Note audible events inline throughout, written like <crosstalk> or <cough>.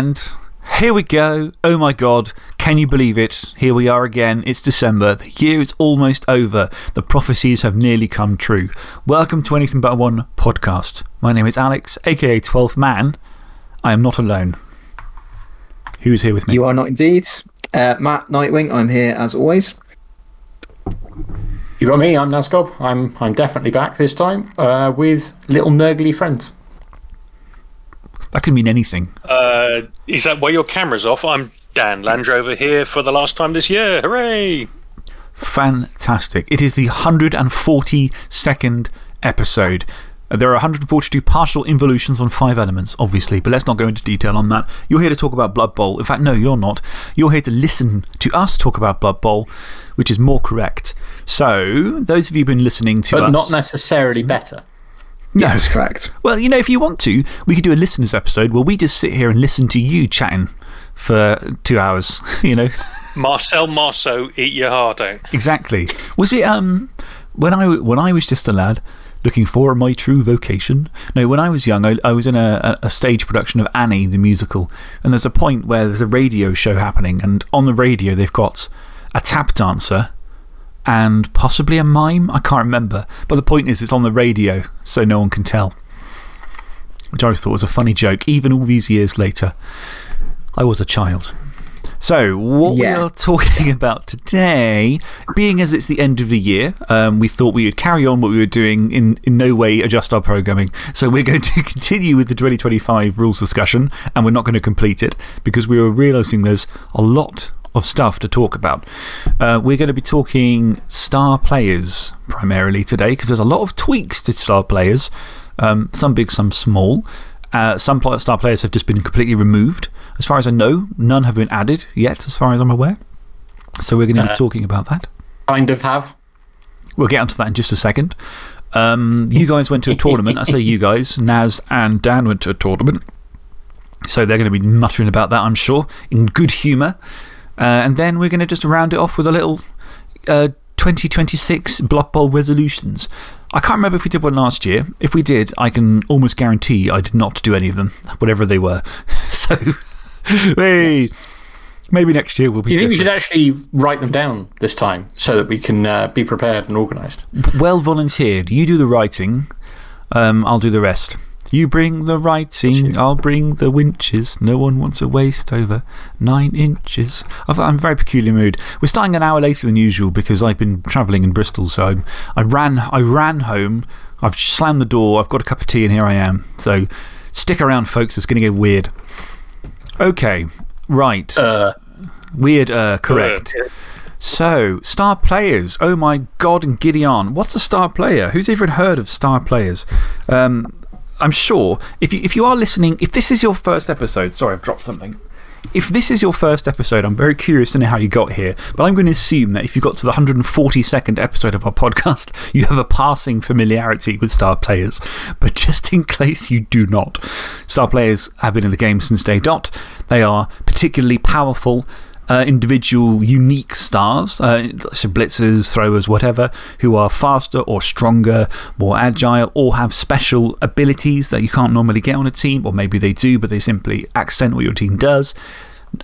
And here we go. Oh my God. Can you believe it? Here we are again. It's December. The year is almost over. The prophecies have nearly come true. Welcome to Anything But One podcast. My name is Alex, aka 12th Man. I am not alone. Who is here with me? You are not indeed. Uh, Matt Nightwing, I'm here as always. You got me, I'm Nazgob. I'm, I'm definitely back this time uh, with little nurgly friends. That could mean anything. Uh, is that why your camera's off? I'm Dan Landrover here for the last time this year. Hooray! Fantastic. It is the 142nd episode. Uh, There are 142 partial involutions on five elements, obviously, but let's not go into detail on that. You're here to talk about Blood Bowl. In fact, no, you're not. You're here to listen to us talk about Blood Bowl, which is more correct. So, those of you who've been listening to But us. not necessarily better. No. Yes, correct. Well, you know, if you want to, we could do a listeners episode where we just sit here and listen to you chatting for two hours, <laughs> you know? Marcel Marceau, eat your heart out. Exactly. Was it um, when, I, when I was just a lad looking for my true vocation? No, when I was young, I, I was in a, a, a stage production of Annie, the musical. And there's a point where there's a radio show happening, and on the radio, they've got a tap dancer and possibly a mime. I can't remember. But the point is, it's on the radio, so no one can tell. Which I always thought was a funny joke, even all these years later. I was a child. So, what we are talking <laughs> about today, being as it's the end of the year, um, we thought we would carry on what we were doing, in, in no way adjust our programming. So, we're going to <laughs> continue with the 2025 rules discussion, and we're not going to complete it because we were realising there's a lot of stuff to talk about. Uh, we're going to be talking star players primarily today because there's a lot of tweaks to star players, um, some big, some small. Uh, some star players have just been completely removed. As far as I know, none have been added yet, as far as I'm aware. So we're going to be talking about that. Kind of have. We'll get onto that in just a second. Um, you guys went to a tournament. I say you guys. <laughs> Naz and Dan went to a tournament. So they're going to be muttering about that, I'm sure, in good humour. Uh, and then we're going to just round it off with a little uh, 2026 Blood Bowl resolutions. I can't remember if we did one last year. If we did, I can almost guarantee I did not do any of them, whatever they were. <laughs> so, hey, maybe next year we'll be. Do you think we should actually write them down this time so that we can uh, be prepared and organised? Well volunteered. You do the writing, um, I'll do the rest. You bring the writing, I'll bring the winches. No one wants a waist over nine inches. I've, I'm in a very peculiar mood. We're starting an hour later than usual because I've been travelling in Bristol. So I'm, I, ran, I ran home. I've slammed the door. I've got a cup of tea, and here I am. So stick around, folks. It's going to get weird. Okay, right. Uh, Weird, uh, correct. So, star players. Oh my god, and Gideon. What's a star player? Who's even heard of star players? Um, I'm sure if you, if you are listening, if this is your first episode, sorry, I've dropped something. If this is your first episode, I'm very curious to know how you got here. But I'm going to assume that if you got to the 142nd episode of our <laughs> podcast, you have a passing familiarity with star players. But just in case you do not, star players have been in the game since day dot. They are particularly powerful uh, individual unique stars, uh, so blitzers, throwers, whatever, who are faster or stronger, more agile, or have special abilities that you can't normally get on a team, or maybe they do, but they simply accent what your team does.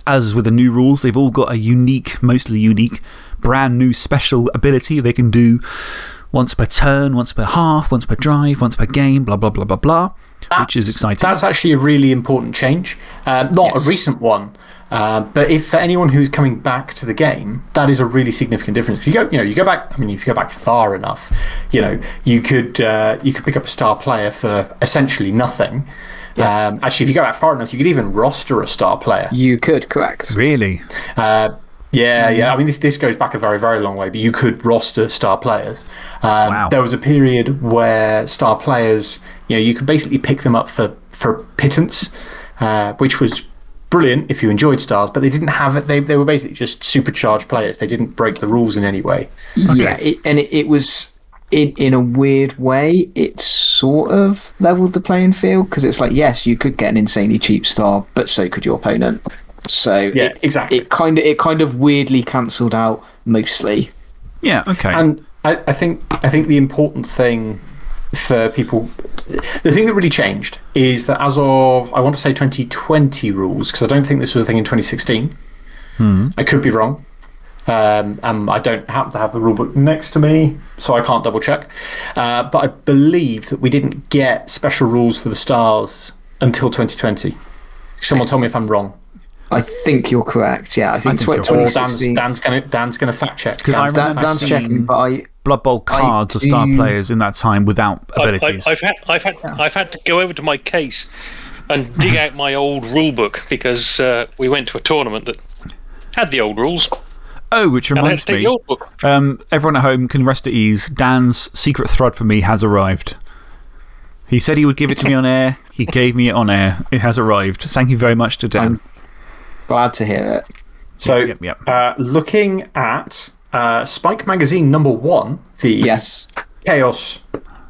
As with the new rules, they've all got a unique, mostly unique, brand new special ability they can do once per turn, once per half, once per drive, once per game, blah, blah, blah, blah, blah, which is exciting. That's actually a really important change. Uh, not a recent one. Uh, but if for anyone who's coming back to the game, that is a really significant difference. You go, you know, you go back, I mean, if you go back far enough, you know, you could, uh, you could pick up a star player for essentially nothing. Um, actually, if you go back far enough, you could even roster a star player. You could, correct. Really? Uh, yeah, yeah. I mean, this, this goes back a very, very long way, but you could roster star players. Um, Wow. There was a period where star players, you know, you could basically pick them up for, for pittance, uh, which was brilliant if you enjoyed stars, but they didn't have it. They, they were basically just supercharged players. They didn't break the rules in any way. Yeah, it, and it, it was, in, in a weird way, it sort of leveled the playing field because it's like, yes, you could get an insanely cheap star, but so could your opponent. So Yeah, it, exactly. It kind of, it kind of weirdly cancelled out mostly. Yeah, okay. And I, I think I think the important thing for people. The thing that really changed is that as of, I want to say 2020 rules, because I don't think this was a thing in 2016. I could be wrong. Um, and I don't happen to have the rulebook next to me, so I can't double check. Uh, but I believe that we didn't get special rules for the stars until 2020. Someone tell me if I'm wrong. I think you're correct. Yeah, I think, think you're tw- right. Or Dan's, 2016. Dan's going to Dan's gonna fact check. 'Cause I Dan's Dan, remember Dan's seeing- checking, but I. Blood Bowl cards of star do- players in that time without I've, abilities. I've, I've, had, I've, had, I've had to go over to my case and dig out my old rule book because uh, we went to a tournament that had the old rules. oh, which And I had reminds to me. the old book. Um, everyone at home can rest at ease. Dan's secret thrud for me has arrived. He said he would give it to me on air. He gave me it on air. It has arrived. Thank you very much to Dan. I'm glad to hear it. So, Yep, yep. Uh, looking at uh, Spike Magazine number one, the Yes. Chaos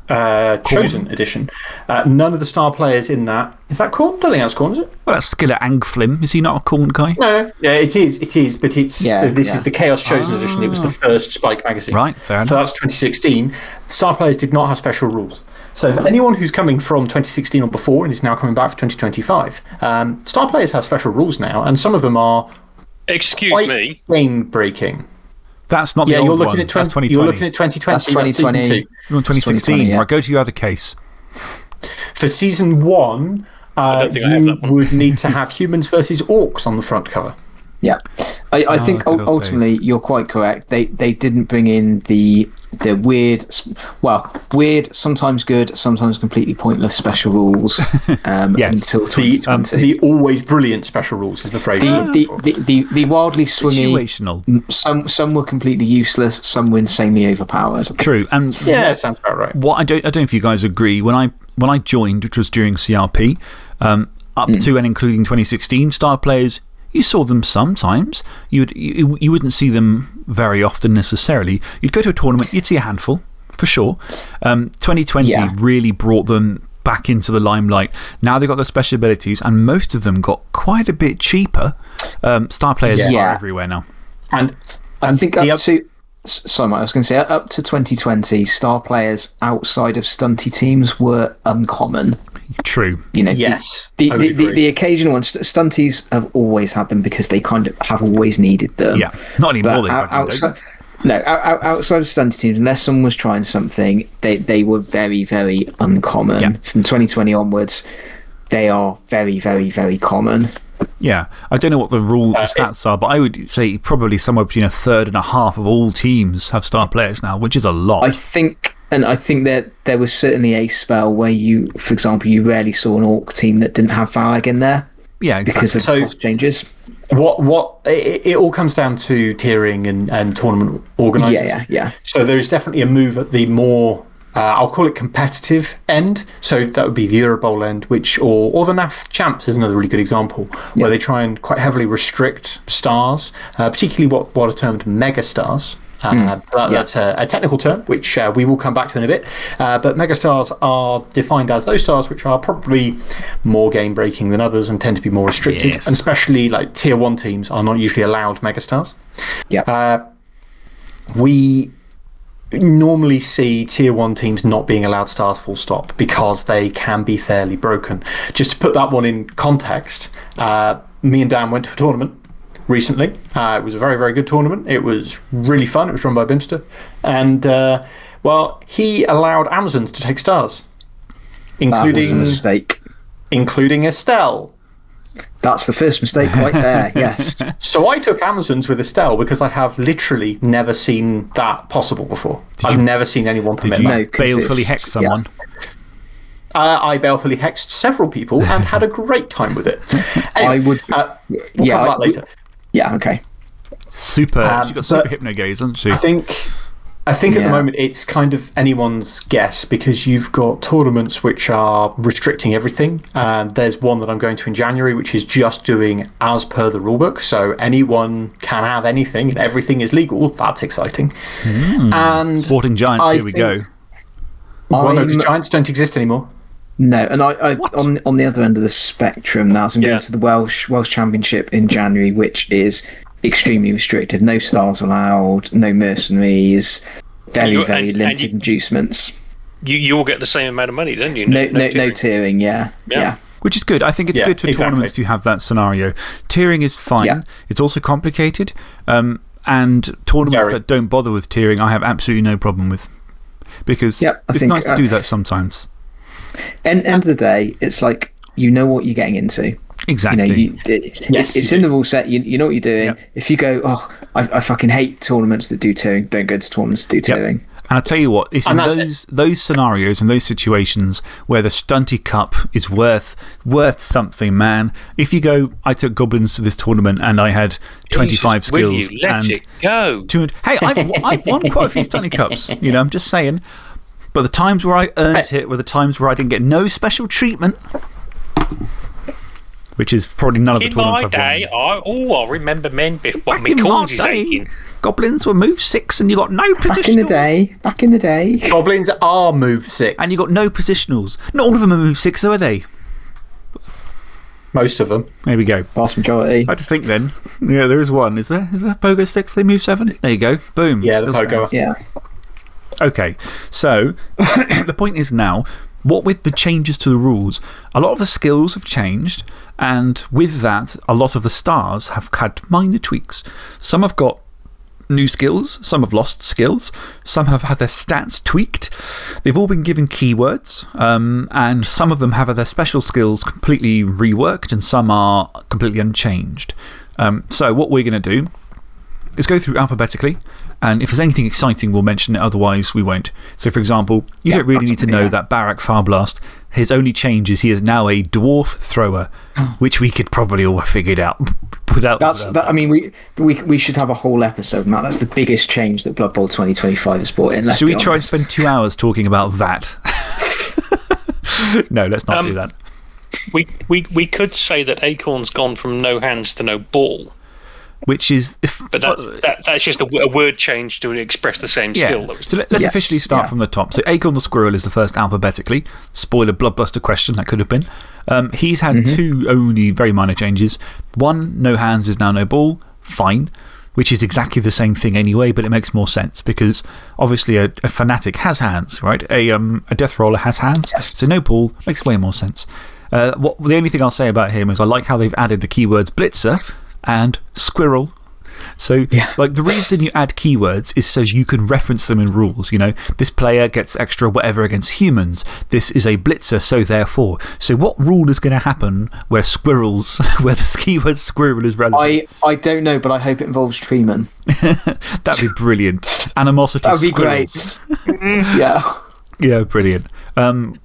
uh, Chosen edition, uh, none of the star players in that. Is that Khorne? I don't think that's Khorne, is it? well, that's Skillet Angflim. Is he not a Khorne guy? No, no. Yeah, it is. It is. But it's, Yeah, this yeah. is the Chaos Chosen edition. It was the first Spike Magazine. Right, fair enough. So that's 2016. Star players did not have special rules. So, for anyone who's coming from 2016 or before and is now coming back for 2025, um, star players have special rules now, and some of them are Excuse quite me. game breaking. That's not the Yeah, old you're looking, one. at 20, That's 2020. you're looking at 2020. That's 2020. two. You're on 2016. 2020, yeah. Right, go to your other case. For season one, uh, don't think I have you one. would need to have humans versus orcs on the front cover. Yeah. I, I think good ul- ultimately you're quite correct. They, they didn't bring in the, the weird, well, weird, sometimes good, sometimes completely pointless special rules <laughs> um, Yes. until The, 2020. the always brilliant special rules is the phrase. the, I'm the, the, the, the wildly swingy, Situational. some, some were completely useless, some were insanely overpowered. True. And yeah, sounds about right. what I don't, I don't know if you guys agree. When I, when I joined, which was during CRP, um, up to and including 2016, star players, you saw them sometimes. You, would, you, you wouldn't see them very often necessarily. You'd go to a tournament, you'd see a handful, for sure. Um, 2020 Yeah. really brought them back into the limelight. Now they've got the special abilities, and most of them got quite a bit cheaper. Um, star players are Yeah. everywhere now. And, I and think the up to. s- Sorry, Mike, I was going to say, up to 2020, star players outside of stunty teams were uncommon. True. You know, Yes, The, the, the, the occasional ones, st- stunties have always had them because they kind of have always needed them. Yeah. Not anymore, they out, outside, no, out, out- outside of stunty teams, unless someone was trying something, they, they were very, very uncommon. Yeah. From 2020 onwards, they are very, very, very common. Yeah, I don't know what the rule the stats are, but I would say probably somewhere between a third and a half of all teams have star players now, which is a lot. I think, and I think that there was certainly a spell where you, for example, you rarely saw an orc team that didn't have Varag in there yeah, exactly. because of So- cost changes. What what it, it all comes down to tiering and, and tournament organisers. Yeah, yeah, yeah. So there is definitely a move at the more uh, I'll call it competitive end. So that would be the Eurobowl end, which or or the NAF Champs is another really good example where they try and quite heavily restrict stars, uh, particularly what what are termed mega stars. Uh, that- That's a, a technical term, which uh, we will come back to in a bit. Uh, but megastars are defined as those stars which are probably more game breaking than others and tend to be more restricted. Yes. And especially like tier one teams are not usually allowed megastars. Yeah. Uh, we normally see tier one teams not being allowed stars full stop because they can be fairly broken. Just to put that one in context, uh, me and Dan went to a tournament recently. Uh, it was a very, very good tournament. It was really fun. It was run by Bimster. And, uh, well, he allowed Amazons to take stars, that was a including, mistake. including Estelle. That's the first mistake right there, <laughs> yes. So I took Amazons with Estelle because I have literally never seen that possible before. I've never seen anyone permit Did you that. No, 'cause balefully it's- hex yeah. someone? Uh, I balefully hexed several people and had a great time with it. <laughs> Anyway, I would- Uh, we'll yeah, cover I- that later. Yeah, okay. Super. Um, She's got super but- hypno gaze, hasn't she? I think, I think at the moment it's kind of anyone's guess because you've got tournaments which are restricting everything. And there's one that I'm going to in January which is just doing as per the rulebook. So anyone can have anything and everything is legal. That's exciting. And Sporting Giants, I here we go. well, no, 'cause I'm- giants don't exist anymore. No, and I, I on on the other end of the spectrum now, so I'm Yeah. going to the Welsh Welsh Championship in January, which is extremely restricted. No stars allowed, no mercenaries, very very and- and limited you- inducements. you you all get the same amount of money, don't you? No, no, no tiering. tiering. Yeah. Yeah. Yeah. Which is good. I think it's Yeah, good for exactly. tournaments to have that scenario. Tiering is fine, Yeah. it's also complicated. Um, and tournaments Very. that don't bother with tiering, I have absolutely no problem with. Because Yep, I it's think, nice to uh, do that sometimes. End, end of the day, it's like you know what you're getting into. Exactly. You know, you, it, Yes, it's in the rule set. You, you know what you're doing. Yep. If you go, oh, I, I fucking hate tournaments that do tiering, don't go to tournaments that do Yep. And I'll tell you what, it's in And that's it. those, those scenarios and those situations where the stunty cup is worth, worth something, man. If you go, I took goblins to this tournament and I had 25 Jesus, will skills. you let and it go? 200 Hey, I've, I've won quite a few stunty cups. You know, I'm just saying. But the times where I earned it were the times where I didn't get no special treatment. Which is probably none of the In tournaments my I've day, won. I, oh, I remember men before Back my in corns is day, aching. goblins were move six and you got no positionals. Back in the day, back in the day. Goblins are move six. And you got no positionals. Not all of them are move six, though, are they? most of them. There we go. Vast majority. I had to think then. Yeah, there is one. Is there? Is there pogo sticks? They move seven? There you go. Boom. Yeah, the pogo. Yeah. Okay, so <coughs> the point is now, what with the changes to the rules, a lot of the skills have changed, and with that, a lot of the stars have had minor tweaks. Some have got new skills, some have lost skills, some have had their stats tweaked. They've all been given keywords, um, and some of them have their special skills completely reworked, and some are completely unchanged. Um, so, what we're going to do is go through alphabetically, and if there's anything exciting, we'll mention it, otherwise, we won't. So, for example, you Yeah, don't really need to know yeah. that Barik Farblast, his only change is he is now a dwarf thrower, which we could probably all have figured out <laughs> without. That's, that, I mean, we, we, we should have a whole episode on that. That's the biggest change that Blood Bowl 2025 has brought in. let's Should we try and spend two hours talking about that? <laughs> no, let's not Um, do that. We, we, we could say that Akhorne's gone from no hands to no ball, Which is. If, but that's, that, that's just a word change to express the same Yeah. skill. That So let, us Yes, officially start yeah. from the top. So Akhorne the Squirrel is the first alphabetically. Spoiler bloodbuster question, that could have been. Um, he's had Mm-hmm. two only very minor changes. One, no hands is now no ball. Fine. Which is exactly the same thing anyway, but it makes more sense because obviously a, a fanatic has hands, right? A, um, a death roller has hands. So no ball makes way more sense. Uh, what, the only thing I'll say about him is I like how they've added the keywords blitzer and squirrel so, Yeah. like, the reason you add keywords is so you can reference them in rules. You know, this player gets extra whatever against humans. This is a blitzer, so therefore. So, what rule is going to happen where squirrels, <laughs> where the keyword squirrel is relevant? I, I don't know, but I hope it involves Treeman. <laughs> That'd be brilliant. Animosity That would be great. <laughs> yeah. Yeah, brilliant. Um,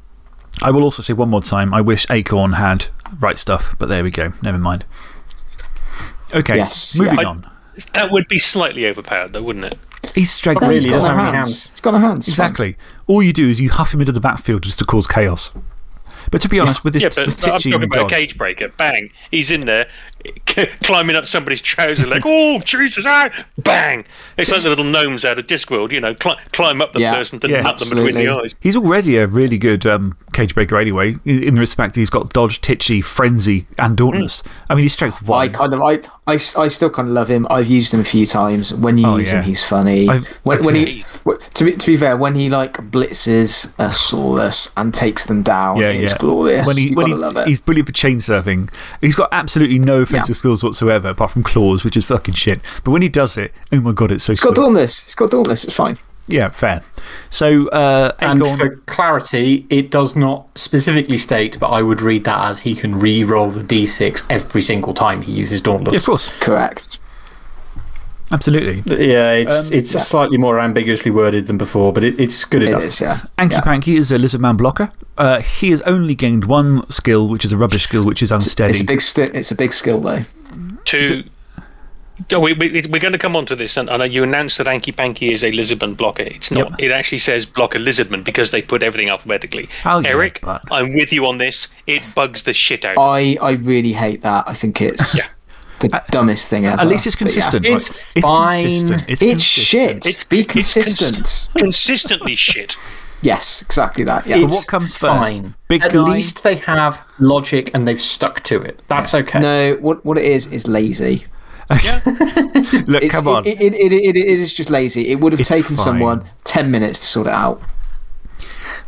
I will also say one more time I wish Akhorne had right stuff, but there we go. Never mind. Okay, Yes, moving yeah. on. that would be slightly overpowered, though, wouldn't it? He's strength. Really, He's got doesn't have any hands. hands. He's got no hands. It's. Exactly. All you do is you huff him into the backfield just to cause chaos. But to be honest, with this Yeah, t- but with I'm Titchy talking and about a Dodge, cage breaker. Bang! He's in there, <laughs> climbing up somebody's trouser, like, oh, Jesus, ah! Bang! It's like the little gnomes out of Discworld, you know, cli- climb up the Yeah. person to Yeah, nut them between the eyes. he's already a really good um, cage breaker anyway, in, in the respect that he's got Dodge, Titchy, Frenzy, and Dauntless. I mean, he's strength for I one. kind of, I, I, I still kind of love him. I've used him a few times. When you Oh, use yeah. him, he's funny. I've- when, when he, to be, to be fair, when he like blitzes a Saurus and takes them down, Yeah, it's yeah. glorious. When he, you when he, love it. he's brilliant for chain surfing. He's got absolutely no offensive Yeah. skills whatsoever, apart from claws, which is fucking shit. But when he does it, oh my god, it's so He's got sweet. dauntless. He's got dauntless. It's fine. Yeah, fair. So, uh, And for clarity, it does not specifically state, but I would read that as he can re roll the d6 every single time he uses Dauntless. Yeah, of course. Correct. Absolutely. Yeah, it's, Um, it's slightly more ambiguously worded than before, but it, it's good It enough. is, yeah. Anqi yeah. Panqi is a lizard man blocker. Uh, he has only gained one skill, which is a rubbish skill, which is unsteady. It's a big, it's a big skill, though. To. Oh, we, we, we're going to come on to this, and I know you announced that Anqi Panqi is a lizardman blocker. It's not. Yep. It actually says blocker lizardman because they put everything alphabetically. Oh, yeah, Eric, I'm with you on this. It bugs the shit out of I, I really hate that. I think it's the uh, dumbest thing ever. At least it's But yeah. consistent. It's right? fine. consistent. It's, It's consistent. shit. It's Be it's cons- consistent. consistently shit. yes, exactly that. Yeah. It's what comes first? fine. Big At guy? least they have logic and they've stuck to it. That's okay. No, what, what it is, is lazy. <laughs> Look, It's, come on. It, it, it, it, it is just lazy. It would have It's taken fine. someone 10 minutes to sort it out.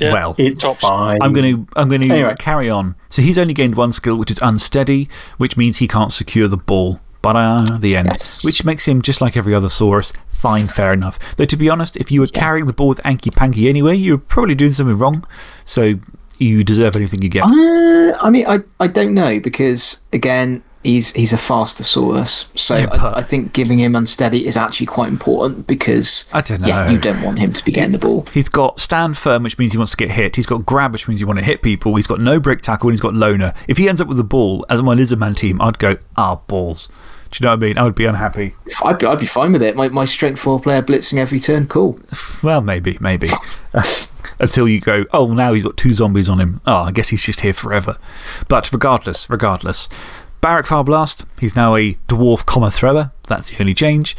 Yeah. Well, It's Tops. fine. I'm going to I'm going to Anyway. carry on. So he's only gained one skill, which is unsteady, which means he can't secure the ball. But uh, the end, Yes. which makes him just like every other Saurus. Fine, fair enough. Though, to be honest, if you were carrying the ball with Anqi Panqi anyway, you're probably doing something wrong. So you deserve anything you get. Uh, I mean, I, I don't know because, again, he's, he's a faster Saurus. So Yeah, I, I think giving him unsteady is actually quite important because I don't Yeah, know. you don't want him to be getting the ball. He's got stand firm, which means he wants to get hit. He's got grab, which means you want to hit people. He's got no break tackle, and he's got loner. If he ends up with the ball, as my Lizardman team, I'd go, ah, balls. Do you know what I mean? I would be unhappy. I'd be, I'd be fine with it. My, my strength four player blitzing every turn, cool. Well, maybe, maybe. <laughs> Until you go, oh, now he's got two zombies on him. Oh, I guess he's just here forever. But regardless, regardless. Barik Farblast, he's now a dwarf comma thrower. That's the only change.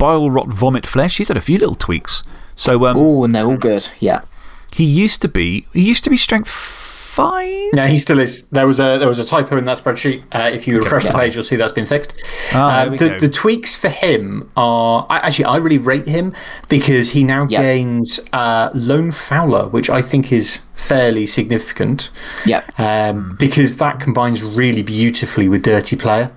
Bilerot Vomitflesh, he's had a few little tweaks. So um, Oh, and they're all good. Yeah. he used to be, he used to be strength five? No, he still is. There was a, there was a typo in that spreadsheet. Uh, if you refresh the page, you'll see that's been fixed. Ah, Uh, the, the tweaks for him are. I, actually, I really rate him because he now Yeah. gains uh, Lone Fouler, which I think is fairly significant Yeah. um, because that combines really beautifully with Dirty Player.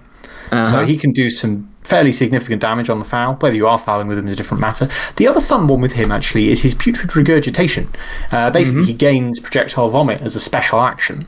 Uh-huh. So he can do some fairly significant damage on the foul. Whether you are fouling with him is a different matter. The other fun one with him, actually, is his putrid regurgitation. Uh, basically, he gains projectile vomit as a special action.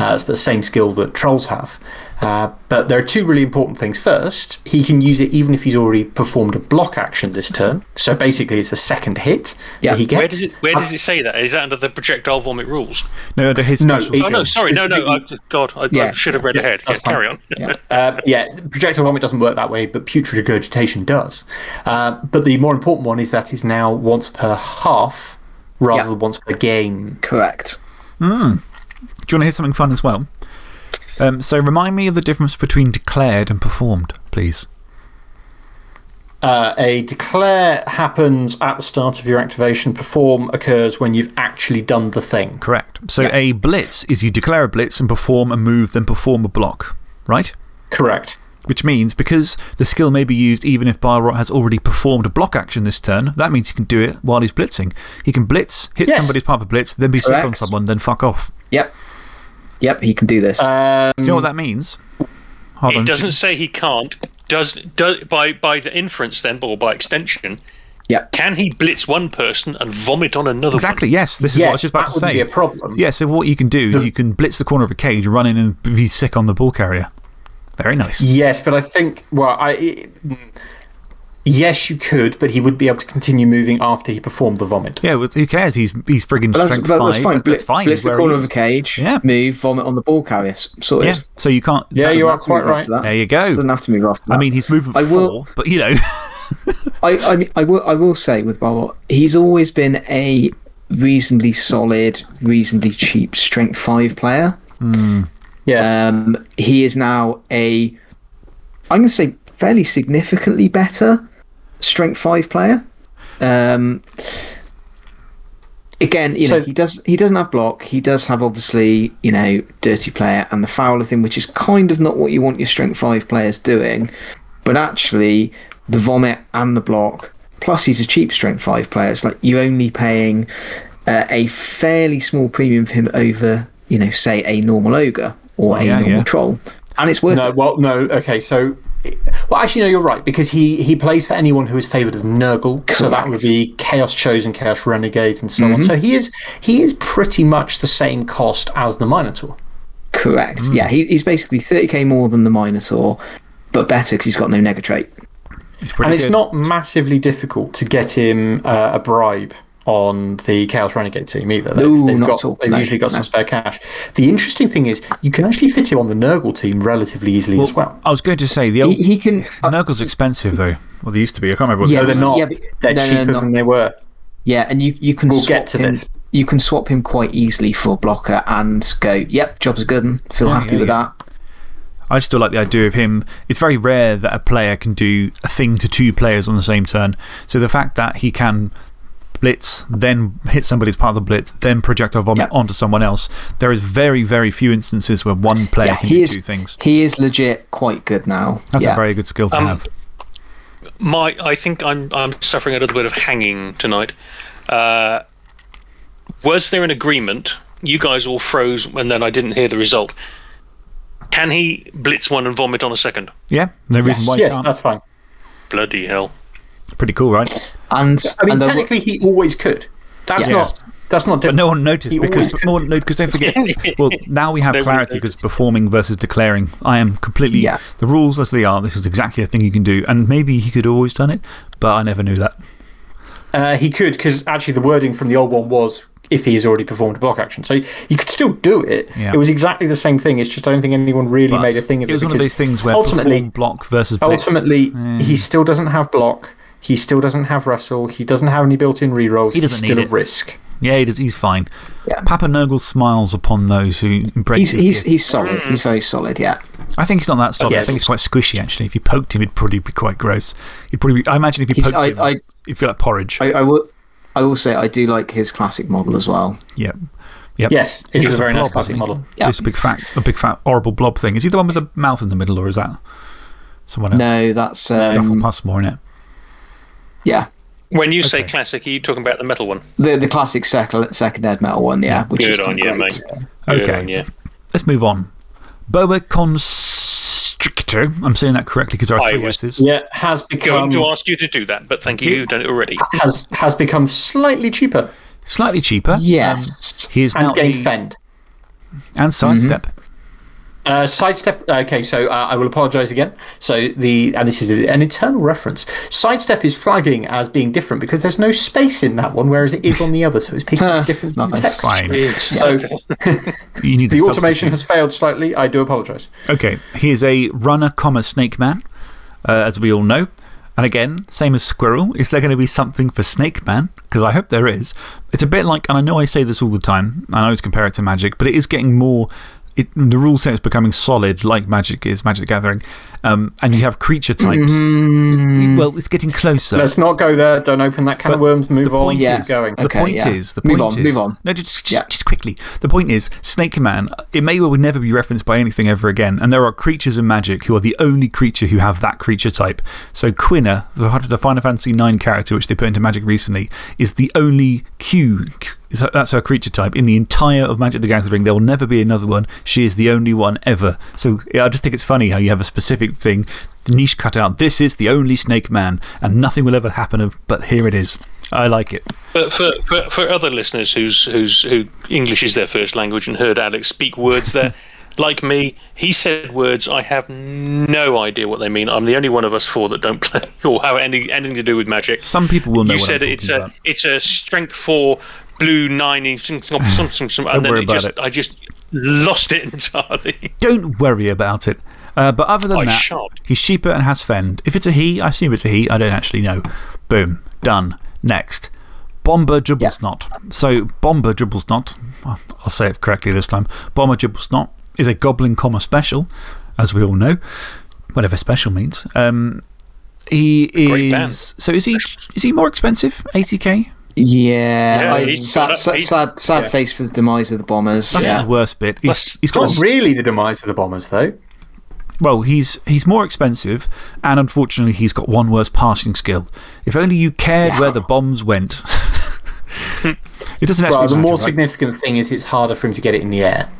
Uh, it's the same skill that trolls have. Uh, but there are two really important things. First, he can use it even if he's already performed a block action this turn. So basically, it's a second hit Yeah. that he gets. Where does it Where does it say that? Is that under the projectile vomit rules? No, under his No, special it- Oh no, sorry, no, no. I, God, I, I should have read ahead. Yeah, that's carry on. Yeah. <laughs> Uh, yeah, projectile vomit doesn't work that way, but putrid regurgitation does. Uh, but the more important one is that is now once per half rather than once per game. Correct. Do you want to hear something fun as well? Um, so remind me of the difference between declared and performed, please. Uh, a declare happens at the start of your activation, perform occurs when you've actually done the thing. Correct. So a blitz is you declare a blitz and perform a move, then perform a block, right? Correct. Which means because the skill may be used even if Bile has already performed a block action this turn, that means he can do it while he's blitzing. He can blitz, hit Yes. somebody as part of a blitz, then be sick on someone, then fuck off. Yep. Yep, he can do this. Um, Do you know what that means? Hold on. It doesn't say he can't. Does, does by by the inference then, or by extension, yep. can he blitz one person and vomit on another Exactly, yes. This is what I was just about that to would say. be a problem. Yeah, so what you can do is you can blitz the corner of a cage, run in and be sick on the ball carrier. Very nice. Yes, but I think, well, I. It, Yes, you could, but he would be able to continue moving after he performed the vomit. Yeah, well, who cares? He's, he's friggin' But that's, strength that- five. that's fine. That's Blitz, fine. blitz the corner of is. a cage, Yeah. move, vomit on the ball carrier. S- Sorted. Yeah, so you can't. Yeah, you are have to move quite right. There you go. Doesn't have to move after that. I mean, he's moving I will- four, but you know. <laughs> I, I, mean, I, will, I will say with Barwell, he's always been a reasonably solid, reasonably cheap strength five player. Yes. Um, he is now a, I'm going to say, fairly significantly better strength five player. Um, again, you know, he does he doesn't have block. He does have obviously you know dirty player and the fouler thing, which is kind of not what you want your strength five players doing. But actually, the vomit and the block. Plus, he's a cheap strength five player. It's like you're only paying uh, a fairly small premium for him over, you know, say a normal ogre or a yeah, normal yeah. troll, and it's worth No, it. well, no. Okay, so. Well, actually, no, you're right, because he, he plays for anyone who is favoured of Nurgle. So that would be Chaos Chosen, Chaos Renegades, and so on. So he is, he is pretty much the same cost as the Minotaur. Correct. Hmm. Yeah, he, he's basically 30k more than the Minotaur, but better because he's got no nega trait. And it's not massively difficult to get him uh, a bribe on the Chaos Renegade team either. They've, No, they've got, they've No, usually got no. some spare cash. The interesting thing is, you can actually fit him on the Nurgle team relatively easily as well. I was going to say, the old. He, he can. uh, Nurgle's expensive, though. Well, they used to be. I can't remember what Yeah, no, they're not. yeah, but- they're no, no, cheaper no. than they were. yeah, and you, you can We'll swap get to him. this. You can swap him quite easily for blocker and go, yep, job's good and feel Yeah, happy yeah, with yeah. that. I still like the idea of him. It's very rare that a player can do a thing to two players on the same turn. So the fact that he can blitz, then hit somebody as part of the blitz, then projectile vomit Yeah. onto someone else, there is very, very few instances where one player Yeah, can do is, two things. he is legit quite good now. That's yeah. a very good skill to Um, have. My, I think I'm I'm suffering a little bit of hanging tonight. Uh, was there an agreement? You guys all froze, and then I didn't hear the result. Can he blitz one and vomit on a second? Yeah, no reason why Yes, can't. that's fine. Bloody hell! Pretty cool, right? And I mean, and the- technically, he always could. That's Yes. not. That's not But different. no one noticed He because, always no one, no, because don't forget. <laughs> well, now we have Nobody clarity because performing versus declaring. I am completely. Yeah. The rules as they are, this is exactly a thing you can do. And maybe he could have always done it, but I never knew that. Uh, he could, because actually the wording from the old one was if he has already performed a block action. So you could still do it. Yeah. It was exactly the same thing. It's just I don't think anyone really But made a thing of it. it was one of because those things where ultimately, perform block versus blitz. ultimately he still doesn't have block. He still doesn't have Russell. He doesn't have any built in rerolls. He doesn't He's still need a risk. Yeah, he does, he's fine. Yeah. Papa Nurgle smiles upon those who embrace he's, his he's, he's solid. He's very solid, yeah. I think he's not that solid. I think he's quite squishy, actually. If you poked him, it'd probably be quite gross. He'd probably be, I imagine if you poked I- him, I- he'd feel like porridge. I, I, will, I will say I do like his classic model as well. yeah. Yep. Yes, it is a very blob, nice classic model. Yeah. It's a big, fat, a big, fat, horrible blob thing. Is he the one with the mouth in the middle, or is that someone else? No, that's. Guffle Um, Pusmaw, innit? Yeah. When you say Okay. classic, are you talking about the metal one? The, the classic second, second Ed metal one, yeah. Which Good is on kinda you, great. mate. Good Okay. on you. Let's move on. Boa Kon'ssstriktr. I'm saying that correctly because there are I three was- S's. Yeah, has become. Going to ask you to do that, but thank you. You've done it already. has, has become slightly cheaper Slightly cheaper. Yes. Um, he is now and gained a- fend. and sidestep. Uh, sidestep. Okay, so uh, I will apologise again. So the and this is an internal reference. Sidestep is flagging as being different because there's no space in that one, whereas it is on the other. So it's picking up difference in the Nice. text. Fine. <laughs> So <laughs> You need the automation has failed slightly. I do apologise. Okay, he is a runner, comma, snake man, uh, as we all know. And again, same as Squirrel, is there going to be something for Snake Man? Because I hope there is. It's a bit like, and I know I say this all the time, and I always compare it to Magic, but it is getting more. It, the rule set is becoming solid, like Magic is, Magic the Gathering. Um, and you have creature types. It- well, it's getting closer. Let's not go there. Don't open that can of worms. Move on. point Keep is- going. The Okay, point yeah. is, the Move point on, is, move on. No, just, just, Yeah. just quickly. The point is, Snake Man, it may well never be referenced by anything ever again. And there are creatures in Magic who are the only creature who have that creature type. So Quina, the, the Final Fantasy IX character, which they put into Magic recently, is the only Q. That's her creature type. In the entire of Magic the Gathering, there will never be another one. She is the only one ever. So yeah, I just think it's funny how you have a specific thing, the niche cut out. This is the only Snake Man, and nothing will ever happen, of, but here it is. I like it. But for, for, for other listeners who's, who's, who English is their first language and heard Alex speak words there, <laughs> like me, he said words I have no idea what they mean. I'm the only one of us four that don't <laughs> play or have any, anything to do with magic. Some people will know You what said it's a, about. it's a strength four, blue nine, some, some, some, some, some, and then worry it just, it. I just lost it <laughs> entirely. Don't worry about it. Uh, but other than I that, shan't. he's cheaper and has fend. If it's a he, I assume it's a he. I don't actually know. Boom. Done. Next. Bomber Dribblesnot. So, Bomber Dribblesnot, well, I'll say it correctly this time. Bomber Dribblesnot is a Goblin comma special, as we all know, whatever special means. Um, he is. So, is he, is he more expensive? 80k? Yeah. Yeah, I, sad, sad, sad, sad yeah. face for the demise of the Bombers. That's yeah. the worst bit. He's, That's- he's got Not really the demise of the bombers, though. Well, he's, he's more expensive, and unfortunately, he's got one worse passing skill. If only you cared where the bombs went. <laughs> it doesn't actually Well, the matter, more right? significant thing is it's harder for him to get it in the air.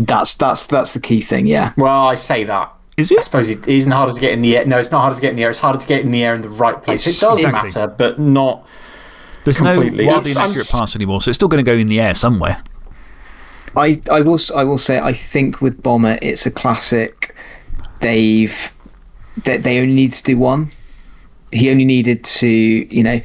That's, that's, that's the key thing, yeah. Well, I say that. Is it? I suppose it isn't harder to get in the air. No, it's not harder to get in the air. It's harder to get in the air in the right place. It's- it does Exactly. matter, but not. There's no wildly inaccurate pass anymore, so it's still going to go in the air somewhere. I, I, will, I will say, I think with Bomber, it's a classic. They've. They, they only need to do one. He only needed to, you know,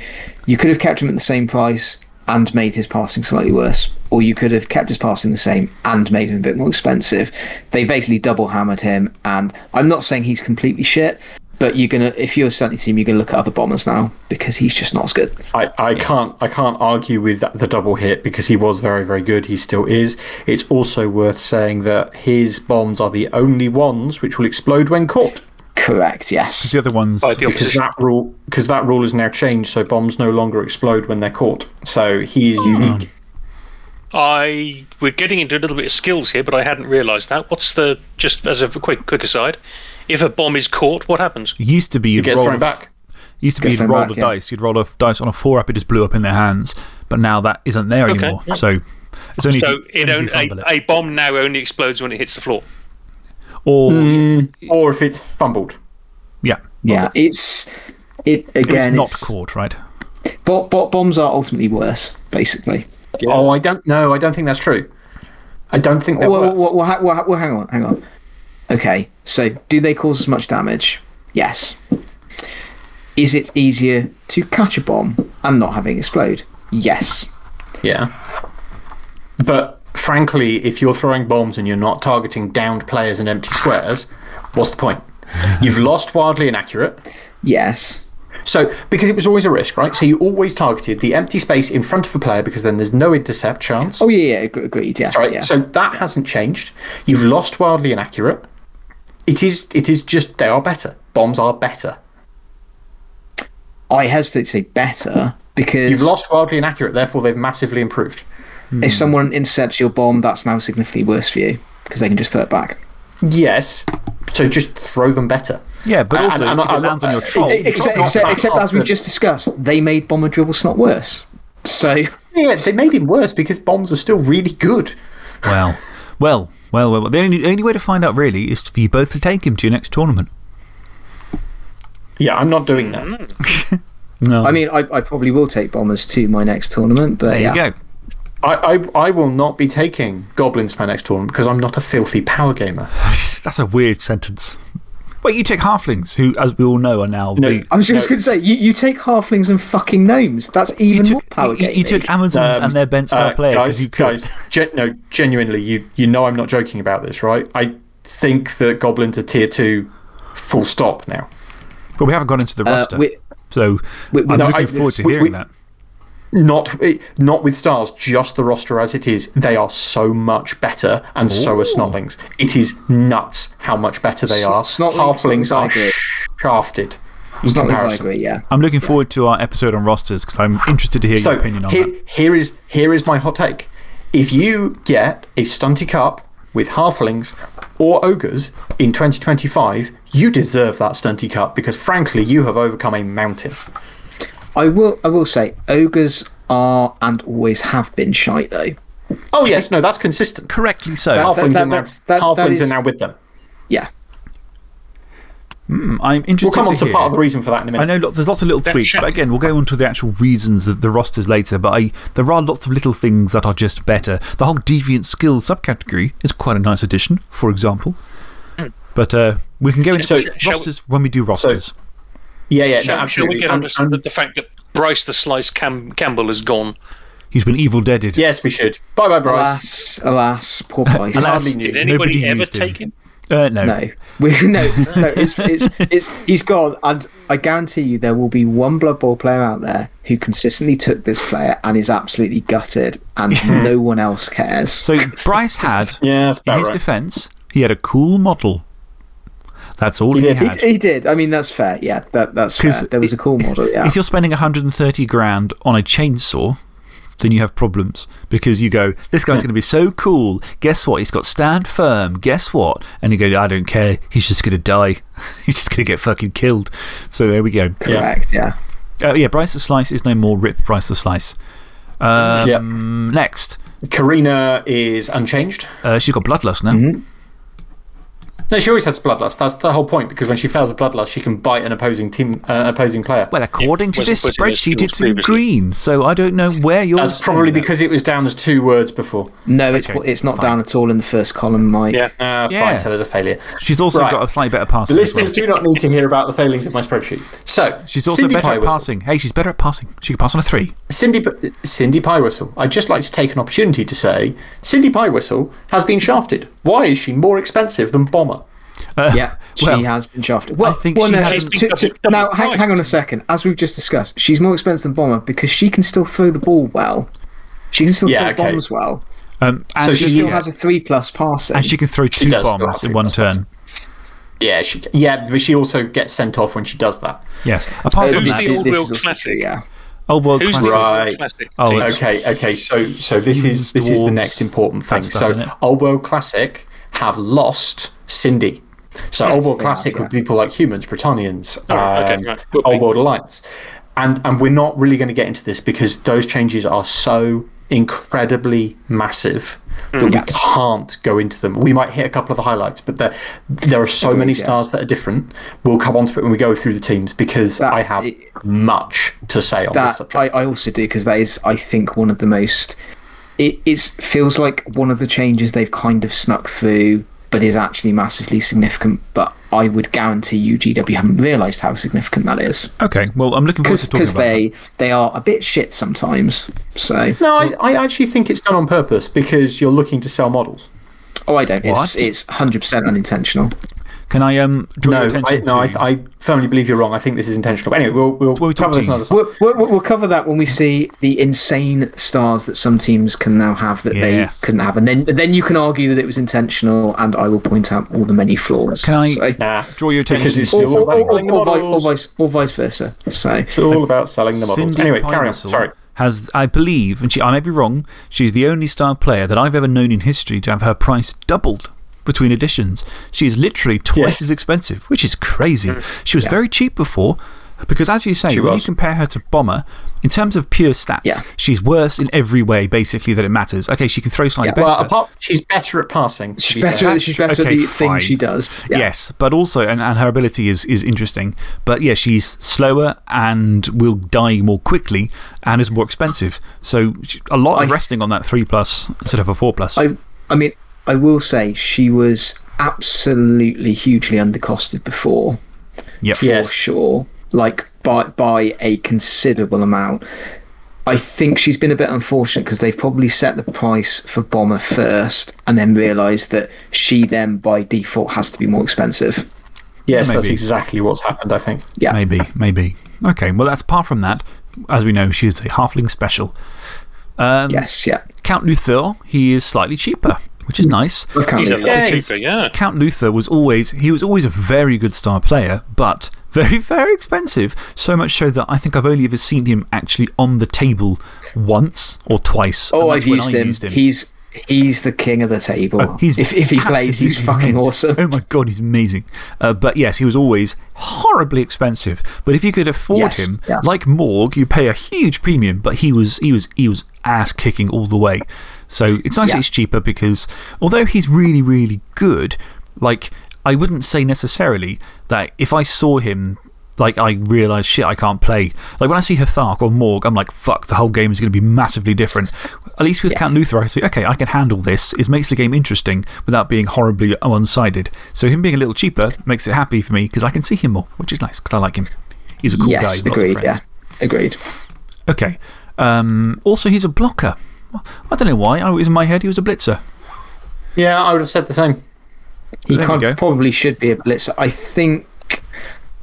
you could have kept him at the same price and made his passing slightly worse, or you could have kept his passing the same and made him a bit more expensive. They basically double hammered him, and I'm not saying he's completely shit, but you're gonna, if you're a stunty team, you're gonna look at other bombers now because he's just not as good. I, I can't I can't argue with that, the double hit because he was very very good. He still is. It's also worth saying that his bombs are the only ones which will explode when caught Correct. Yes. The other ones. By the because that rule because that rule has now changed. So bombs no longer explode when they're caught. So he is hmm. unique. I we're getting into a little bit of skills here, but I hadn't realised that. What's the just as a quick quick aside? If a bomb is caught, what happens? It used to be you'd gets roll thrown a- back. Used to be you'd roll back, a yeah. dice. You'd roll a dice on a four up, it just blew up in their hands. But but now that isn't there Okay, anymore. yeah. So it's only. So if, it only if only, you fumble a, a bomb now only explodes when it hits the floor. Or, mm. Or if it's fumbled. yeah. Yeah, it's. It, If again, it's not it's- caught, right? Bo- bo- bombs are ultimately worse, basically. Oh, I don't know. I don't think that's true. I don't think they're Well, worse. well, well, ha- well, ha- well, hang on, hang on. Okay, so do they cause as much damage? Yes. Is it easier to catch a bomb and not having explode? Yes. Yeah. But frankly, if you're throwing bombs and you're not targeting downed players and empty squares, what's the point? <laughs> You've lost wildly inaccurate. Yes. So, because it was always a risk, right? So you always targeted the empty space in front of a player because then there's no intercept chance. Oh, yeah, yeah, agreed, yeah. Right. yeah. So that hasn't changed. You've lost wildly inaccurate. It is, it is just, they are better. Bombs are better. I hesitate to say better because You've lost wildly inaccurate, therefore they've massively improved. if someone intercepts your bomb, that's now significantly worse for you because they can just throw it back. Yes. So just throw them better. Yeah, but And- also and- if and- it lands on your troll. Except, except, except as we've just discussed, they made Bomber Dribblesnot worse. So, <laughs> Yeah, they made him worse because bombs are still really good. Well, well, well, well. The only, only way to find out really is for you both to take him to your next tournament. Yeah, I'm not doing that. <laughs> No. I mean, I, I probably will take bombers to my next tournament, but there yeah. you go. I, I, I will not be taking goblins to my next tournament because I'm not a filthy power gamer. <laughs> That's a weird sentence. Wait, you take halflings, who, as we all know, are now. No. the, I was just No. going to say, you, you take halflings and fucking gnomes. That's you, even more power you, you took Amazons Um, and their bent star uh, player guys, you could. guys, gen- no, genuinely, you, you know I'm not joking about this, right? I think that goblins are tier two, full stop now. But we haven't gone into the Uh, roster. we- so we- I'm no, looking I- forward to we- hearing we- that. Not, eh, not with stars, just the roster as it is. They are so much better, and so are snotlings. It is nuts how much better they are. snotlings- Halflings snotlings, I are agree. shafted in It's not I agree, yeah. I'm looking forward to our episode on rosters because I'm interested to hear So your opinion on here, that. here, is, here is my hot take. If you get a stunty cup with halflings or ogres in 2025, you deserve that stunty cup because, frankly, you have overcome a mountain. I will, I will say, ogres are and always have been shite, though. Oh, yes, no, that's consistent. Correctly so. Halflings, that- are, now, that- that halflings is- are now with them. Yeah. I'm interested We'll come on to to part of the reason for that in a minute. I know lots, there's lots of little tweaks, but again, we'll go on to the actual reasons, the, the rosters later. But I, there are lots of little things that are just better. The whole deviant skill subcategory is quite a nice addition, for example. But uh, we can go into So- shall we- rosters when we do rosters. Yeah, yeah, no, Shall, shall absolutely. we get And- on and- the, the fact that Bryce the Slice Cam Cambuel is gone? He's been evil deaded. yes, we should. Bye bye, Bryce. Alas, alas, poor <laughs> Bryce. Alas. Did Nobody anybody ever used him. take him? Uh, no. No, we, <laughs> no, no. It's, it's, it's, he's gone, and I guarantee you there will be one Blood Bowl player out there who consistently took this player and is absolutely gutted, and <laughs> no one else cares. So Bryce had, Yeah, in his right. defense, he had a cool model. That's all he, did. He, had. he did. I mean, that's fair. Yeah, that, that's fair. 'Cause There was a cool model. Yeah. If you're spending 130 grand on a chainsaw, then you have problems because you go, this guy's going to be so cool. Guess what? He's got stand firm. Guess what? And you go, I don't care. He's just going to die. <laughs> He's just going to get fucking killed. So there we go. Correct. Yeah. Uh, yeah, Bryce the Slice is no more Rip Bryce the Slice. Um, Yep. Next, Karina is unchanged. uh, she's got Bloodlust now. Mm-hmm. No, she always has bloodlust. That's the whole point because when she fails a bloodlust, she can bite an opposing team, uh, opposing player. Well, according to this spreadsheet, it's in green. So I don't know where you're. That's probably because it was down as two words before. No, it's, Okay, it's not fine. down at all in the first column, Mike. Yeah. Uh, Yeah. Fine, so there's a failure. She's also Right. got a slightly better The passing. as well. listeners do not need to hear about the failings of my spreadsheet. So, She's also Cindy better at Piewhistle. passing. Hey, she's better at passing. She can pass on a three. Cindy, P- Cindy Piewhistle. I'd just like to take an opportunity to say Cindy Piewhistle has been shafted. Why is she more expensive than Bomber? Uh, Yeah, <laughs> she well, has been shafted. Well, I think well, she no, hasn't- to- to- Double now, hang, hang on a second. As we've just discussed, she's more expensive than Bomber because she can still throw the ball well. She can still Yeah, throw okay. bombs well. Um, and, So she, she She still is- has a 3 plus passing. and she can throw two bombs in one turn. passes. Yeah, she, yeah, but she also gets sent off when she does that. Yes. Apart from that, the Old World Classic? yeah. Old World Who's Classic. Right. classic? Oh, Okay, okay, so, so this, is, this is the next important thing. stuff, So. Old World Classic have lost Cindy. So, Yes, Old World Classic have, would be people like humans, Bretonnians, Oh, okay, um, right. Old. World Alliance. and, and we're not really going to get into this because those changes are so incredibly massive that we can't go into them. We might hit a couple of the highlights, but there, there are so many yeah. stars that are different. We'll come on to it when we go through the teams because That- I have it- much to say on this that subject. I, I also do because that is, I think, one of the most. It it's, feels like one of the changes they've kind of snuck through, but is actually massively significant. But I would guarantee you, GW, haven't realised how significant that is Okay, well, I'm looking forward to talking because about they they are a bit shit sometimes. So no, I, I actually think it's done on purpose because you're looking to sell models. oh, I don't. It's it's hundred percent unintentional. That. Can I um, draw your No, I, attention no I. I firmly believe you're wrong. I think this is intentional. But anyway, we'll, we'll, Well, we talk cover this teams. another time. We'll, we'll, we'll cover that when we see the insane stars that some teams can now have that Yes. they couldn't have, and then then you can argue that it was intentional, and I will point out all the many flaws. Can I So- Nah, draw your attention because it's to... or, still or, or, or, or vice, or vice versa. So It's all about selling the models. Cindy Anyway, carry on. Sorry. Has, I believe, and she, I may be wrong, she's the only star player that I've ever known in history to have her price doubled between editions. She is literally twice Yes. as expensive, which is crazy. Mm. She was very cheap before, because as you say, She when you compare her to Bomber, in terms of pure stats, Yeah. she's worse in every way, basically, that it matters. Okay, she can throw slightly Yeah, better. Well, apart, she's better at passing. she's better. fair. She's better Okay, at the fine. things she does. Yeah. Yes, but also, and, and her ability is, is interesting. But yeah, she's slower and will die more quickly and is more expensive. So a lot of I- resting on that 3 plus instead of a 4 plus. I, I mean, I will say she was absolutely hugely undercosted before, Yep. for Yes. sure. Like by by a considerable amount. I think she's been a bit unfortunate because they've probably set the price for Bomber first and then realised that she then by default has to be more expensive. Yes, that's exactly what's happened, I think. Yeah. Maybe, maybe. Okay, well, that's apart from that. As we know, she is a halfling special. Um, Yes, yeah. Count Luthor, he is slightly cheaper, which is nice. I've He's a Yeah, cheaper, yeah. Count Luthor was always, he was always a very good star player, but very, very expensive. So much so that I think I've only ever seen him actually on the table once or twice. Oh, I've used him. used him. He's He's the king of the table. Oh, he's if, if he plays, he's absolutely fucking mint. awesome. Oh my god, he's amazing. Uh, but yes, he was always horribly expensive. But if you could afford Yes, him, yeah. like Morg, you pay a huge premium, but he was, he was, he was ass kicking all the way. So it's nice Yeah. he's cheaper because although he's really, really good, like, I wouldn't say necessarily that if I saw him. Like, I realise, shit, I can't play. Like, when I see Hethark or Morg, I'm like, fuck, the whole game is going to be massively different. At least with Count Luthor, I say, okay, I can handle this. It makes the game interesting without being horribly one sided. So, him being a little cheaper makes it happy for me because I can see him more, which is nice because I like him. He's a cool guy. yes, lots of agreed. Yeah, agreed. Okay. Um, also, he's a blocker. I don't know why. Oh, I was in my head, he was a blitzer. Yeah, I would have said the same. He There we can't, go. probably should be a blitzer. I think.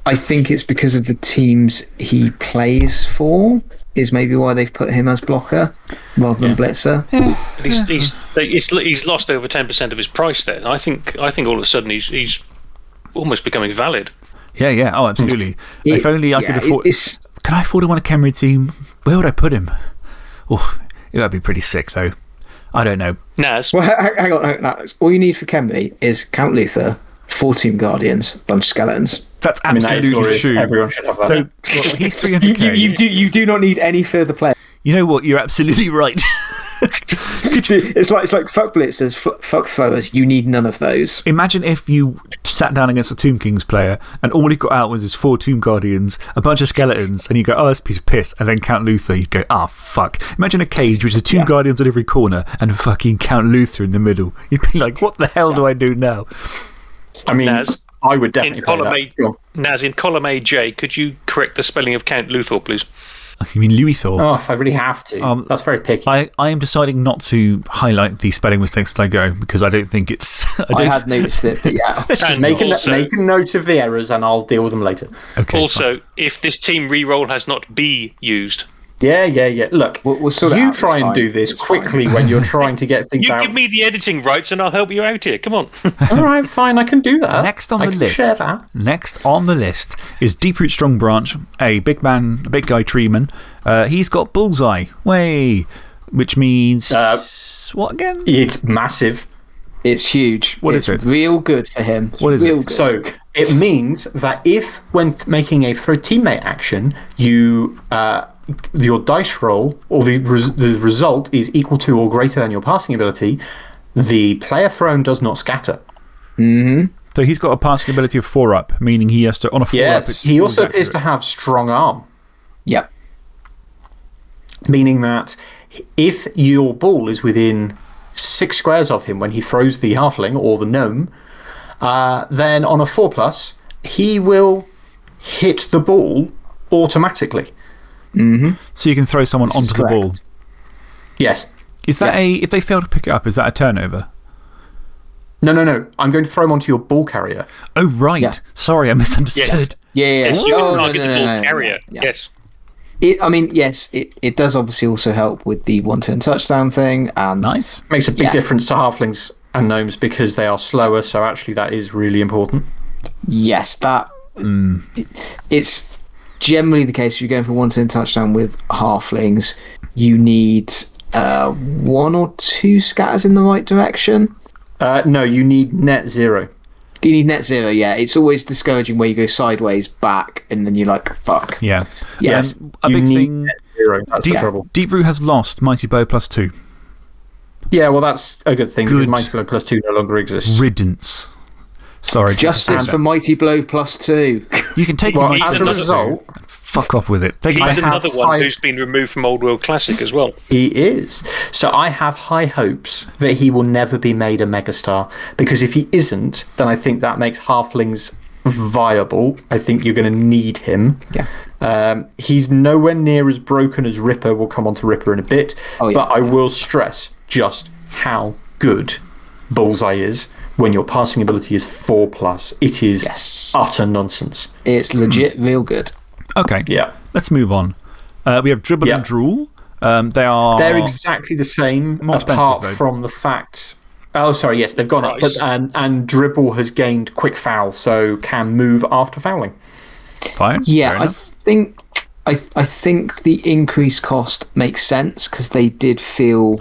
I think it's because of the teams he plays for, is maybe why they've put him as blocker rather than blitzer. But he's, he's, he's, he's lost over 10% of his price there. I think, I think all of a sudden he's, he's almost becoming valid. Yeah, yeah. Oh, absolutely. if only I Yeah, could afford. it's- Can I afford him on a Khemri team? Where would I put him? Oh, it would be pretty sick, though. I don't know. Naz, Well, hang hang on, hang on. All you need for Khemri is Count Luthor, four team Guardians, bunch of skeletons. That's I mean, that is absolutely true. Everyone should have that. So <laughs> well, he's 300k. you, you, do, you do not need any further play. You know what? You're absolutely <laughs> right. It's like, it's like fuck blitzers, fuck throwers. You need none of those. Imagine if you sat down against a Tomb Kings player and all he got out was his four Tomb Guardians, a bunch of skeletons, and you go, oh, that's a piece of piss, and then Count Luthor, you'd go, ah, fuck. Imagine a cage which is Tomb Guardians at every corner and fucking Count Luther in the middle. You'd be like, what the hell do I do now? I mean, Naz, I would definitely in column that. Go. A, Naz, in column AJ, could you correct the spelling of Count Luthor, please? You mean Louis Thor? Oh, if I really have to. Um, That's very picky. I, I am deciding not to highlight the spelling mistakes as I go because I don't think it's. <laughs> I, don't I had noticed it, but yeah. <laughs> And make, a, also, make a note of the errors and I'll deal with them later. okay, also, if this team reroll has not be used, Yeah, yeah, yeah. Look, We'll- we'll sort you out, try and fine. do this It's quickly when you're <laughs> trying to get things you out. give me the editing rights and I'll help you out here. Come on. <laughs> <laughs> All right, fine, I can do that. Next on I the can list. Share that. Next on the list is Deeproot Strong Branch, a big man, a big guy treeman. Uh, he's got Bullseye. Way. Which means. Uh, what again? It's massive. It's huge. What it's is it? real good for him. It's What is real it? Good. So, It means that if, when making a throw teammate action, you, uh, your dice roll or the, res the result is equal to or greater than your passing ability, the player thrown does not scatter. So he's got a passing ability of four up, meaning he has to, on a four up. Yes. He also appears to have strong arm, Yep. meaning that if your ball is within six squares of him when he throws the halfling or the gnome, uh, then on a four plus, he will hit the ball automatically. Mm-hmm. So you can throw someone This onto the ball. Yes. Is that a, if they fail to pick it up, is that a turnover? No, no, no. I'm going to throw him onto your ball carrier. Oh, right. Yeah. Sorry, I misunderstood. Yeah, yeah. Yes, yeah. you Oh, can no, no, the no, ball no, no, carrier. Yes. It, I mean, yes, it, it does obviously also help with the one turn touchdown thing. And Nice. Makes a big difference to halflings and gnomes because they are slower, so actually that is really important. Mm. yes, that. it- it's generally the case if you're going for one turn touchdown with halflings, you need uh, one or two scatters in the right direction. Uh, no, you need net zero. You need net zero, yeah. It's always discouraging where you go sideways, back, and then you're like, fuck. Yeah. Yes. Um, a you big need thing. net zero. That's Deep, the trouble. Deep Root has lost Mighty Blow plus two. Yeah, well, that's a good thing because Mighty Blow plus two no longer exists. Riddance. Sorry. Justice Jack. for Mighty Blow plus two. You can take Well, your as a Bow plus two. result, Fuck off with it. Take He's back. another one five- who's been removed from Old World Classic as well. He is. So I have high hopes that he will never be made a megastar because if he isn't, then I think that makes halflings viable. I think you're going to need him. Yeah. Um, he's nowhere near as broken as Ripper. We'll come on to Ripper in a bit. Oh, yeah. But I will stress just how good Bullseye is when your passing ability is 4 plus. It is Yes. utter nonsense. It's legit real good. Okay. Yeah. Let's move on. Uh, we have Dribble Yeah. and Drool. Um, they are. They're exactly the same, apart from the fact. Oh, sorry, yes, they've gone up. Price. But, and, and Dribble has gained quick foul, so can move after fouling. fine. Yeah, I think I I think the increased cost makes sense because they did feel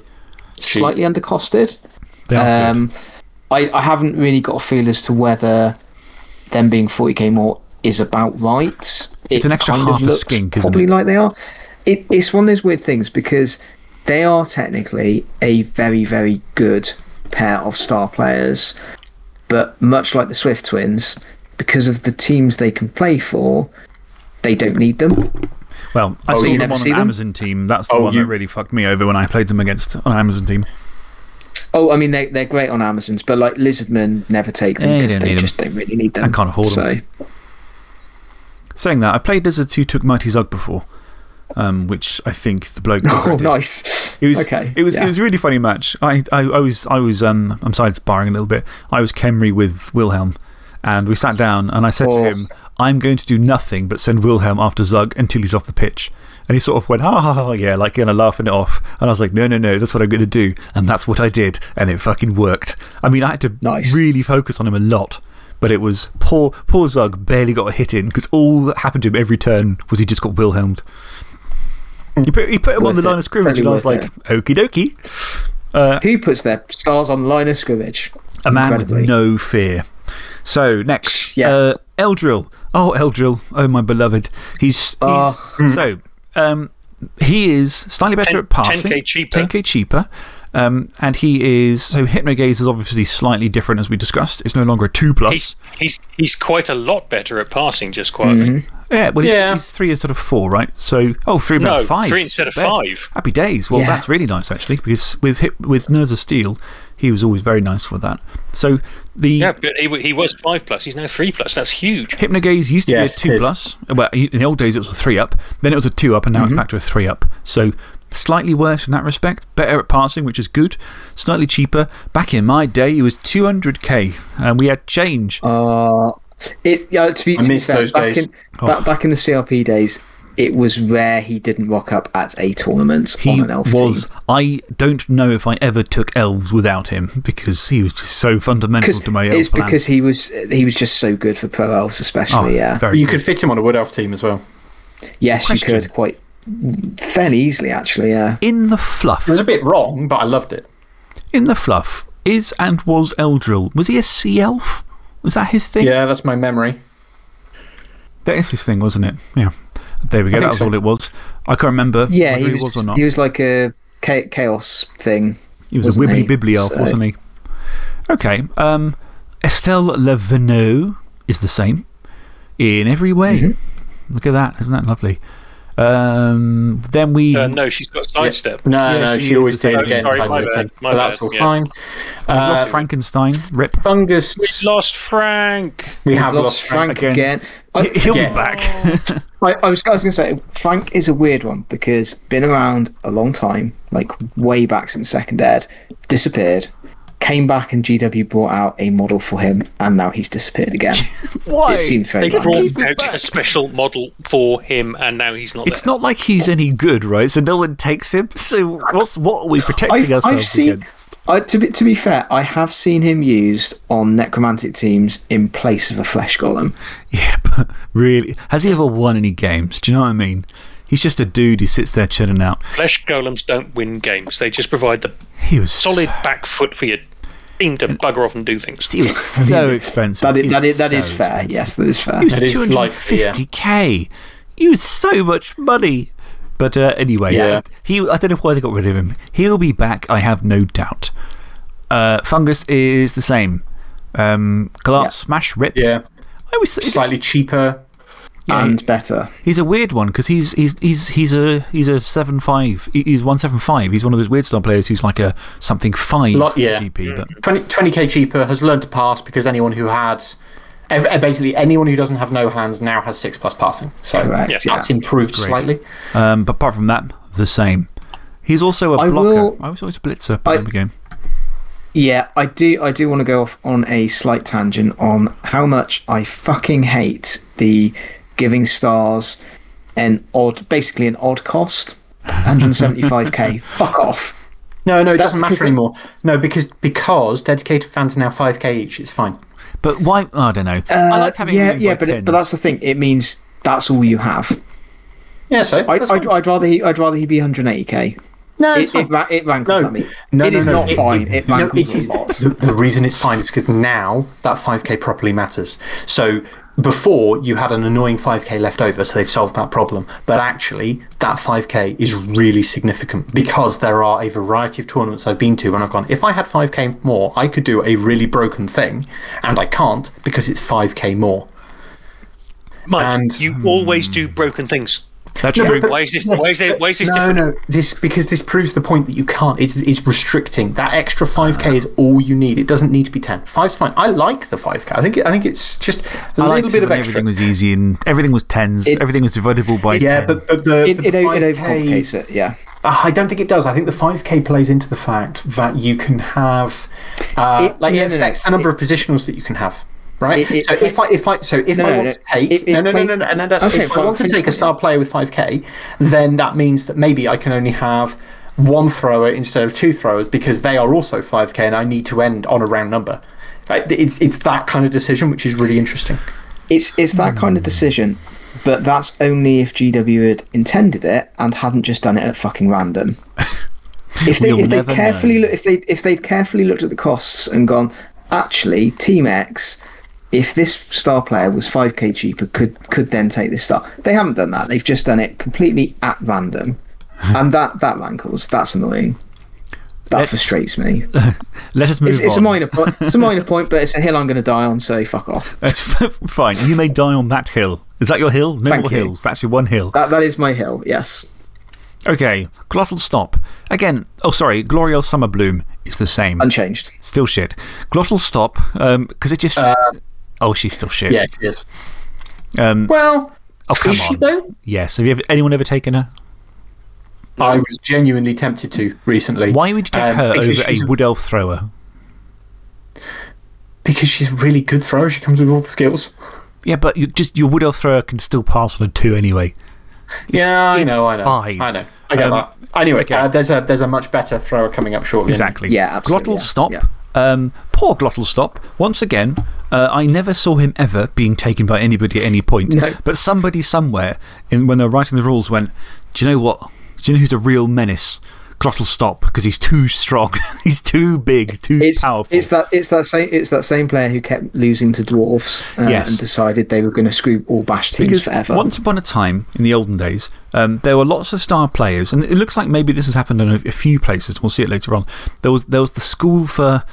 slightly undercosted. They are good. I I haven't really got a feel as to whether them being forty k more is about right. It's an extra kind of half a looks skink, isn't Probably it? like they are. It, it's one of those weird things because they are technically a very very good pair of star players, but much like the Swift twins, because of the teams they can play for, they don't need them. Well, I Oh, saw them never on see an them? Amazon team. That's the Oh, one you- that really fucked me over when I played them against an Amazon team. Oh, I mean they they're great on Amazons, but like Lizardmen never take them because they just don't really need them. I can't afford 'em. so, Saying that, I played Lizards who took Mighty Zug before, um, which I think the bloke. <laughs> Oh, nice. It was, okay. It was, yeah. it was a really funny match. I, I, I was, I was um, I'm side sparring a little bit. I was Khemri with Wilhelm, and we sat down, and I said Oh. to him, I'm going to do nothing but send Wilhelm after Zug until he's off the pitch. And he sort of went, ha ha ha, yeah, like kind of laughing it off. And I was like, no, no, no, that's what I'm going to do. And that's what I did. And it fucking worked. I mean, I had to Nice. really focus on him a lot. But it was poor, poor Zug barely got a hit in because all that happened to him every turn was he just got Wilhelmed. Mm. He put, he put him on the line of scrimmage, and I was like, okie dokie. Uh, Who puts their stars on line of scrimmage? A man with no fear. So, next, Yeah. uh, Eldril. Oh, Eldril. Oh, my beloved. He's. he's Oh. So, um, he is slightly better 10 at passing. 10k cheaper. 10k cheaper. Um, and he is. So, Hypnogaze is obviously slightly different as we discussed. It's no longer a 2 plus. He's, he's, he's quite a lot better at passing, just quietly. yeah, well, he's, Yeah. he's 3 instead of 4, right? So, oh, 3 No, instead of 5. three instead of Bed. five. Happy days. Well, Yeah. that's really nice, actually, because with, hip, with Nerves of Steel, he was always very nice with that. So, the. Yeah, but he, he was 5 plus, he's now 3 plus. That's huge. Hypnogaze used to Yes, be a 2 plus. Well, in the old days it was a 3 up, then it was a 2 up, and now it's back to a 3 up. So, slightly worse in that respect. Better at passing, which is good. Slightly cheaper. Back in my day, it was 200k, and we had change. Uh, it, yeah, to be, to be miss fair, those back, days. In, back, back in the CRP days, it was rare he didn't rock up at a tournament he on an elf was. team. I don't know if I ever took elves without him because he was just so fundamental to my elf It's plan. because he was, he was just so good for pro elves, especially. Oh, yeah. very You good. could fit him on a Wood Elf team as well. yes, Question. you could quite fairly easily, actually. Yeah. In the fluff, It was a bit wrong, but I loved it. in the fluff, is and was Eldril, was he a sea elf Was that his thing? Yeah, that's my memory. That is his thing, wasn't it? Yeah. There we go. I That was so. all it was. I can't remember Yeah, whether he was, was or not. he was like a chaos thing. He was a wibbly he? bibbly elf, So- wasn't he? Okay. Um, Estelle la Veneaux is the same in every way. Mm-hmm. Look at that. Isn't that lovely? Um, then we. Uh, no, she's got sidestep. No, Yeah, no, she she, always the did again. Sorry, type my bad, thing. my But that's bad, all yeah. fine. Uh, lost Frank 'n' Stein. Rip. fungus. We lost Frank. We We've have lost lost Frank again. again. I, He'll again. be back. <laughs> I, I was, I was going to say, Frank is a weird one because been around a long time, like way back since Second Ed, disappeared, came back and GW brought out a model for him, and now he's disappeared again. <laughs> Why? It seemed very They bad. brought out a special model for him, and now he's not It's there. not like he's any good, right? So no one takes him. So what's, what are we protecting I've, ourselves I've seen, against? I, to, be, to be fair, I have seen him used on necromantic teams in place of a flesh golem. <laughs> Yeah, but really. Has he ever won any games? Do you know what I mean? He's just a dude who sits there chilling out. Flesh golems don't win games. They just provide the He was solid back foot for your team to bugger off and do things. He was <laughs> so expensive. That He is, was that is, that is so fair. expensive. Yes, that is fair. He was That is like- 250k. He was so much money. But uh, anyway, Yeah. he, I don't know why they got rid of him. He'll be back, I have no doubt. Uh, Fungus is the same. Um, glass, Yeah. smash, rip. Yeah, I always, slightly cheaper. And better. he's a weird one because he's, he's, he's, he's a, he's a 7 5. He's 175. He's one of those weird style players who's like a something 5 Lot- yeah. GP. But 20, 20k cheaper has learned to pass because anyone who had. uh, Basically, anyone who doesn't have no hands now has 6 plus passing. So Correct, yeah. that's improved slightly. um, but apart from that, the same. He's also a I blocker. will- I was always a blitzer, but I- there we go. Yeah, I do. I do want to go off on a slight tangent on how much I fucking hate the giving stars an odd, basically an odd cost, 175k. <laughs> Fuck off. No, no, it doesn't matter anymore. No, because because dedicated fans are now 5k each. It's fine. But why? I don't know. I like having Uh, yeah, yeah, but it, but that's the thing. It means that's all you have. Yeah, so. I, I'd, fine. I'd rather he, I'd rather he be 180k. no, It, it's fine. it, ra- it rankles No, at me. no, it no, is no, not fine. It, no, rankles it is- a lot. The, the reason it's fine is because now that 5k properly matters. So before you had an annoying 5k left over, so they've solved that problem. But actually, that 5k is really significant because there are a variety of tournaments I've been to and I've gone, if I had 5k more, I could do a really broken thing, and I can't because it's 5k more. Mike, And- you always do broken things. That's No, true. but- Why is this? yes, why is it? Why is this no, different? no. This because this proves the point that you can't. It's it's restricting. That extra five k is all you need. It doesn't need to be ten. Five's fine. I like the five k. I think it, I think it's just a I little bit of extra. Everything was easy and everything was tens. It- everything was dividable by Yeah, 10. but, but the, It, but it, the it 5K overcomplicates it. Yeah. Uh, I don't think it does. I think the 5k plays into the fact that you can have. Uh, It- like, no, it no, no. affects the number of positionals that you can have. Right? It- it- so, if I, if I, so if No, I no, want no. to take. It- it no, no, play- no, no, no, no, no. Okay, If I want to take a star player with 5k, then that means that maybe I can only have one thrower instead of two throwers because they are also 5k and I need to end on a round number. Like, it's, it's that kind of decision, which is really interesting. It's, it's that kind of decision, but that's only if GW had intended it and hadn't just done it at fucking random. <laughs> If they we'll if they carefully look, if they if they'd carefully looked at the costs and gone, actually, Team X, if this star player was five k cheaper, could could then take this star. They haven't done that. They've just done it completely at random, and that that rankles. That's annoying. That Let's- frustrates me. <laughs> Let us move It's, it's a minor point. <laughs> It's a minor point, but it's a hill I'm going to die on. So fuck off. That's <laughs> fine. You may die on that hill. Is that your hill? No Thank more you. hills. That's your one hill. That that is my hill. Yes. Okay. Glotl Stop. Again, oh, sorry. Gloriel Summerbloom is the same. Unchanged. Still shit. Glotl Stop, um, because it just. Uh, oh, she's still shit. Yeah, it is. Um, Well, oh, come is she though? Yes. Have you ever, anyone ever taken her? I was genuinely tempted to recently. Why would you take Um, her over a Wood Elf thrower? Because she's a really good thrower. She comes with all the skills. Yeah, but you, just your Wood Elf thrower can still pass on a two anyway. yeah, I know, I know. fine. I know. I get Um, that. Anyway, okay. uh, there's, a, there's a much better thrower coming up shortly. Exactly. Yeah, absolutely, Glottal yeah, Stop. yeah. Um, poor Glotl Stop. Once again, uh, I never saw him ever being taken by anybody at any point. No. But somebody somewhere, in, when they were writing the rules, went, Do you know what? Do you know who's a real menace? Glotl Stop because he's too strong. <laughs> he's too big, too It's, powerful. it's, that, it's, that same, it's that same player who kept losing to dwarfs uh, Yes. and decided they were going to screw all bash teams Because forever. once upon a time, in the olden days, um, there were lots of star players, and it looks like maybe this has happened in a, a few places. We'll see it later on. There was, there was the school for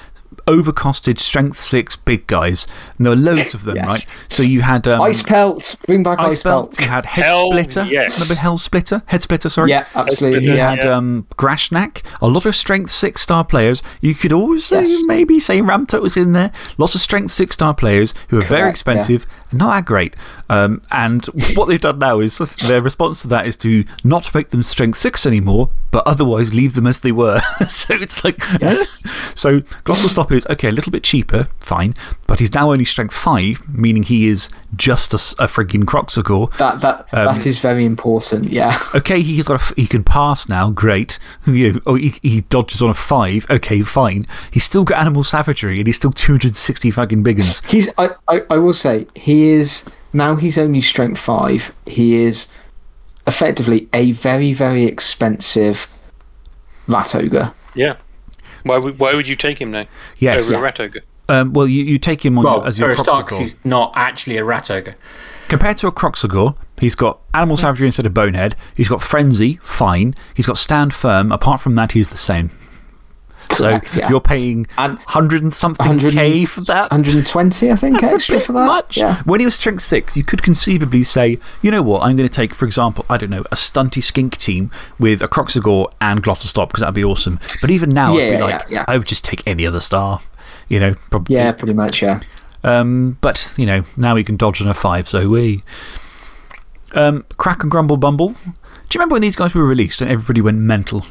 overcosted strength six big guys, and there were loads of them, Yes. right? So you had um, ice pelt, bring back ice, Ice Belt, you had Head Hell Splitter. yes. Remember Hell Splitter? Head Splitter, sorry. Yeah, absolutely. You Yeah. had um, Grashnak, a lot of strength six star players. You could also Yes. maybe say Ramtut was in there. Lots of strength six star players who are very Correct, expensive and not that great. Um, and <laughs> what they've done now is their response to that is to not make them strength six anymore, but otherwise leave them as they were. <laughs> so it's like, Yes. <laughs> so Glotl Stop is okay, a little bit cheaper, fine, but he's now only strength five, meaning he is just a frigging Kroxigor. That, that, Um, that is very important, yeah. <laughs> Okay, he's got a f he can pass now, great. <laughs> You know, oh, he, he dodges on a five, okay, fine. He's still got animal savagery and he's still 260 fucking biggins. He's, I, I, I will say, he is, now he's only strength five, he is effectively a very, very expensive rat ogre. Yeah. Why would, why would you take him now? Yes. Over a rat ogre? Um, well, you, you take him on Well, your, as your for a start, 'cause Kroxigor. he's not actually a rat ogre. Compared to a Kroxigor, he's got animal savagery instead of bonehead. He's got frenzy, fine. He's got stand firm. Apart from that, he's the same. Correct, so yeah. you're paying And 100 and something 100 K for that? 120, I think, That's extra for that. much. Yeah. When he was strength six, you could conceivably say, you know what, I'm going to take, for example, I don't know, a stunty skink team with a Kroxigor and Glotl Stop because that'd be awesome. But even now, I'd Yeah, be yeah, like, yeah. I would just take any other star. You know, probably. Yeah, pretty much, yeah. Um, but, you know, now he can dodge on a five, so we. Um, Grak and Grumble Bumble. Do you remember when these guys were released and everybody went mental?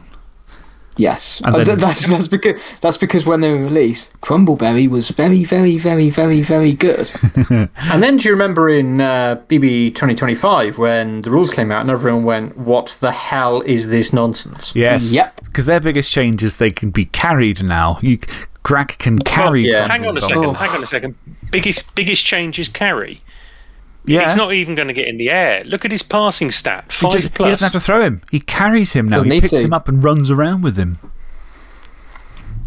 Yes. And Oh, then- th- that's, that's, because, that's because when they were released, Crumbleberry was very, very, very, very, very good. <laughs> And then do you remember in uh, BB 2025 when the rules came out and everyone went, What the hell is this nonsense? Yes. Yep. Because their biggest change is they can be carried now. You, Grak can carry yeah. Hang on a Bumble. second. Hang on a second. Biggest, biggest change is carry. Yeah. He's not even going to get in the air. Look at his passing stat. He, Five just- he doesn't have to throw him. He carries him now. Doesn't he picks to. him up and runs around with him.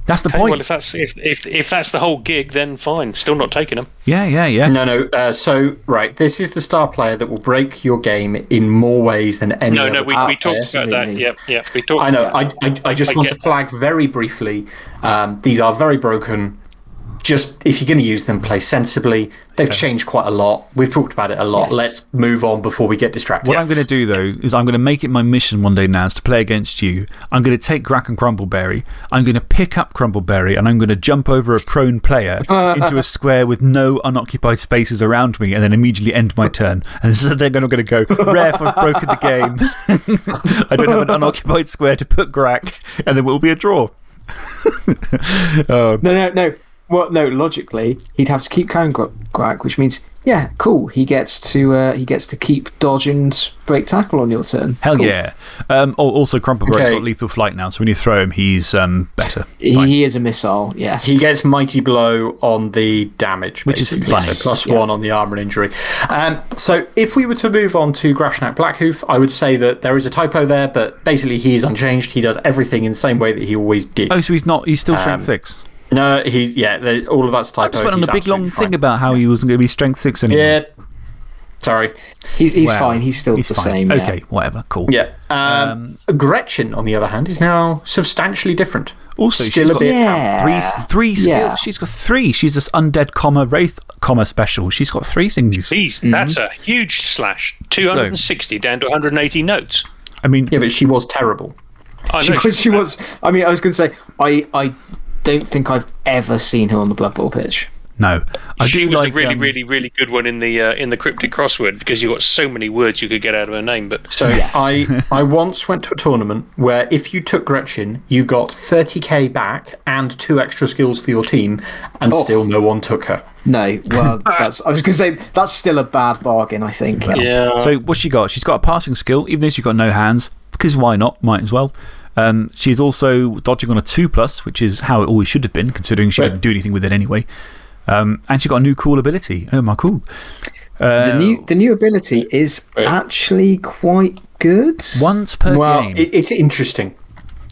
That's the Okay, point. well, if that's, if, if, if that's the whole gig, then fine. Still not taking him. yeah, yeah, yeah. No, no. Uh, so, right, this is the star player that will break your game in more ways than any No, other no, we, we talked about that. Absolutely. Yep, yep. We talked I know. I, I, I just I want to flag very briefly um, these are very broken. Just if you're going to use them, play sensibly. They've changed quite a lot. We've talked about it a lot. Yes. Let's move on before we get distracted. What I'm going to do, though, is I'm going to make it my mission one day, Naz, to play against you. I'm going to take Grak and Crumbleberry. I'm going to pick up Crumbleberry and I'm going to jump over a prone player <laughs> into a square with no unoccupied spaces around me and then immediately end my turn. <laughs> And so they're going to go, Ref, I've broken the game. <laughs> I don't have an unoccupied square to put Grak, and then we'll be a draw. Um, no, no, no. Well, no, logically, he'd have to keep carrying Gr- Grak, which means, yeah, cool. He gets to, uh, he gets to keep dodge and break tackle on your turn. Hell Cool. yeah. Um, oh, also, Crumbleberry's Okay. got lethal flight now, so when you throw him, he's um, better. He, he is a missile, yes. He gets mighty blow on the damage, Which is basically. funny. So plus Yeah. one on the armor and injury. Um, so if we were to move on to Grashnak Blackhoof, I would say that there is a typo there, but basically he is unchanged. He does everything in the same way that he always did. Oh, so he's not, he's still strength Um, six. No, he, yeah, the, all of that's typo. I just went on He's a big long absolutely thing about how he wasn't going to be strength six anymore. Yeah. Sorry. he's he's Well, fine. He's still He's the fine. same. yeah. Okay, whatever, cool. Yeah. Um, Gretchen, on the other hand, is now substantially different. Also, Still she's a got bit- Yeah. three, three skills. Yeah. She's got three. She's this undead, comma, wraith, comma, special. She's got three things. Jeez, that's a huge slash. 260 down to 180 notes. I mean, Yeah, but she was terrible. I She know. was, she was. I mean, I was going to say, I, I don't think I've ever seen her on the Blood Bowl pitch. no. I she do was like, a really, um, really, really good one in the uh, in the cryptic crossword because you got so many words you could get out of her name. But So I, <laughs> I once went to a tournament where if you took Gretchen, you got 30k back and two extra skills for your team, and still no one took her. No, well, <laughs> that's. I was going to say that's still a bad bargain. I think. yeah, So, what's she got? She's got a passing skill, even though she's got no hands, because why not? Might as well. Um, she's also dodging on a 2 plus, which is how it always should have been, considering she Right. didn't do anything with it anyway. Um, and she got a new cool ability. Oh, my cool. Uh, The new the new ability is actually quite good. once per Well, game. it, it's interesting.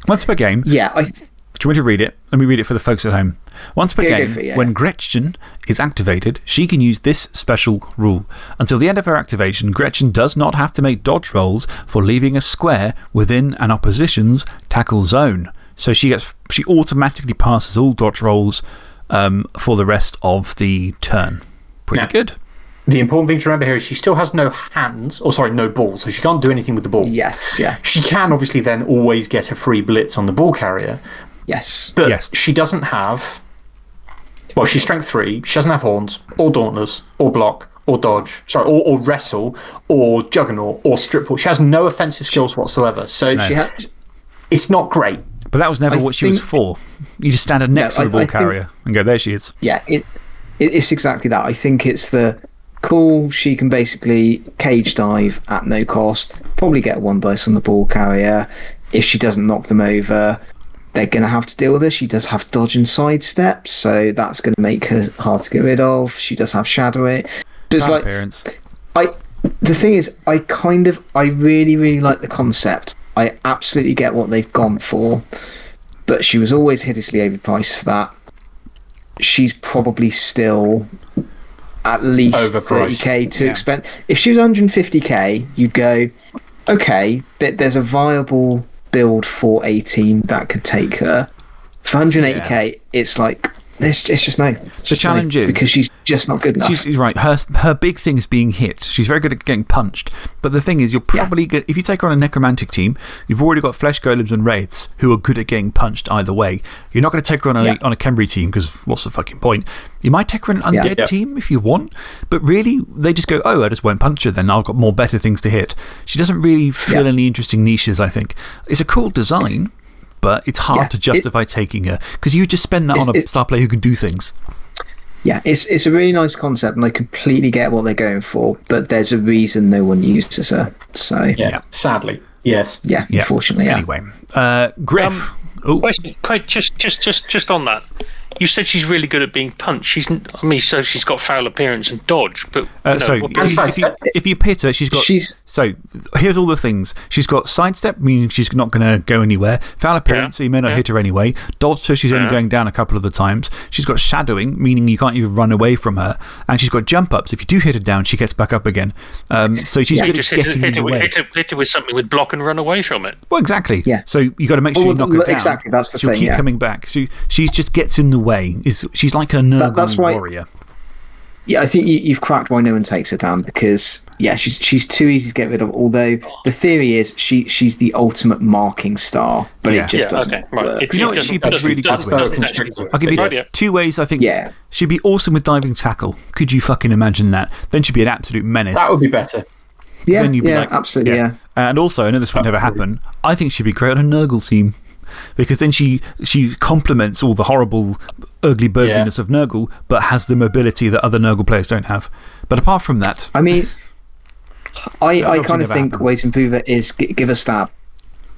Once per game, Yeah, I. Do you want me to read it? Let me read it for the folks at home. Once per Go- go game, for it, yeah, when yeah. Gretchen is activated, she can use this special rule. Until the end of her activation, Gretchen does not have to make dodge rolls for leaving a square within an opposition's tackle zone. So she, gets, she automatically passes all dodge rolls um, for the rest of the turn. Pretty Now- good. The important thing to remember here is she still has no hands, or sorry, no ball, so she can't do anything with the ball. yes, yeah, She can obviously then always get a free blitz on the ball carrier, yes. but Yes. she doesn't have. Well, she's strength three. She doesn't have horns, or dauntless, or block, or dodge. Sorry, or, or wrestle, or juggernaut, or strip ball. She has no offensive skills whatsoever. So She ha- it's not great. But that was never I what she was for. You just stand her next No, to the I- ball I think- carrier and go, there she is. yeah, it, it, it's exactly that. I think it's the cool. She can basically cage dive at no cost. Probably get one dice on the ball carrier. If she doesn't knock them over, they're going to have to deal with her. She does have dodge and sidestep, so that's going to make her hard to get rid of. She does have shadow it. But it's Bad like appearance. I the thing is, I kind of, I really, really like the concept. I absolutely get what they've gone for, but she was always hideously overpriced for that. She's probably still at least Overpriced. 30k too Yeah. expensive. If she was 150k, you'd go, okay, th- there's a viable build for a team that could take her. For 180k, it's like, it's, it's just no. It's just no, challenge is- because she's just not good enough. She's she's right. Her, her big thing is being hit. She's very good at getting punched. But the thing is, you're probably good. If you take her on a necromantic team, you've already got flesh golems and wraiths who are good at getting punched either way. You're not going to take her on a, Yeah. on a Khemri team because what's the fucking point? You might take her on an Yeah. undead Yeah. team if you want. But really, they just go, oh, I just won't punch her then. I've got more better things to hit. She doesn't really fill any interesting niches, I think. It's a cool design, but it's hard Yeah, to it- justify taking her because you just spend that on a it- star player who can do things. Yeah, it's it's a really nice concept, and I completely get what they're going for. But there's a reason no one uses her. So yeah, Yeah. Sadly. Yes. Yeah. unfortunately, yeah. Anyway, uh, Griff. oh, Question, quite just, just, just, just on that. You said she's really good at being punched. She's, n- I mean, so she's got foul appearance and dodge, but Uh, no, so, if, you- And if, you, if you pit her, she's got. She's- So, here's all the things. She's got sidestep, meaning she's not going to go anywhere. Foul appearance, so you may not yeah. hit her anyway. Dodge, so she's only Yeah. going down a couple of the times. She's got shadowing, meaning you can't even run away from her. And she's got jump ups. If you do hit her down, she gets back up again. Um, so, she's you good just at hit, her- getting hit, her with, hit, her, hit her with something with block and run away from it. Well, exactly. Yeah. So, you got to make sure Well, you knock her down. exactly, that's the She'll thing, keep coming back. She, she just gets in the way. Is She's like a Nurgle that's why- warrior. Yeah, I think you, you've cracked why no one takes her down because yeah, she's she's too easy to get rid of. Although the theory is she she's the ultimate marking star, but Yeah. it just Yeah, doesn't okay, right. work. It's- You know what she'd be really good doesn't- with? doesn't Constrictor. actually work. I'll give you Right, yeah. two ways I think Yeah. she'd be awesome with diving tackle. Could you fucking imagine that? Then she'd be an absolute menace. That would be better. yeah, then you'd be yeah, like, absolutely, yeah. And also, I know this would never happen. I think she'd be great on a Nurgle team. Because then she, she complements all the horrible, ugly burgliness of Nurgle, but has the mobility that other Nurgle players don't have. But apart from that, I mean, <laughs> I I kind of think happened. way to improve it is give a stab.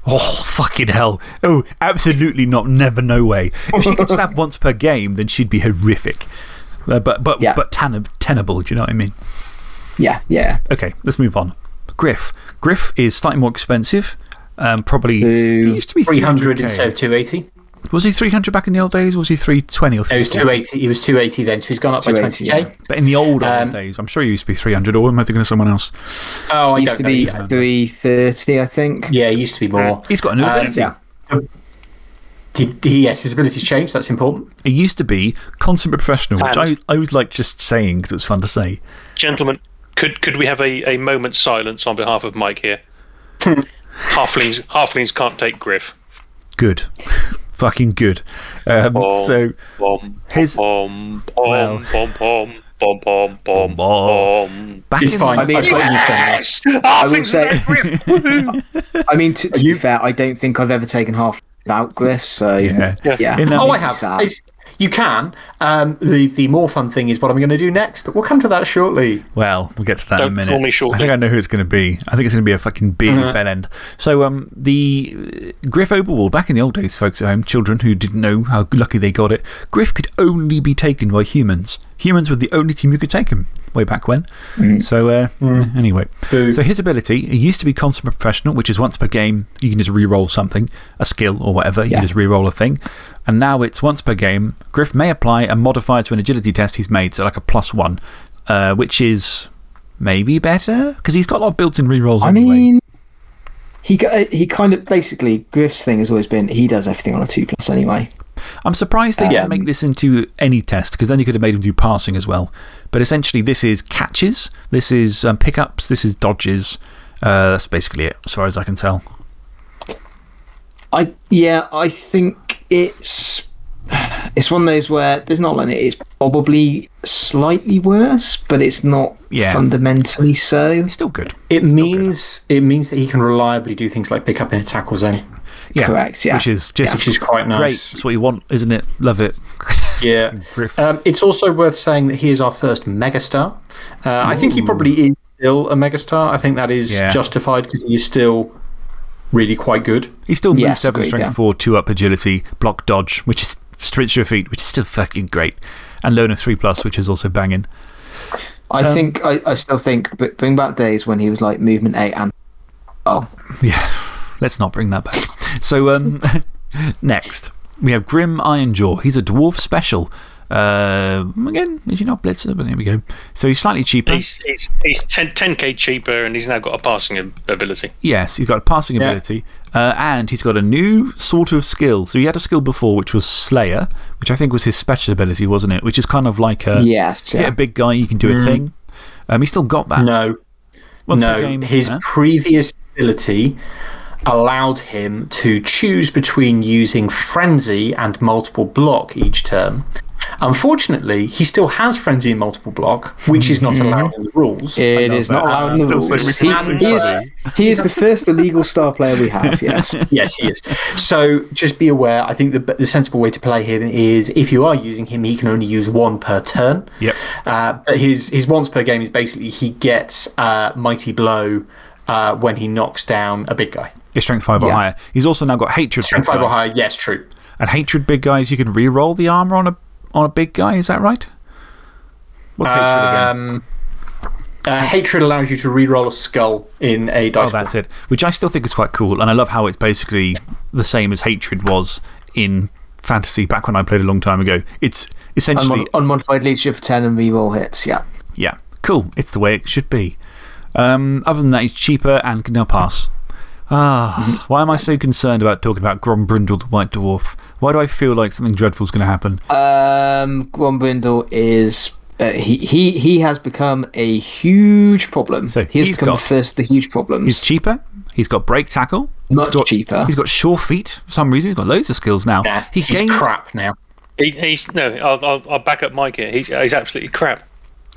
oh, fucking hell. Oh, absolutely not. Never, no way. If she could <laughs> stab once per game, then she'd be horrific. Uh, but but, Yeah. but ten tenable, do you know what I mean? Yeah, yeah. Okay, let's move on. Griff. Griff is slightly more expensive. Um, probably. Boo. He used to be 300 300K. instead of 280. Was he 300 back in the old days? Or was he 320 or No, It was 280. He was 280 then, so he's gone up by 280, 20k. yeah. But in the old, old Um, days, I'm sure he used to be 300, or am I thinking of someone else? Oh, I Used to know. be three thirty, I think. yeah, it used to be more. He's got an Um, ability. Yeah. He, he- yes, his ability's changed. That's important. It used to be consummate professional, which I, And- I always like just saying because it was fun to say. Gentlemen, could, could we have a, a moment's silence on behalf of Mike here? <laughs> halflings, halflings can't take Griff. Good. <laughs> Fucking good. Um, Bom, so, bom, his- bom, well- bom, bom, bom, bom, bom, bom, bom. back It's fine. I mean, I've got you from that. Yes! will say- take Griff! Woohoo! <laughs> I mean, to, to be fair, I don't think I've ever taken half without Griff, so Yeah. yeah. In, um, Oh, I It's have. sad. It's, You can. Um, the, the more fun thing is what I'm going to do next, but we'll come to that shortly. Well, we'll get to that in a Don't minute. call me shortly. I think I know who it's going to be. I think it's going to be a fucking big Uh-huh. bell end. So, um, the uh, Griff Oberwald, back in the old days, folks at home, children who didn't know how lucky they got it, Griff could only be taken by humans. Humans were the only team who could take him way back when. Mm-hmm. So, uh, mm. anyway. Boo. So, his ability, it used to be Consummate Professional, which is once per game, you can just re roll something, a skill or whatever. You Yeah. can just re roll a thing. And now it's once per game. Griff may apply a modifier to an agility test he's made, so like a plus one, uh, which is maybe better because he's got a lot of built in re rolls I anyway. mean, he, go- uh, he kind of basically, Griff's thing has always been he does everything on a 2 plus anyway. I'm surprised they uh, didn't make um, this into any test because then you could have made him do passing as well. But essentially, this is catches, this is um, pickups, this is dodges. Uh, that's basically it, as far as I can tell. I yeah, I think it's it's one of those where there's not like it's probably slightly worse, but it's not Yeah. fundamentally so. He's still good. It means, it means that he can reliably do things like pick up in a tackle zone. Yeah. Correct, yeah. Which is just Which is quite nice. great. That's what you want, isn't it? Love it. <laughs> Yeah. Um, it's also worth saying that he is our first megastar. Uh, I think he probably is still a megastar. I think that is Yeah. justified because he is still really quite good. He still moves Yes, 7 agreed, strength yeah. 4, 2 up agility, block dodge, which is straight to your feet, which is still fucking great. And Loner 3 plus, which is also banging. I think I, I still think but bring back days when he was like movement eight and oh Yeah, <laughs> let's not bring that back. So, um, <laughs> next, we have Grim Ironjaw. He's a dwarf special. Uh, again, is he not Blitzer? But there we go. So he's slightly cheaper. He's, he's, he's 10, 10k cheaper and he's now got a passing ability. Yes, he's got a passing Yeah. ability. Uh, and he's got a new sort of skill. So he had a skill before, which was Slayer, which I think was his special ability, wasn't it? Which is kind of like a yes, hit yeah. a big guy, you can do a thing. Um, he's still got that. No. Once no. game, His huh? previous ability allowed him to choose between using Frenzy and multiple block each turn. Unfortunately, he still has Frenzy and multiple block, which is not allowed in the rules. It is not allowed in the rules. He, he is, he is the first illegal star player we have, yes. <laughs> yes, he is. So just be aware. I think the, the sensible way to play him is if you are using him, he can only use one per turn. Yep. Uh, but his, his once per game is basically he gets uh, Mighty Blow uh, when he knocks down a big guy. His strength 5 or Yeah. higher. He's also now got hatred. Strength 5 or higher, yes, true. And hatred big guys, you can re roll the armor on a, on a big guy, is that right? What's hatred again? Um, uh, hatred allows you to re-roll a skull in a dice Oh, that's it. Which I still think is quite cool. And I love how it's basically the same as hatred was in fantasy back when I played a long time ago. It's essentially. Unmod- unmodified leadership of 10 and reroll hits, yeah. Yeah, cool. It's the way it should be. Um, other than that, he's cheaper and can now pass. Ah, why am I so concerned about talking about Grombrindle the White Dwarf? Why do I feel like something dreadful is going to happen? Um, Grombrindle is. Uh, he, he, he has become a huge problem. So he has he's become got- the first of the huge problems. He's cheaper. He's got break tackle. Much he's got, cheaper. He's got sure feet for some reason. He's got loads of skills now. Nah, he he's gained. crap now. He, he's no. I'll, I'll, I'll back up Mike here. He's, he's absolutely crap.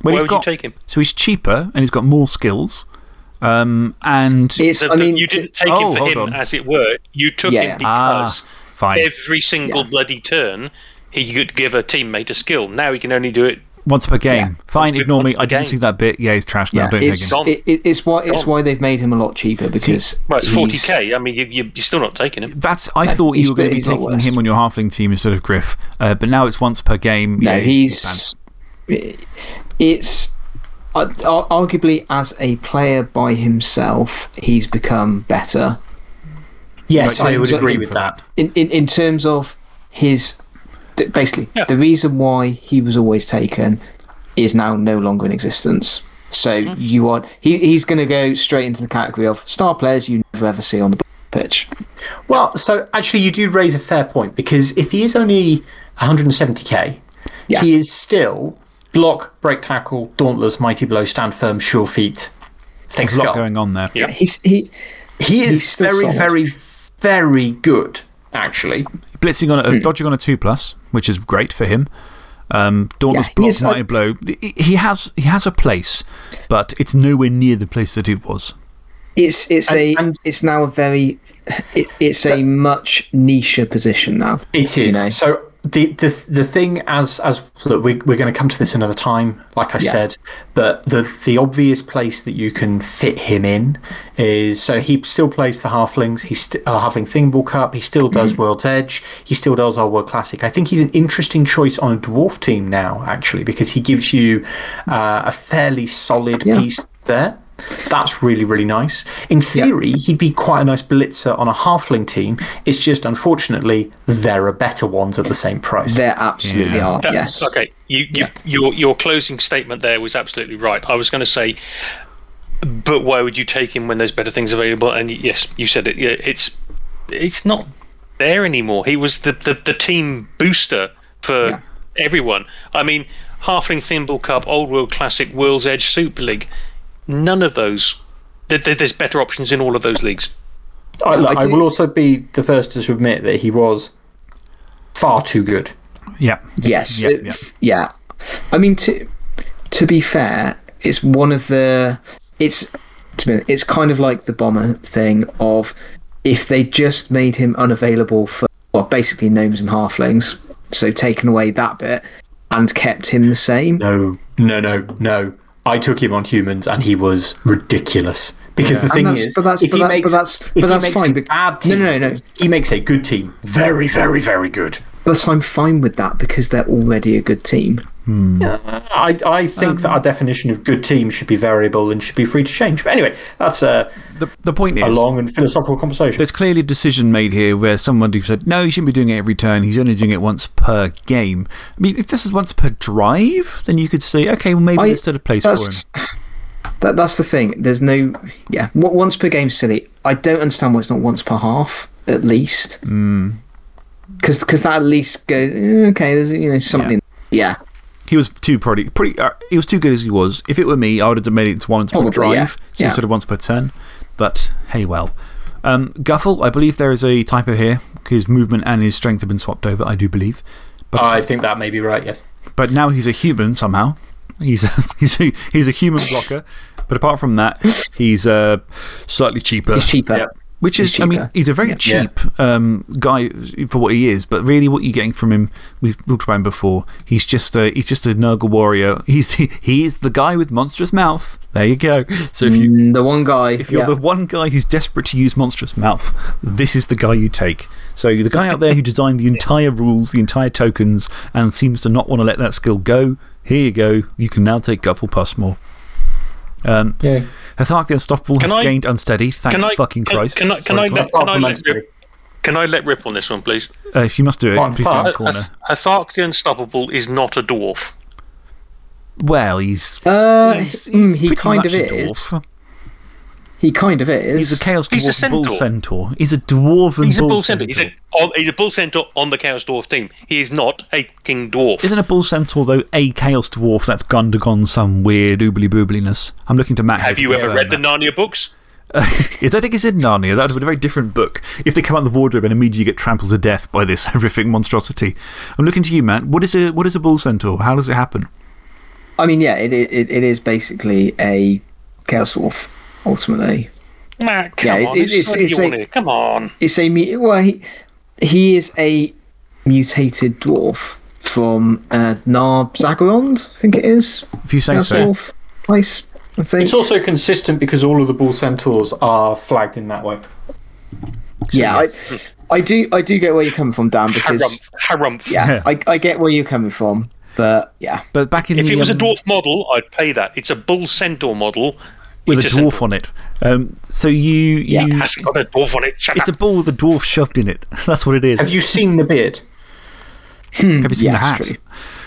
Well, Why he's would got- you take him? So he's cheaper and he's got more skills. Um, and. it's, The- I mean, you didn't take Oh, him for him, on. as it were. You took Yeah. him ah, because fine. every single Yeah. bloody turn he could give a teammate a skill. Now he can only do it. Once per game. Yeah. Fine, ignore me. I didn't game. see that bit. Yeah, he's trash now. yeah, Don't take it's, him. It, it, it's, why, it's why they've made him a lot cheaper because. Well, it's forty k. I mean, you, you, you're still not taking him. That's, I No, thought you were going to be the- he's not taking him on your halfling team instead of Griff. Uh, but now it's once per game. No, Yeah, he's. It's. Uh, arguably, as a player by himself, he's become better. Yes, Right, I would so- agree with that. in, in, in terms of his. th- Basically, Yeah. the reason why he was always taken is now no longer in existence. So Hmm. you are. He, he's going to go straight into the category of star players you never ever see on the pitch. Well, so actually, you do raise a fair point because if he is only 170k, Yeah. he is still block, break tackle, dauntless, mighty blow, stand firm, sure feet, thick There's a lot going on there. Yeah. He's he. He is still very, solid. very, very good, actually. Blitzing on a, Hmm. dodging on a 2 plus, which is great for him. Um, Dauntless Yeah, block, mighty blow. He- He has, he has a place, but it's nowhere near the place that it was. It's it's And- a and- it's now a very it, it's a much nicher position now. It is. You know. So the, the, the thing, as, as look, we, we're going to come to this another time, like I Yeah. said, but the, the obvious place that you can fit him in is so he still plays the Halflings, he's st uh, Halfling Thimble Cup, he still does World's Edge, he still does our World Classic. I think he's an interesting choice on a Dwarf team now, actually, because he gives you uh, a fairly solid Yeah. piece there. That's really, really nice. In theory, he'd be quite a nice blitzer on a halfling team. It's just, unfortunately, there are better ones at the same price. There absolutely Yeah. are. That- yes. Okay. You, you, your your closing statement there was absolutely right. I was going to say, but why would you take him when there's better things available? And yes, you said it. Yeah, it's it's not there anymore. He was the the, the team booster for Yeah. everyone. I mean, Halfling Thimble Cup, Old World Classic, World's Edge, Super League. None of those. there- there- There's better options in all of those leagues. I, look, I I will also be the first to admit that he was far too good. Yeah. Yes. Yeah, it- yeah. yeah. I mean, to to be fair, it's one of the it's to be, it's kind of like the bomber thing of if they just made him unavailable for well, basically gnomes and halflings, so taken away that bit and kept him the same. No, no, no, no. I took him on humans and he was ridiculous. Because the thing is, but that's- if but he that- makes, but that's- if but he makes fine, a bad No, team, no, no, no. he makes a good team very, very, very good. But I'm fine with that because they're already a good team. Hmm. I, I think that um, our definition of good team should be variable and should be free to change. But anyway, that's a, The, the point is, a long and philosophical conversation. there's clearly a decision made here where someone who said, no, he shouldn't be doing it every turn. He's only doing it once per game. I mean, if this is once per drive, then you could say, okay, well, maybe I- there's still a place for him. That's, that, that's the thing. There's no. Yeah. What once per game's silly. I don't understand why it's not once per half, at least. Hmm. Because that at least go. eh, Okay, there's you know something. Yeah. He was too pretty, pretty uh, he was too good as he was. If it were me, I would have made it to once per Probably, drive yeah. so Yeah. instead of once per turn. But hey, well. Um, Guffle, I believe there is a typo here. His movement and his strength have been swapped over, I do believe. But I think that may be right, yes. But now he's a human somehow. He's a, <laughs> he's a, he's a human blocker. But apart from that, he's uh, slightly cheaper. It's cheaper. Yep. Which is, I mean, he's a very Yeah. cheap um, guy for what he is, but really what you're getting from him, we've talked about him before. He's just a, he's just a Nurgle warrior. <laughs> He's, he is the guy with monstrous mouth. There you go. So if, you, Mm, the one guy. if you're yeah. the one guy who's desperate to use monstrous mouth, this is the guy you take. So the guy out there who designed the entire rules, the entire tokens, and seems to not want to let that skill go, here you go. You can now take Guffle Pusmaw. Um, Yeah. Hthark the Unstoppable Can has I- gained Unsteady. Thank Can I fucking can, Christ. Can I, can Sorry, I, let, can, I let rip, can I let rip on this one, please? Uh, if you must do it, Go please Thark. down the corner. Hthark the Unstoppable is not a dwarf. Well, he's. Uh, he's, mm, he's he kind much of a is. dwarf. He kind of is. He's a Chaos He's a Dwarf Bull centaur. Centaur. He's a Dwarven He's a Bull bull centaur. He's Centaur. a, on, he's a bull centaur on the Chaos Dwarf team. He is not a king dwarf. Isn't a Bull Centaur, though, a Chaos Dwarf that's undergone some weird oobly boobliness? I'm looking to Matt. Have you ever read the Narnia books? <laughs> I don't think it's in Narnia. That would have been a very different book if they come out of the wardrobe and immediately get trampled to death by this <laughs> horrific monstrosity. I'm looking to you, Matt. What is a, what is a Bull Centaur? How does it happen? I mean, yeah, it, it, it is basically a Chaos Dwarf, ultimately. Matt, come Yeah, on. it- it's, it's- it's a- want? Come on. It's a. Well, he, he is a mutated dwarf from uh, Narb I think it is. If you say so. Dwarf place, I think. It's also consistent because all of the bull centaurs are flagged in that way. yeah, I, I, do, I do get where you're coming from, Dan, because. Harumph. Harumph. Yeah, Yeah. I, I get where you're coming from, but yeah. But back in If the. it was a um, dwarf model, I'd pay that. It's a bull centaur model. With a it's dwarf on it. Um, so you. Yeah. you It hasn't got a dwarf on it. Shut it's a ball with a dwarf shoved in it. <laughs> That's what it is. Have you seen the beard? Have you seen the yes, hat? true.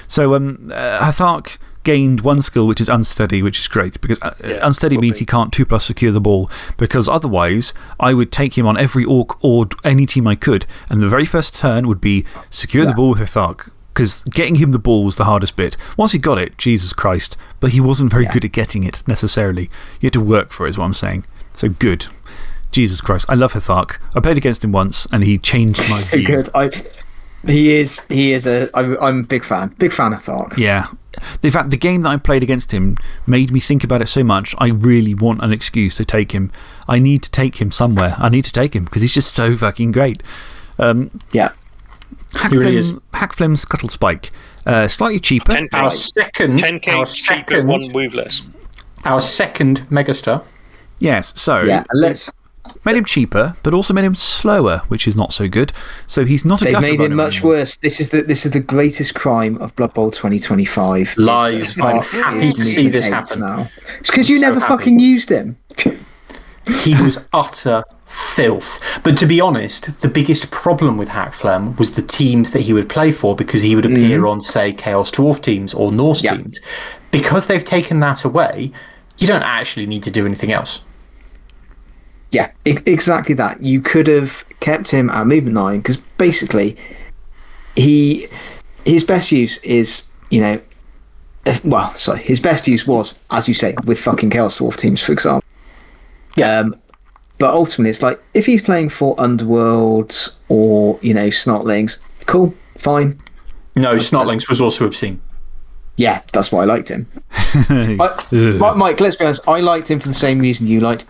So um, uh, Hthark gained one skill, which is unsteady, which is great because uh, unsteady means he can't 2 plus secure the ball. Because otherwise, I would take him on every orc or any team I could. And the very first turn would be secure the ball with Hthark. Because getting him the ball was the hardest bit. Once he got it, Jesus Christ. But he wasn't very good at getting it necessarily. You had to work for it, is what I'm saying. So good. Jesus Christ. I love Hithark. I played against him once and he changed my <laughs> So view. good. I, he is, he is a. I'm, I'm a big fan. Big fan of Thark. Yeah. In fact, the game that I played against him made me think about it so much. I really want an excuse to take him. I need to take him somewhere. I need to take him because he's just so fucking great. Um, Yeah. He really is. Hakflem Skuttlespike. Uh, slightly cheaper. 10k, Our second, 10k our cheaper, second, one move less. our second megastar. Yes, so Yeah, let's. made him cheaper, but also made him slower, which is not so good. So he's not a They've made runner it much anymore. worse. This is the this is the greatest crime of Blood Bowl 2025. Lies. I'm happy to see this eight happen. Now. It's because you so never happy. fucking used him. <laughs> He was utter filth. But to be honest, the biggest problem with Hakflem was the teams that he would play for because he would appear on, say, Chaos Dwarf teams or Norse teams. Because they've taken that away, you don't actually need to do anything else. Yeah, exactly that. You could have kept him at movement nine because basically, he his best use is you know, well, sorry, his best use was as you say with fucking Chaos Dwarf teams, for example. Yeah. Um, but ultimately, it's like if he's playing for Underworlds or you know Snotlings, cool, fine. No, uh, Snotlings was also obscene. Yeah, that's why I liked him. <laughs> I, Mike, let's be honest. I liked him for the same reason you liked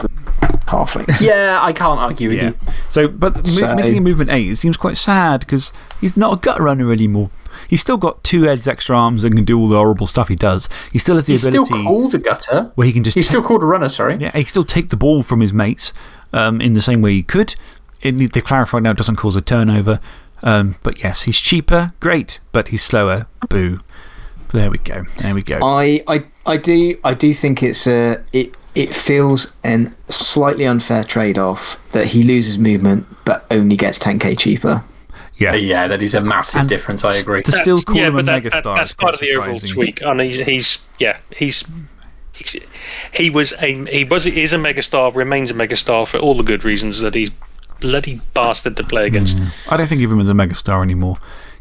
Halflings. <laughs> Yeah, I can't argue with Yeah. you. So, but So- making a movement eight, it seems quite sad because he's not a gut runner anymore. He's still got two heads, extra arms, and can do all the horrible stuff he does. He still has the ability. He's still called a gutter. where he can just He's still called a runner, sorry. Yeah, he can still take the ball from his mates um, in the same way he could. It, they clarified now it doesn't cause a turnover. Um, but yes, he's cheaper, great, but he's slower. Boo. There we go. There we go. I, I, I do, I do think it's a, it, it feels an slightly unfair trade off that he loses movement but only gets 10k cheaper. yeah. Yeah, that is a massive difference. I agree. To still call yeah, him a but that, megastar. that- that's is part of quite the overall tweak. And he's, he's yeah, he's, he's he was a he was he is a megastar, remains a megastar for all the good reasons that he's bloody bastard to play against. Mm. I don't think of him as a megastar anymore.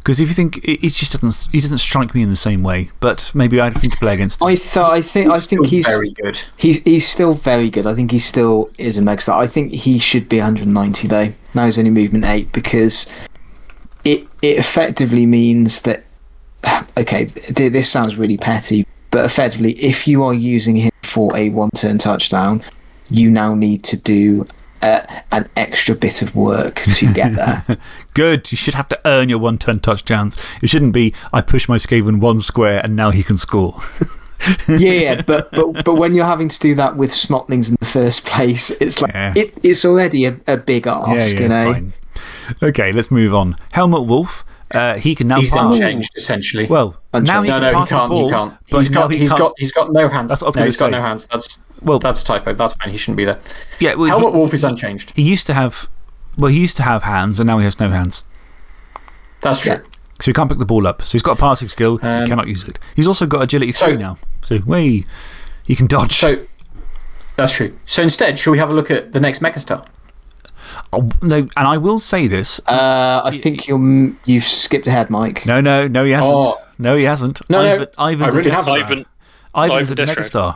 Because if you think, it, it just doesn't, he doesn't strike me in the same way. But maybe I think to play against him. I thought, I think, I think Still he's very good. He's he's still very good. I think he still is a megastar. I think he should be 190 though. Now he's only movement eight because it it effectively means that <sighs> okay, th- this sounds really petty, but effectively, if you are using him for a one turn touchdown, you now need to do uh, an extra bit of work to get there. <laughs> Good. You should have to earn your one turn touchdowns. It shouldn't be, I push my Skaven one square and now he can score. <laughs> yeah, yeah, but, <laughs> but but when you're having to do that with snotlings in the first place, it's like Yeah. it, it's already a, a big ask, yeah, yeah, you know. fine. Okay, let's move on. Helmut Wulf. Uh, he can now He's pass. unchanged, essentially. Well, now he no, can no, he pass the can't. ball. He can't. but He's got, he he's can't- got, he's got no hands. That's what I was no, he's got no hands. That's, Well- that's a typo. That's fine. He shouldn't be there. Yeah, well, Helmut he, Wolf is unchanged. he used to have. Well, he used to have hands and now he has no hands. That's true. Yeah. So he can't pick the ball up. So he's got a passing skill, he Um, cannot use it. He's also got agility so- 3 now. So, way, he can dodge. So, that's true. So instead, shall we have a look at the next megastar? Oh, no, and I will say this. Uh, I think you're, you've skipped ahead, Mike. No, no, no, he hasn't. Oh. No, he hasn't. No, no, Ivan, Ivan's I really haven't. Ivan, Ivan's Ivan a Death megastar.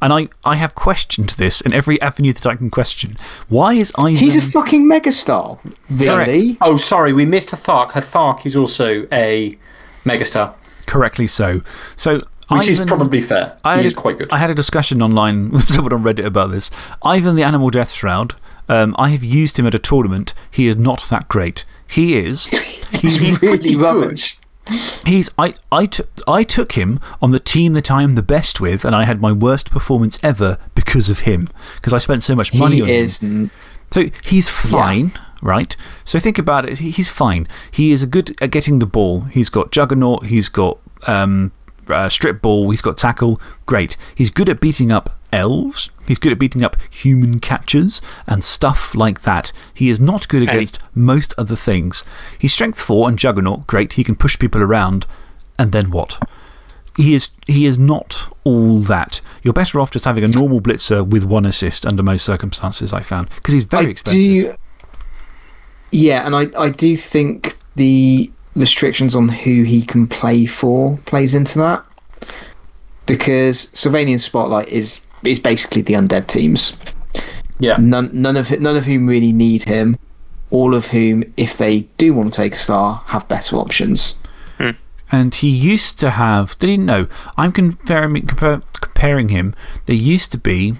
And I, I have questioned this in every avenue that I can question. Why is Ivan. He's a fucking megastar. Really? Oh, sorry, we missed Hthark. Hthark is also a megastar, correctly so. So, which is probably fair. I he had is quite good. I had a discussion online <laughs> with someone on Reddit about this. Ivan the Animal Deathshroud, um, I have used him at a tournament. He is not that great. He is. <laughs> He's He's pretty really good. rubbish. He's, I, I, took I took him on the team that I am the best with, and I had my worst performance ever because of him. Because I spent so much money He on is. him. So he's fine, right? So think about it. He's fine. He is a good at getting the ball. He's got Juggernaut, he's got um, uh, Strip Ball, he's got Tackle. Great. He's good at beating up elves, he's good at beating up human catchers and stuff like that. He is not good against most other things. He's Strength 4 and Juggernaut. Great. He can push people around. And then what? He is, he is not all that. You're better off just having a normal blitzer with one assist under most circumstances, I found. Because he's very I expensive. do. Yeah, and I, I do think the restrictions on who he can play for plays into that. Because Sylvanian Spotlight is, is basically the undead teams. Yeah. None, none, of, none of whom really need him. All of whom, if they do want to take a star, have better options. Hmm. And he used to have, did he know? I'm comparing, comparing him. There used to be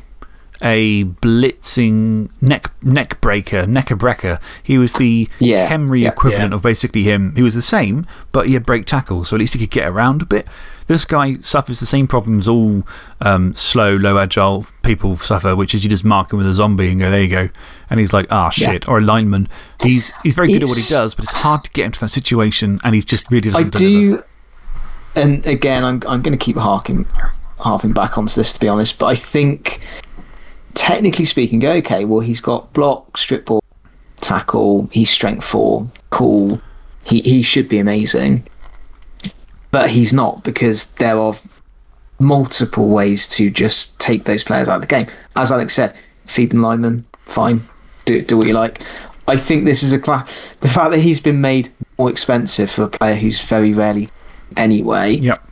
a blitzing neck, neck breaker, necker breaker. He was the Yeah, Henry yeah, equivalent yeah. of basically him. He was the same, but he had break tackle, so at least he could get around a bit. This guy suffers the same problems all um, slow, low agile people suffer, which is you just mark him with a zombie and go, there you go. And he's like, ah, shit. Or a lineman. He's, he's very good at what he does, but it's hard to get into that situation, and he just really I doesn't deliver. do, and again, I'm, I'm going to keep harking, harping back onto this to be honest, but I think, technically speaking, okay, well, he's got block, strip ball, tackle, he's strength four, cool. He, he should be amazing. But he's not because there are multiple ways to just take those players out of the game. As Alex said, feed them linemen, fine, do, do what you like. I think this is a class. The fact that he's been made more expensive for a player who's very rarely anyway, Yep.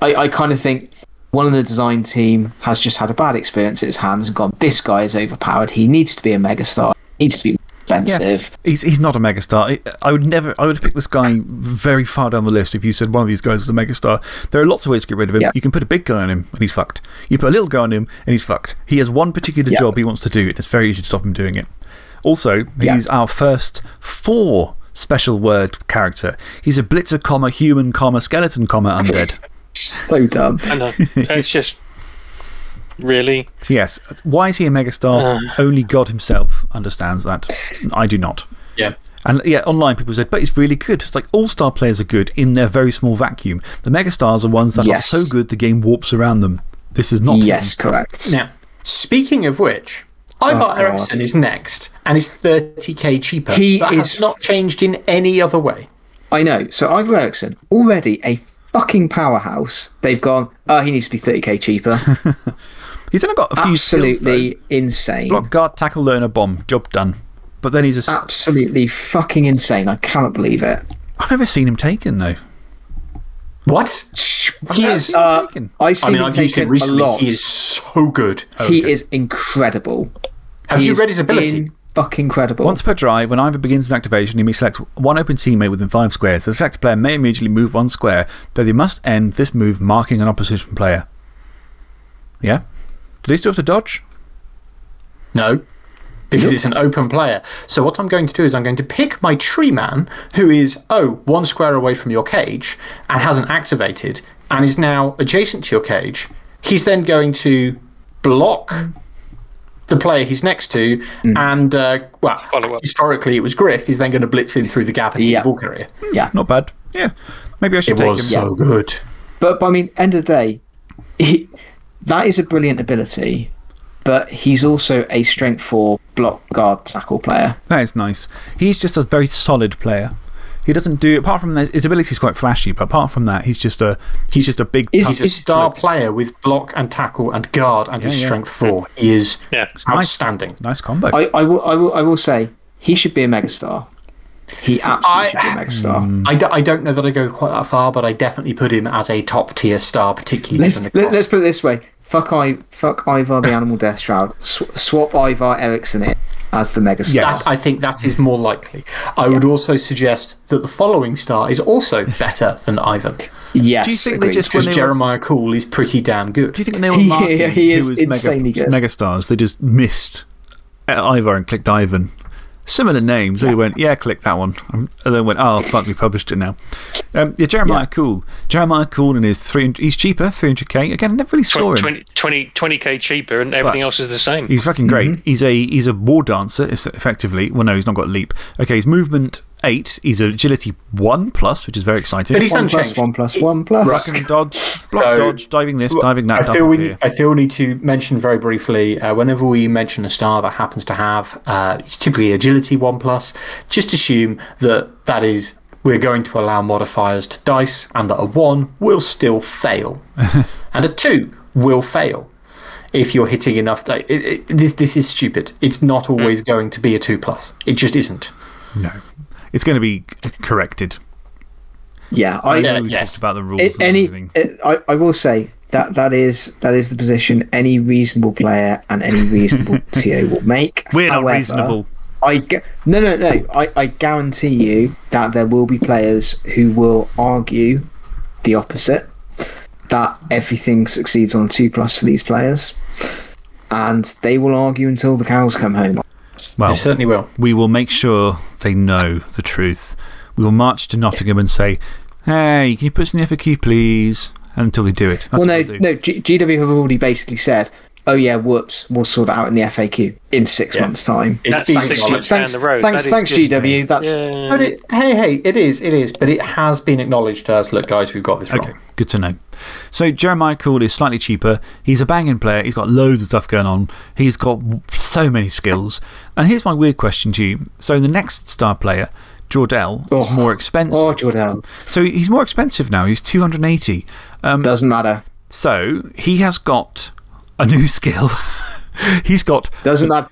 I, I kind of think one of the design team has just had a bad experience at his hands and gone, this guy is overpowered. He needs to be a megastar, He needs to be expensive. He's, he's not a megastar. I I would never, I would picked this guy very far down the list if you said one of these guys is a megastar. There are lots of ways to get rid of him. Yeah. You can put a big guy on him and he's fucked. You put a little guy on him and he's fucked. He has one particular Yeah. job he wants to do, and it's very easy to stop him doing it. Also, Yeah. he's our first four special word character. He's a blitzer, comma, human, comma, skeleton, comma, undead. So dumb. I know. it's just. Really? Yes, why is he a megastar? Uh. Only God himself understands that. I do not. Yeah. And yeah, online people said, but it's really good. It's like all star players are good in their very small vacuum. The megastars are ones that Yes. are so good the game warps around them. This is not. Yes, correct. Now, speaking of which, Ivar oh, God. Eriksson is next and is 30k cheaper. He that is- not changed in any other way. I know. So Ivar Eriksson, already a fucking powerhouse. They've gone, oh, he needs to be 30k cheaper. <laughs> He's only got a few skills, Absolutely though. insane. Block, guard, tackle, learner, bomb. Job done. But then he's a. Absolutely fucking insane. I cannot believe it. I've never seen him taken, though. What? He is. Uh, taken. I've I seen mean, him I've used him recently. He is so good. He is incredible. Have He you read his ability? In- fucking credible. Once per drive, when Ivar begins an activation, he may select one open teammate within five squares. The selected player may immediately move one square, though they must end this move marking an opposition player. Yeah? Do they still have to dodge? No. Because it's an open player. So, what I'm going to do is I'm going to pick my tree man, who is, oh, one square away from your cage and hasn't activated and is now adjacent to your cage. He's then going to block the player he's next to and, uh, well, historically it was Griff. He's then going to blitz in through the gap and hit Yeah. the ball carrier. yeah. Not bad. Yeah. Maybe I should It take was him. so good. But, but I mean, end of the day, he, that is a brilliant ability, but he's also a strength four block guard tackle player. That is nice. He's just a very solid player. He doesn't do, apart from this, his ability is quite flashy, but apart from that, he's just a, he's just a big. Is- tough He's a star player with block and tackle and guard and his yeah. strength four. He is Yeah. outstanding. Nice combo. I, I, will, I, will, I will say, he should be a megastar. He absolutely I- should be a megastar. Hmm. I, do, I don't know that I go quite that far, but I definitely put him as a top tier star, particularly Let's, given the let, cost. let's put it this way fuck, I, fuck Ivar the Animal Deathshroud. Sw swap Ivar Eriksson in as the megastar. Yes. That- I think that is more likely. I would also suggest that the following star is also better than Ivan. Yes. Do you think they agreed. just- When Because they were- Jeremiah Kool is pretty damn good. Do you think when they were <laughs> He- marking he is who was insanely mega, good. megastars, they just missed Ivar and clicked Ivan? Similar names. They went, yeah, click that one. Um, And then went, oh, fuck, we published it now. Um, yeah, Jeremiah Kool. Jeremiah Kool and his 300, he's cheaper, 300k. Again, I never really saw him. 20, 20, 20k cheaper and everything But- else is the same. He's fucking great. Mm-hmm. He's, a, he's a war dancer, effectively. Well, no, he's not got a leap. Okay, his movement 8. He's agility 1 plus, which is very exciting. But he's One unchanged. one plus one plus. Block and dodge, block, So- dodge, diving this, diving that. I feel, we clear. need, I feel we need to mention very briefly uh, whenever we mention a star that happens to have uh, it's typically agility 1 plus, just assume that that is we're going to allow modifiers to dice and that a 1 will still fail <laughs> and a 2 will fail. If you're hitting enough, di- it, it, this, this is stupid. It's not always going to be a 2 plus. It just isn't. No. It's going to be corrected. Yeah, I, know Yeah, we yes. talked about the rules it, and any, everything. it, I, I will say that that is, that is the position any reasonable player and any reasonable <laughs> TO will make. We're not reasonable. I no, no, no. I, I guarantee you that there will be players who will argue the opposite that everything succeeds on 2 plus for these players. and they will argue until the cows come home. Well, They certainly will. we will make sure they know the truth. We will march to Nottingham and say, hey, can you put us in the FAQ, please? Until they do it. That's well, no, we'll no. G- GW have already basically said, "Oh yeah, whoops, we'll sort it out in the FAQ in six Yeah. months' time." It's That's been six acknowledged. months down Thanks, the road. thanks, That is thanks, just- GW. That's Yeah. But it, hey, hey, it is, it is. But it has been acknowledged as, look, guys, we've got this Okay, wrong. good to know. So, Jeremiah Kool is slightly cheaper. He's a banging player. He's got loads of stuff going on. He's got so many skills. And here's my weird question to you. So, the next star player, Jordell, is Oh. more expensive. oh, Jordan. So, he's more expensive now. He's 280. Um, Doesn't matter. so, he has got a new skill. <laughs> he's got Doesn't matter.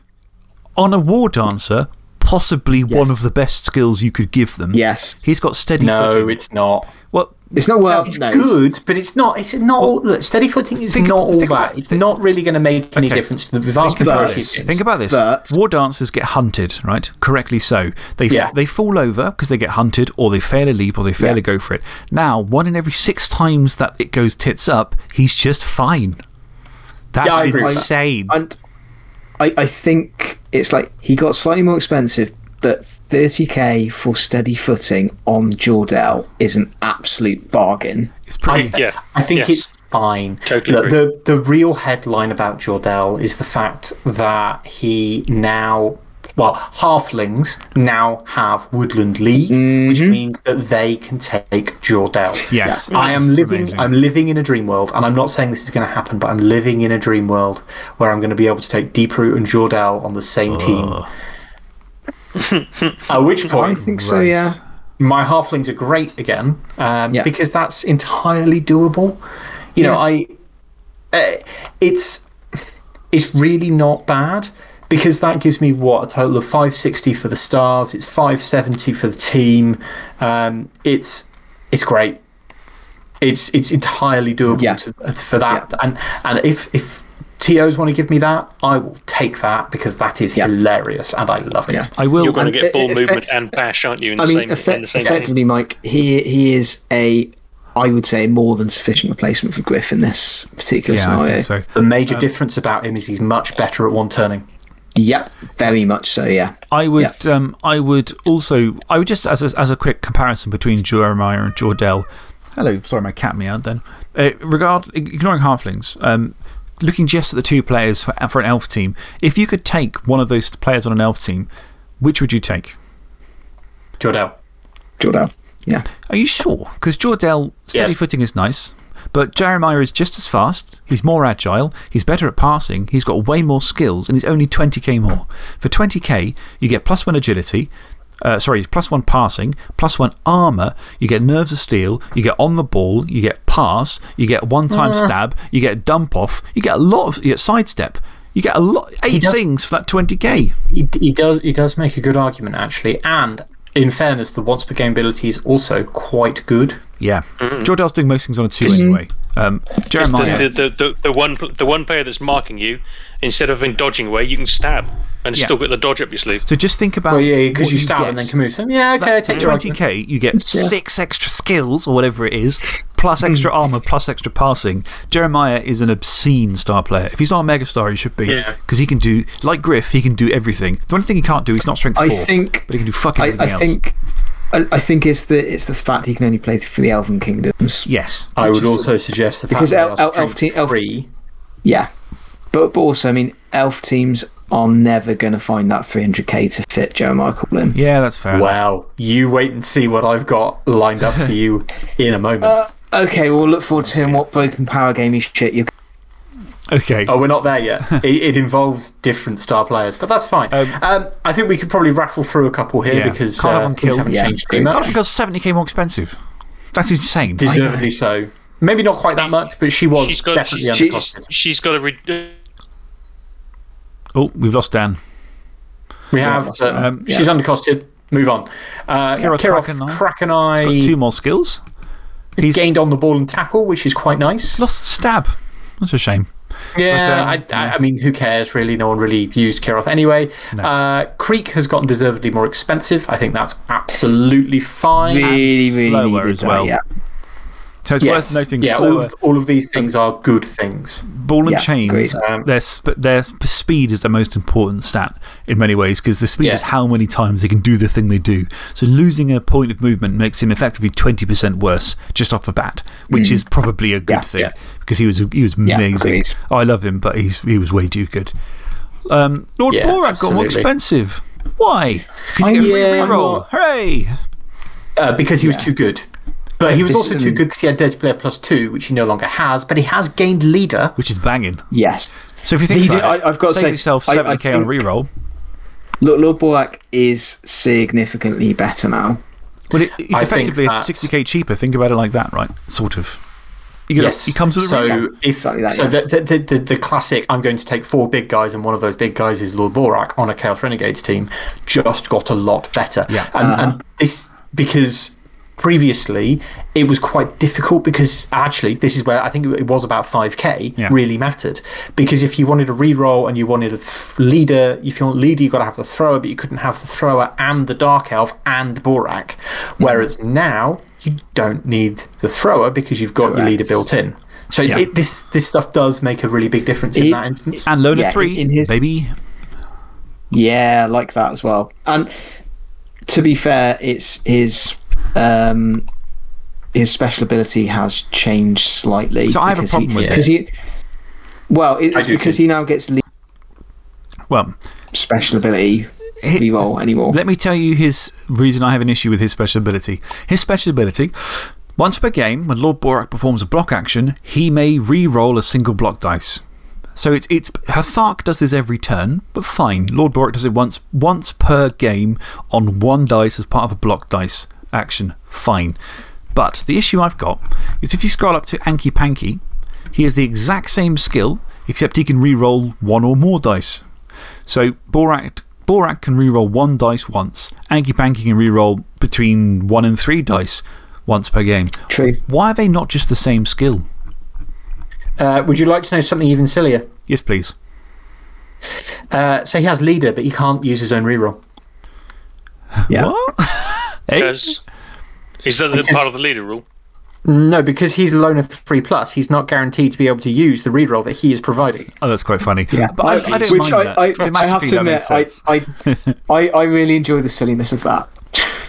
on a war dancer, possibly one of the best skills you could give them. Yes, He's got steady No, footing. it's not. Well, it's not well. It's no, good, but it's not. It's not. all, look, steady footing is think- not all that. about- it's not really going to make any Okay. difference to the vast Think majority of this. things. Think about this. But- War dancers get hunted, right? Correctly so. They, Yeah. they fall over because they get hunted, or they fail a leap, or they fail Yeah. to go for it. Now, one in every six times that it goes tits up, he's just fine. That's I agree with that. insane. and I, I think it's like he got slightly more expensive, but 30k for steady footing on Jordell is an absolute bargain. It's pretty. I, Yeah. I think Yes. it's fine. Totally Look, the, the real headline about Jordell is the fact that he now, well, halflings now have Woodland League, which means that they can take Jordell. Yes. I am living. amazing. I'm living in a dream world, and I'm not saying this is going to happen, but I'm living in a dream world where I'm going to be able to take Deeproot and Jordell on the same team. <laughs> At which point, I think so, yeah. my halflings are great again um, Yeah. because that's entirely doable. You know, I. Uh, it's it's really not bad because that gives me what a total of 560 for the stars. It's 570 for the team. Um, it's it's great. It's it's entirely doable Yeah. to, for that. And and if if TOs want to give me that, I will take that because that is Yeah. hilarious and I love it. Yeah. I will. You're going to get ball if- if- movement and bash, aren't you? In the I mean, same, effe- in the same effectively, Mike, he, he is a, I would say, more than sufficient replacement for Griff in this particular yeah, scenario. think so. The major difference about him is he's much better at one turning. Yep, very much so, yeah. I would, um, I would also, I would just, as a, as a quick comparison between Jeremiah and Jordell. Hello, sorry, my cat meowed then. Uh, regard, ignoring halflings, um, looking just at the two players for, for an elf team, if you could take one of those players on an elf team, which would you take? Jordell. Jordan, yeah. Are you sure? Because Jordell, steady Yes. footing is nice, but Jeremiah is just as fast. He's more agile. He's better at passing. He's got way more skills, and he's only 20k more. For 20k, you get plus one agility. Uh, sorry, plus one passing, plus one armour. You get nerves of steel. You get on the ball. You get pass. You get one time stab. You get dump off. You get a lot of. You get sidestep. You get a lot. Eight does- things for that 20k. He, he, does, he does make a good argument, actually. And in fairness, the once per game ability is also quite good. Yeah. Jordell's doing most things on a two anyway. Um, Jeremiah. The, the, the, the, one, the one player that's marking you, instead of in dodging away, you can stab and Yeah. still get the dodge up your sleeve. So just think about. Well, yeah, because what you stab get. and then can move. So, yeah, okay, I take your 20k, you get six extra skills or whatever it is, plus Hmm. extra armor, plus extra passing. Jeremiah is an obscene star player. If he's not a mega star, he should be. Yeah. Because he can do, like Griff, he can do everything. The only thing he can't do, he's not strength I 4. think. but he can do fucking I, everything I else. think. I, I think it's the, it's the fact he can only play for the Elven Kingdoms. Yes. I would is- also suggest the fact Because that El- El- Elf team- Elf- three. Yeah. But, but also, I mean, Elf teams are never going to find that 300k to fit Jeremiah Coughlin. Yeah, that's fair. Wow. You wait and see what I've got lined up for you <laughs> in a moment. Uh, Okay, well, look forward to hearing what broken power gamey shit you Okay. Oh, we're not there yet. <laughs> it, it involves different star players, but that's fine. Um, I think we could probably rattle through a couple here Yeah. because Cardamom uh, things haven't Yeah. changed too much. Karla Von Kill's 70k more expensive. That's insane. Deservedly so. Maybe not quite that much, but she was She's got, definitely she, undercosted. she's got a. Re- Oh, we've lost Dan. We have. that's uh, fine. Um, she's undercosted. Move on. Uh, Kiroth Kiroth Krakeneye. Got two more skills. He's gained on the ball and tackle, which is quite nice. lost stab. That's a shame. Yeah, But, um, I, I, I mean, who cares really? No one really used Kiroth anyway. Uh, Kreek has gotten deservedly more expensive. I think that's absolutely fine. really, really slower needed as that, well. Yeah. So it's Yes. worth noting yeah, all of, all of these things are good things. Ball and Yeah, chains, agreed. Um, their, sp their speed is the most important stat in many ways because the speed Yeah. is how many times they can do the thing they do. So losing a point of movement makes him effectively 20% worse just off the bat, which is probably a good Yeah, thing yeah. because he was, he was Yeah, amazing. agreed. I love him, but he's, he was way too good. Um, Lord Yeah, Borat got more expensive. Why? Because you I- get a free reroll. not- Hooray! Uh, because he was too good. But he was also too good because he had Dirty Player Plus 2, which he no longer has, but he has gained Leader. Which is banging. Yes. So if you think He about did- it, I- I've got to save say, yourself I- I 70k on think- reroll. Look, Lord Borak is significantly better now. Well, it, it's I effectively that- 60k cheaper. Think about it like that, right? Sort of. You Yes. he comes with a so reroll. if Exactly that, so yeah. the, the, the, the classic I'm going to take four big guys and one of those big guys is Lord Borak on a Chaos Renegades team just got a lot better. Yeah. And, Uh-huh. and this because previously it was quite difficult because actually this is where I think it was about 5k Yeah. really mattered because if you wanted a reroll and you wanted a leader if you want leader you've got to have the thrower but you couldn't have the thrower and the dark elf and Borak hmm. whereas now you don't need the thrower because you've got your leader built in so Yeah. it, this, this stuff does make a really big difference in It- that instance. And Loner Yeah, 3, in his- baby. Yeah, I like that as well. And to be fair, it's his um, his special ability has changed slightly. So I have a problem he, with because he. Well, it's I because too. he now gets lead Well, special ability He- reroll anymore. let me tell you his reason I have an issue with his special ability. His special ability once per game, when Lord Borak performs a block action, he may re roll a single block dice. So it's, it's Hthark does this every turn, but fine. Lord Borak does it once, once per game on one dice as part of a block dice action. Fine. But the issue I've got is if you scroll up to Anqi Panqi, he has the exact same skill, except he can re roll one or more dice. So Borak, Borak can reroll one dice once. Anqi Panqi can reroll between one and three dice once per game. True. Why are they not just the same skill? Uh, would you like to know something even sillier? Yes, please. Uh, so he has leader, but he can't use his own reroll. Yeah. What? <laughs> hey? Because is that the Because- part of the leader rule? No, because he's a of 3 plus, he's not guaranteed to be able to use the reroll that he is providing. Oh, that's quite funny. Yeah, But I, I don't which mind I, that. I, I have to admit, I. I, <laughs> I, I really enjoy the silliness of that.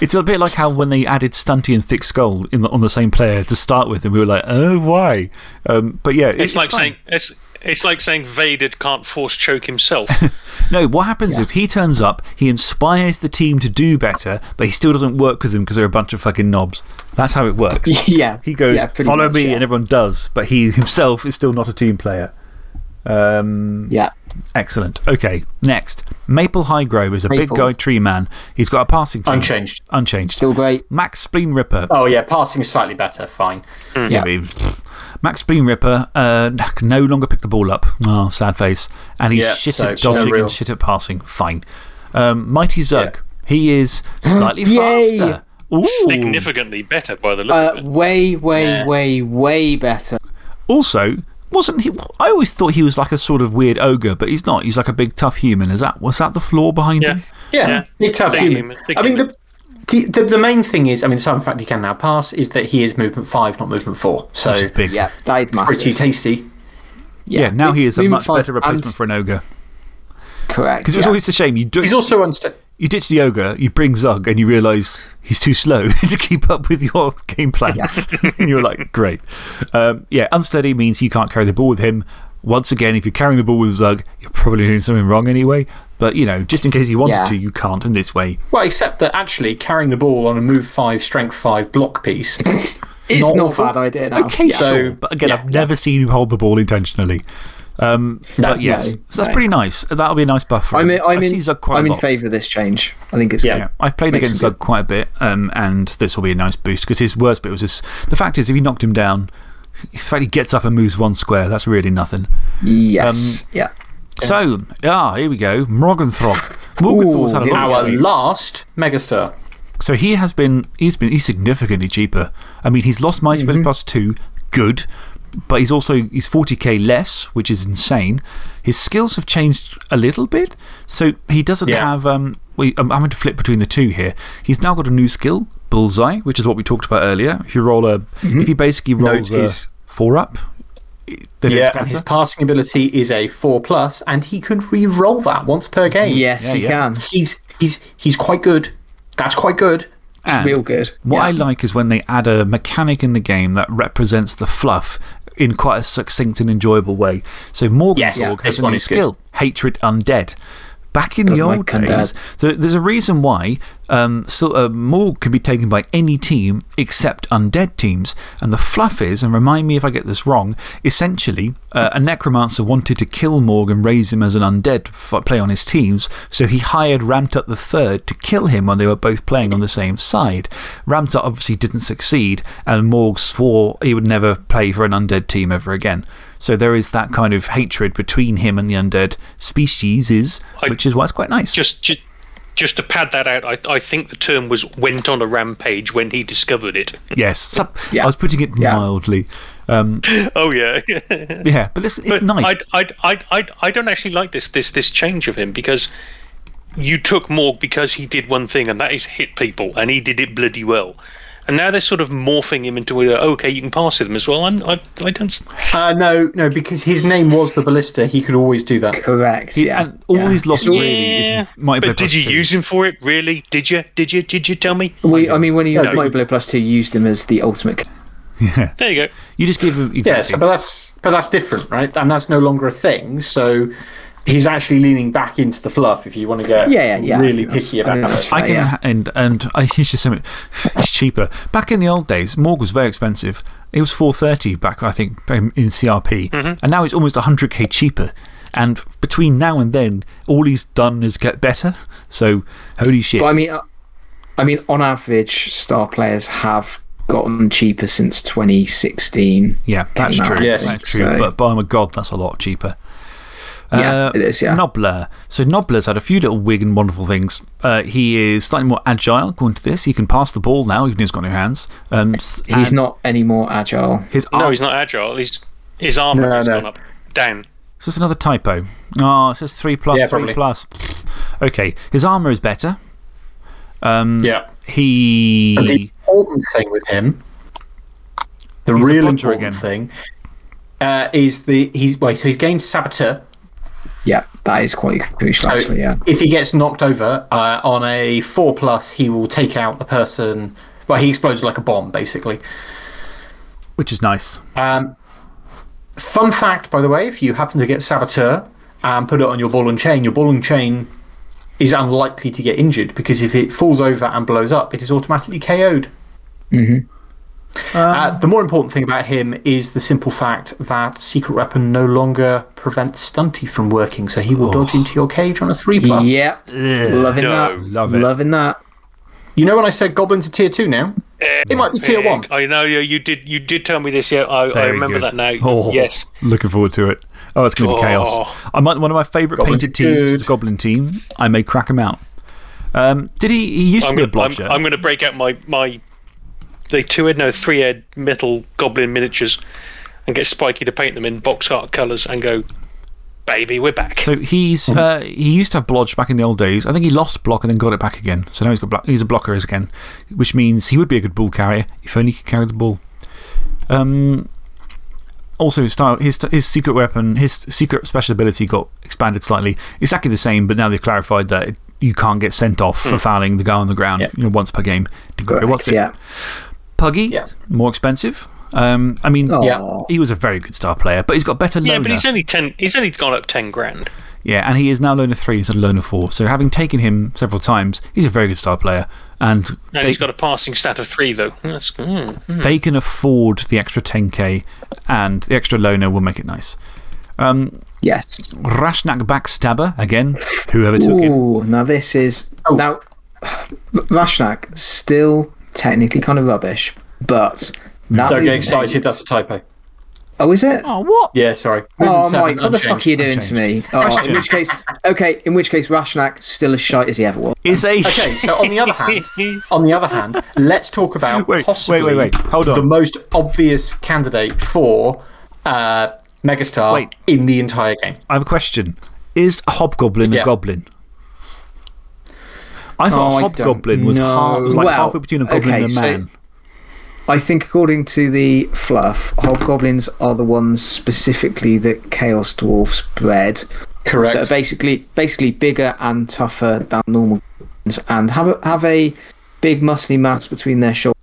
It's a bit like how when they added Stunty and Thick Skull in the, on the same player to start with, and we were like, oh, why? Um, but yeah, It's, like fine. saying it's, it's like saying Vader can't force choke himself. <laughs> No, what happens is he turns up, he inspires the team to do better, but he still doesn't work with them because they're a bunch of fucking knobs. That's how it works. <laughs> yeah. He goes, yeah, follow much, me, yeah. and everyone does, but he <laughs> himself is still not a team player. Um, Yeah. excellent. Okay, next. Maple Highgrove is a big guy tree man. He's got a passing thing. Unchanged. Unchanged. Still great. Max Spleenripper. Oh, yeah, passing is slightly better, fine. Yeah, but he- Max Spleenripper uh, can <laughs> no longer pick the ball up. Oh, sad face. And he's Yeah, shit so at it's no dodging and shit at passing. Fine. Um, Mighty Zug. He is <gasps> slightly Yay. faster. Ooh. Significantly better by the look Uh, of it. way, way, Yeah. way, way better. Also, wasn't he? I always thought he was like a sort of weird ogre, but he's not. He's like a big tough human. Is that, was that the flaw behind Yeah. him? Yeah, Yeah. big tough Big human. human, big I mean, the, the, the, the main thing is, I mean, the some fact he can now pass, is that he is movement 5, not movement 4. So, Which is big. Yeah, that is massive. pretty tasty. Yeah, now he is a much better replacement for an ogre. Correct. Because it's yeah. always a shame. You, do, He's also unstable. you ditch the ogre, you bring Zug, and you realise he's too slow <laughs> to keep up with your game plan. <laughs> and you're like, great. Um, yeah, unsteady means you can't carry the ball with him. Once again, if you're carrying the ball with Zug, you're probably doing something wrong anyway. But, you know, just in case you wanted Yeah. to, you can't in this way. Well, except that actually carrying the ball on a move 5, strength 5 block piece. <laughs> It's not not, a bad idea now. Okay, Yeah. so. So, But again, yeah, I've never seen him hold the ball intentionally. Um, No, but yes, no, so that's no. pretty nice. That'll be a nice buff for I'm him. in, I'm in, quite I'm in favour of this change. I think it's Yeah. Yeah, I've played Makes against him Zug quite a bit, um, and this will be a nice boost because his worst bit was this. The fact is, if you knocked him down, the fact he gets up and moves one square, that's really nothing. Yes. Um, yeah. So, ah, here we go. Morg 'n' Thorg's had a lot of Our last megastar. So he has been, he's been, he's significantly cheaper. I mean, he's lost Mighty Mm-hmm. Spell plus two, good. But he's also, he's 40k less, which is insane. His skills have changed a little bit. So he doesn't Yeah. have, um, well, I'm having to flip between the two here. He's now got a new skill, bullseye, which is what we talked about earlier. If you roll a, Mm-hmm. if he basically rolls a his- four up, Yeah, it's and his passing ability is a 4 plus, and he can re roll that once per game. Yes, Yeah, you yeah. can. He's, he's, he's quite good. That's quite good. And Real good. What I like is when they add a mechanic in the game that represents the fluff in quite a succinct and enjoyable way. So Morgan Yes, Borg has a one new is skill Hatred Undead. Back in the Doesn't old like days, so there's a reason why um, so, uh, Morg can be taken by any team except undead teams. And the fluff is, and remind me if I get this wrong, essentially uh, a necromancer wanted to kill Morg and raise him as an undead to play on his teams. So he hired Ramtut the Third to kill him when they were both playing on the same side. Ramtut obviously didn't succeed, and Morg swore he would never play for an undead team ever again. So there is that kind of hatred between him and the undead species, is, which is why it's quite nice. Just, just, just to pad that out, I, I think the term was went on a rampage when he discovered it. Yes. So- Yeah. I was putting it Yeah. mildly. Um, <laughs> Oh, yeah. <laughs> yeah, but it's, it's but nice. I, I, I, I, I don't actually like this, this, this change of him because you took Morg because he did one thing, and that is hit people, and he did it bloody well. And now they're sort of morphing him into a, okay, you can pass with him as well. I'm, I, I don't. s- Uh, no, no, because his name was the Ballista. He could always do that. Correct. He- yeah. and all yeah. he's lost It's all- really Yeah, is Mighty Blow but did you two. use him for it? Really? Did you? Did you? Did you tell me? We, I mean, when he No, Mighty but- Blow Plus 2 used him as the ultimate. Yeah. There you go. You just give him. Exactly. Yes, but that's, but that's different, right? And that's no longer a thing. So he's actually leaning back into the fluff if you want to get Yeah, yeah, yeah. Really picky about that's it. fair. I can, yeah. and, and I used to say it's cheaper. Back in the old days, Morg was very expensive. It was 430 back, I think, in in CRP. Mm-hmm. And now it's almost 100k cheaper. And between now and then, all he's done is get better. So, holy shit. But I mean, uh, I mean, on average, star players have gotten cheaper since 2016. yeah, that's true. Yes. That's true. so- But, but oh my god, that's a lot cheaper. Yeah, Uh, it is, yeah. Nobbla. So, Nobbla's had a few little weird and wonderful things. Uh, he is slightly more agile, according to this. He can pass the ball now, even though he's got no hands. Um, He's not any more agile. His No, he's not agile. He's his armor No, has no. gone up, down. So it's another typo. Oh, it says 3 plus, Yeah, 3 probably. plus. Okay, his armour is better. Um, Yeah. He. But the important thing with him, the He's a real important again. thing, uh, is the. He's, wait, so he's gained Saboteur. Yeah, that is quite crucial, So actually, yeah. if he gets knocked over uh, on a 4 plus, he will take out the person. Well, he explodes like a bomb, basically. Which is nice. Um, fun fact, by the way, if you happen to get Saboteur and put it on your ball and chain, your ball and chain is unlikely to get injured because if it falls over and blows up, it is automatically KO'd. Uh, the more important thing about him is the simple fact that Secret Weapon no longer prevents Stunty from working, so he will dodge into your cage on a 3 plus. Yeah, loving No. that. Love it. Loving that. You know when I said Goblins are tier 2 now? It might be tier 1. I know you, you did. You did tell me this. Yeah, I, I Very remember good. that now. Oh, Yes. Looking forward to it. Oh, it's going to be chaos. Oh. I might, one of my favourite painted are teams is the Goblin team. I may crack him out. Um, did he? He used I'm to be a gonna, I'm. I'm going to break out my my the two head no three head metal goblin miniatures and get Spiky to paint them in box art colours and go, baby, we're back. So he's uh, he used to have blodge back in the old days. I think he lost block and then got it back again. So now he's got block, he's a blocker again, which means he would be a good ball carrier if only he could carry the ball. Um, also, his, style, his, his secret weapon, his secret special ability got expanded slightly. Exactly the same, but now they've clarified that it, you can't get sent off for fouling the guy on the ground Yeah. you know, once per game. Correct, What's it? yeah. Puggy, Yeah. more expensive. Um, I mean, Aw. he was a very good star player, but he's got better yeah, but he's only ten. He's only gone up ten grand. Yeah, and he is now loner 3 instead of loner 4. So, having taken him several times, he's a very good star player. And, And they, he's got a passing stat of three though. That's, mm, mm. they can afford the extra 10k, and the extra loaner will make it nice. Um, Yes. Rashnak Backstabber, again, whoever took him. Now this is. Now, Rashnak, still technically kind of rubbish, but. That Don't get excited, is- that's a typo. Oh, is it? Oh, what? Yeah, sorry. Oh, Movement Mike, what the fuck are you doing to me? Oh, in which case, okay, in which case, Rashnak still as shite as he ever was. Is a. Okay, so on the other hand, <laughs> on the other hand, let's talk about Wait, possibly wait, wait, wait. Hold on. the most obvious candidate for uh, Megastar Wait. in the entire game. I have a question. Is a hobgoblin Yeah. a goblin? I oh, thought Oh, Hobgoblin was, half, know. was like Well, halfway between a goblin okay, and a so- man. I think, according to the fluff, hobgoblins are the ones specifically that Chaos Dwarfs bred Correct. that are basically basically bigger and tougher than normal goblins and have a, have a big muscly mass between their shoulders.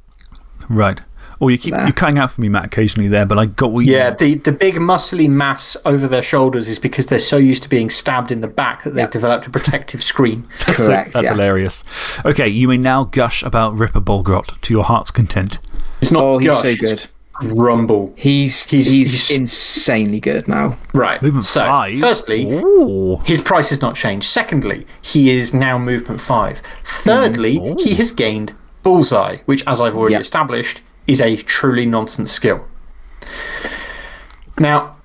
Right. Oh, you keep There. you're cutting out for me, Matt, occasionally there, but I got what you Yeah, the, the big muscly mass over their shoulders is because they're so used to being stabbed in the back that they've Yep. developed a protective screen. <laughs> That's, Correct, that's yeah. hilarious. Okay, you may now gush about Ripper Bolgrot to your heart's content. It's not Oh, he's gush, so good. Grumble. He's, He's- he's, he's- insanely good now. Right. Movement so, five. firstly, Ooh. his price has not changed. Secondly, he is now movement five. Thirdly, mm-hmm. he has gained Bullseye, which, as I've already Yep. established, is a truly nonsense skill. Now,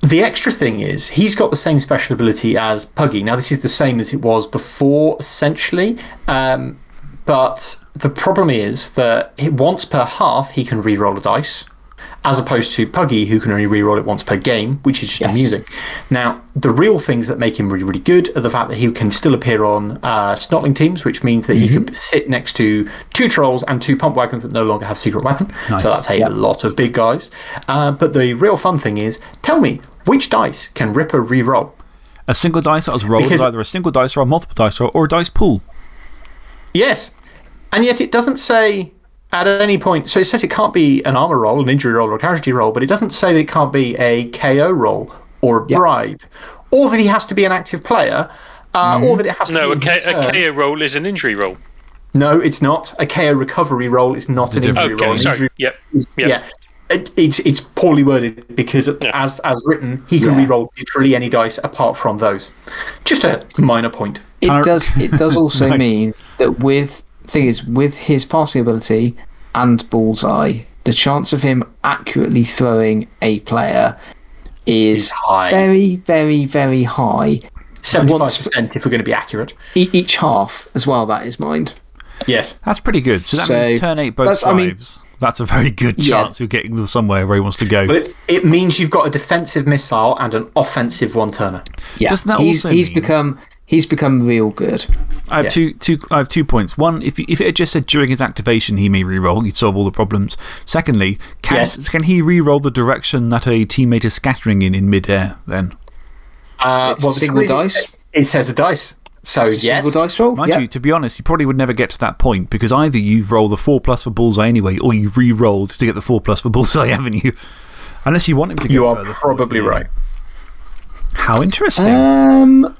the extra thing is, he's got the same special ability as Puggy. Now, this is the same as it was before, essentially. Um, but the problem is that once per half, he can re roll a dice, as opposed to Puggy, who can only re roll it once per game, which is just Yes. amusing. Now, the real things that make him really, really good are the fact that he can still appear on uh, Snotling teams, which means that he Mm-hmm. could sit next to two trolls and two pump wagons that no longer have secret weapon. So that's a Yep. lot of big guys. Uh, but the real fun thing is tell me, which dice can Ripper re roll? A single dice that was rolled Because- is either a single dice roll, a multiple dice roll, or a dice pool. Yes. And yet it doesn't say at any point. So it says it can't be an armor roll, an injury roll, or a casualty roll, but it doesn't say that it can't be a KO roll or a bribe, or that he has to be an active player, uh, or that it has to No, be. a, in a. KO roll is an injury roll. No, it's not. A KO recovery roll is not an injury Okay, roll. An sorry. injury Yep. is- Yep. Yeah. It, it's, it's poorly worded because, as, as written, he can Yeah. re-roll literally any dice apart from those. Just a minor point. It does, it does <laughs> also Nice. mean that with, thing is, with his passing ability and bullseye, the chance of him accurately throwing a player is Is high. very, very, very high. 75% if we're going to be accurate. E- each half as well, that is mind. Yes. That's pretty good. So that So, means turn eight both that's- I mean- sides. that's a very good Yeah. chance of getting them somewhere where he wants to go. But it, it means you've got a defensive missile and an offensive one turner. Yeah, Doesn't that he's, also he's mean- become he's become real good. I, have Yeah. two, two, I have two points. One, if, if it had just said during his activation he may reroll, you'd solve all the problems. Secondly, can, Yes. can he reroll the direction that a teammate is scattering in in midair then? Uh, It's single trouble dice? It says a dice. So, yes. Single dice roll. Mind you, to be honest, you probably would never get to that point because either you've rolled the 4 plus for bullseye anyway, or you've re rolled to get the 4 plus for <laughs> bullseye, haven't you? Unless you want him to go You are further forward, probably right. How interesting. Um.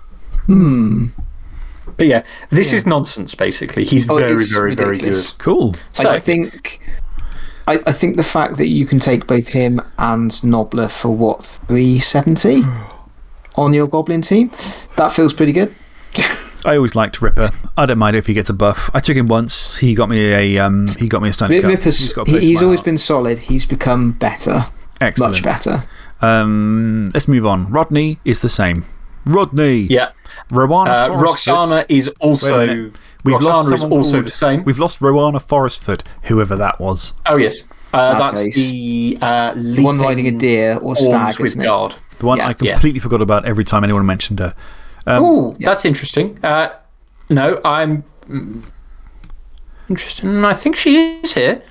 Hmm. But yeah, this is nonsense, basically. He's Oh, very, it's very, very good. cool. So, I think. I, I think the fact that you can take both him and Nobbla for what, 370 <sighs> on your Goblin team, that feels pretty good. I always liked Ripper. I don't mind if he gets a buff. I took him once. He got me a, um, he got me a standard Rip- cup. Ripper's, He's, he- he's my always heart. been solid. He's become better. Excellent. Much better. Um, let's move on. Rodney is the same. Rodney. yeah. Rowana Uh, Roxana is also. We've lost Roxana is also called- the same. We've lost Rowana Forestfoot, whoever that was. Oh, yes. Uh, that's face. the, uh, one riding a deer or stag, with isn't guard. The one Yeah. I Yeah. completely forgot about every time anyone mentioned her. Um, Oh, that's interesting. Uh, no, I'm. mm, Interesting. I think she is here.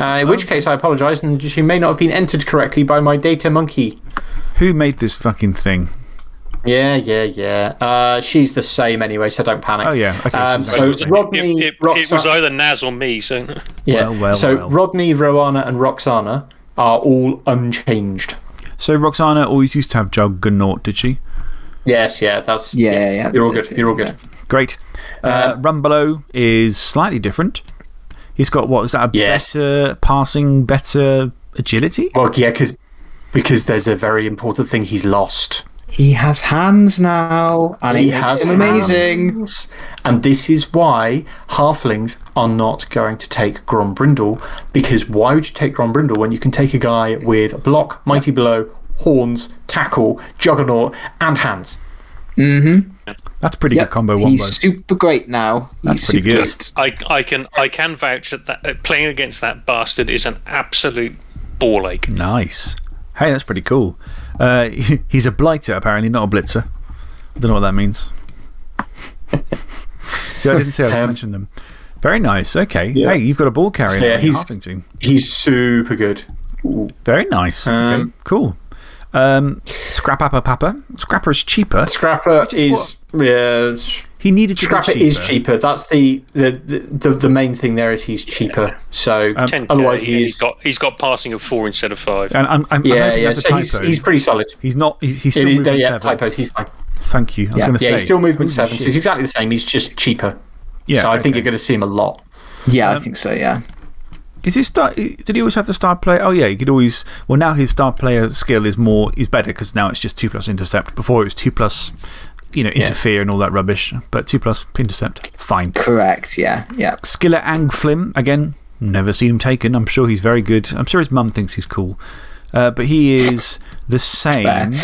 Uh, in which case, I apologise, and she may not have been entered correctly by my data monkey. Who made this fucking thing? Yeah, yeah, yeah. Uh, she's the same anyway, so don't panic. Oh, yeah. Okay. Um, so Rodney, it, it, it was either Naz or me. So yeah. Well, well, so well. Rodney, Rowana, and Roxana are all unchanged. So Roxana always used to have Juggernaut, did she? Yes, yeah, that's. Yeah, yeah, yeah. You're all good. You're all good. Great. Uh, Rumbelow is slightly different. He's got, what, is that a Yes. better passing, better agility? Well, yeah, cause, because there's a very important thing he's lost. He has hands now, and He has amazing. hands. And this is why halflings are not going to take Grombrindal. Because why would you take Grombrindal when you can take a guy with block, mighty blow, horns, tackle, juggernaut, and hands? Mhm. That's a pretty Yep, good combo wombo. He's super great now. That's He's pretty super good. I, I can I can vouch that, that uh, playing against that bastard is an absolute ball ache. Nice. Hey, that's pretty cool. Uh, he's a blighter, apparently, not a blitzer. I don't know what that means. So I didn't say I mentioned them. Very nice. Okay. Hey, you've got a ball carrier So, yeah, he's- He's super good. Very nice. okay, Um, cool. Um, Scrappa Papa. Scrappa is cheaper. Scrappa is is. Yeah. He needed to Scrappa be cheaper. is cheaper. That's the, the, the, the, the main thing there is he's cheaper. So 10K, otherwise, and he's. he's got, he's got passing of four instead of five. And I'm, I'm, I'm yeah, yeah. So he's, he's pretty solid. He's not. He, he's still It is- movement yeah, seven. typos. He's fine. Thank you. I was Yeah. going to Yeah, say. he's still movement holy seven. So he's exactly the same. He's just cheaper. Yeah. so I think you're going to see him a lot. Yeah, I Um, think so, yeah. Is his star? Did he always have the star player? Oh, yeah, he could always. Well, now his star player skill is more. is better because now it's just 2 plus intercept. Before it was 2 plus, you know, interfere and all that rubbish. But 2 plus intercept, fine. Correct, yeah, yeah. Scyla Anfingrimm, again, never seen him taken. I'm sure he's very good. I'm sure his mum thinks he's cool. Uh, but he is the same.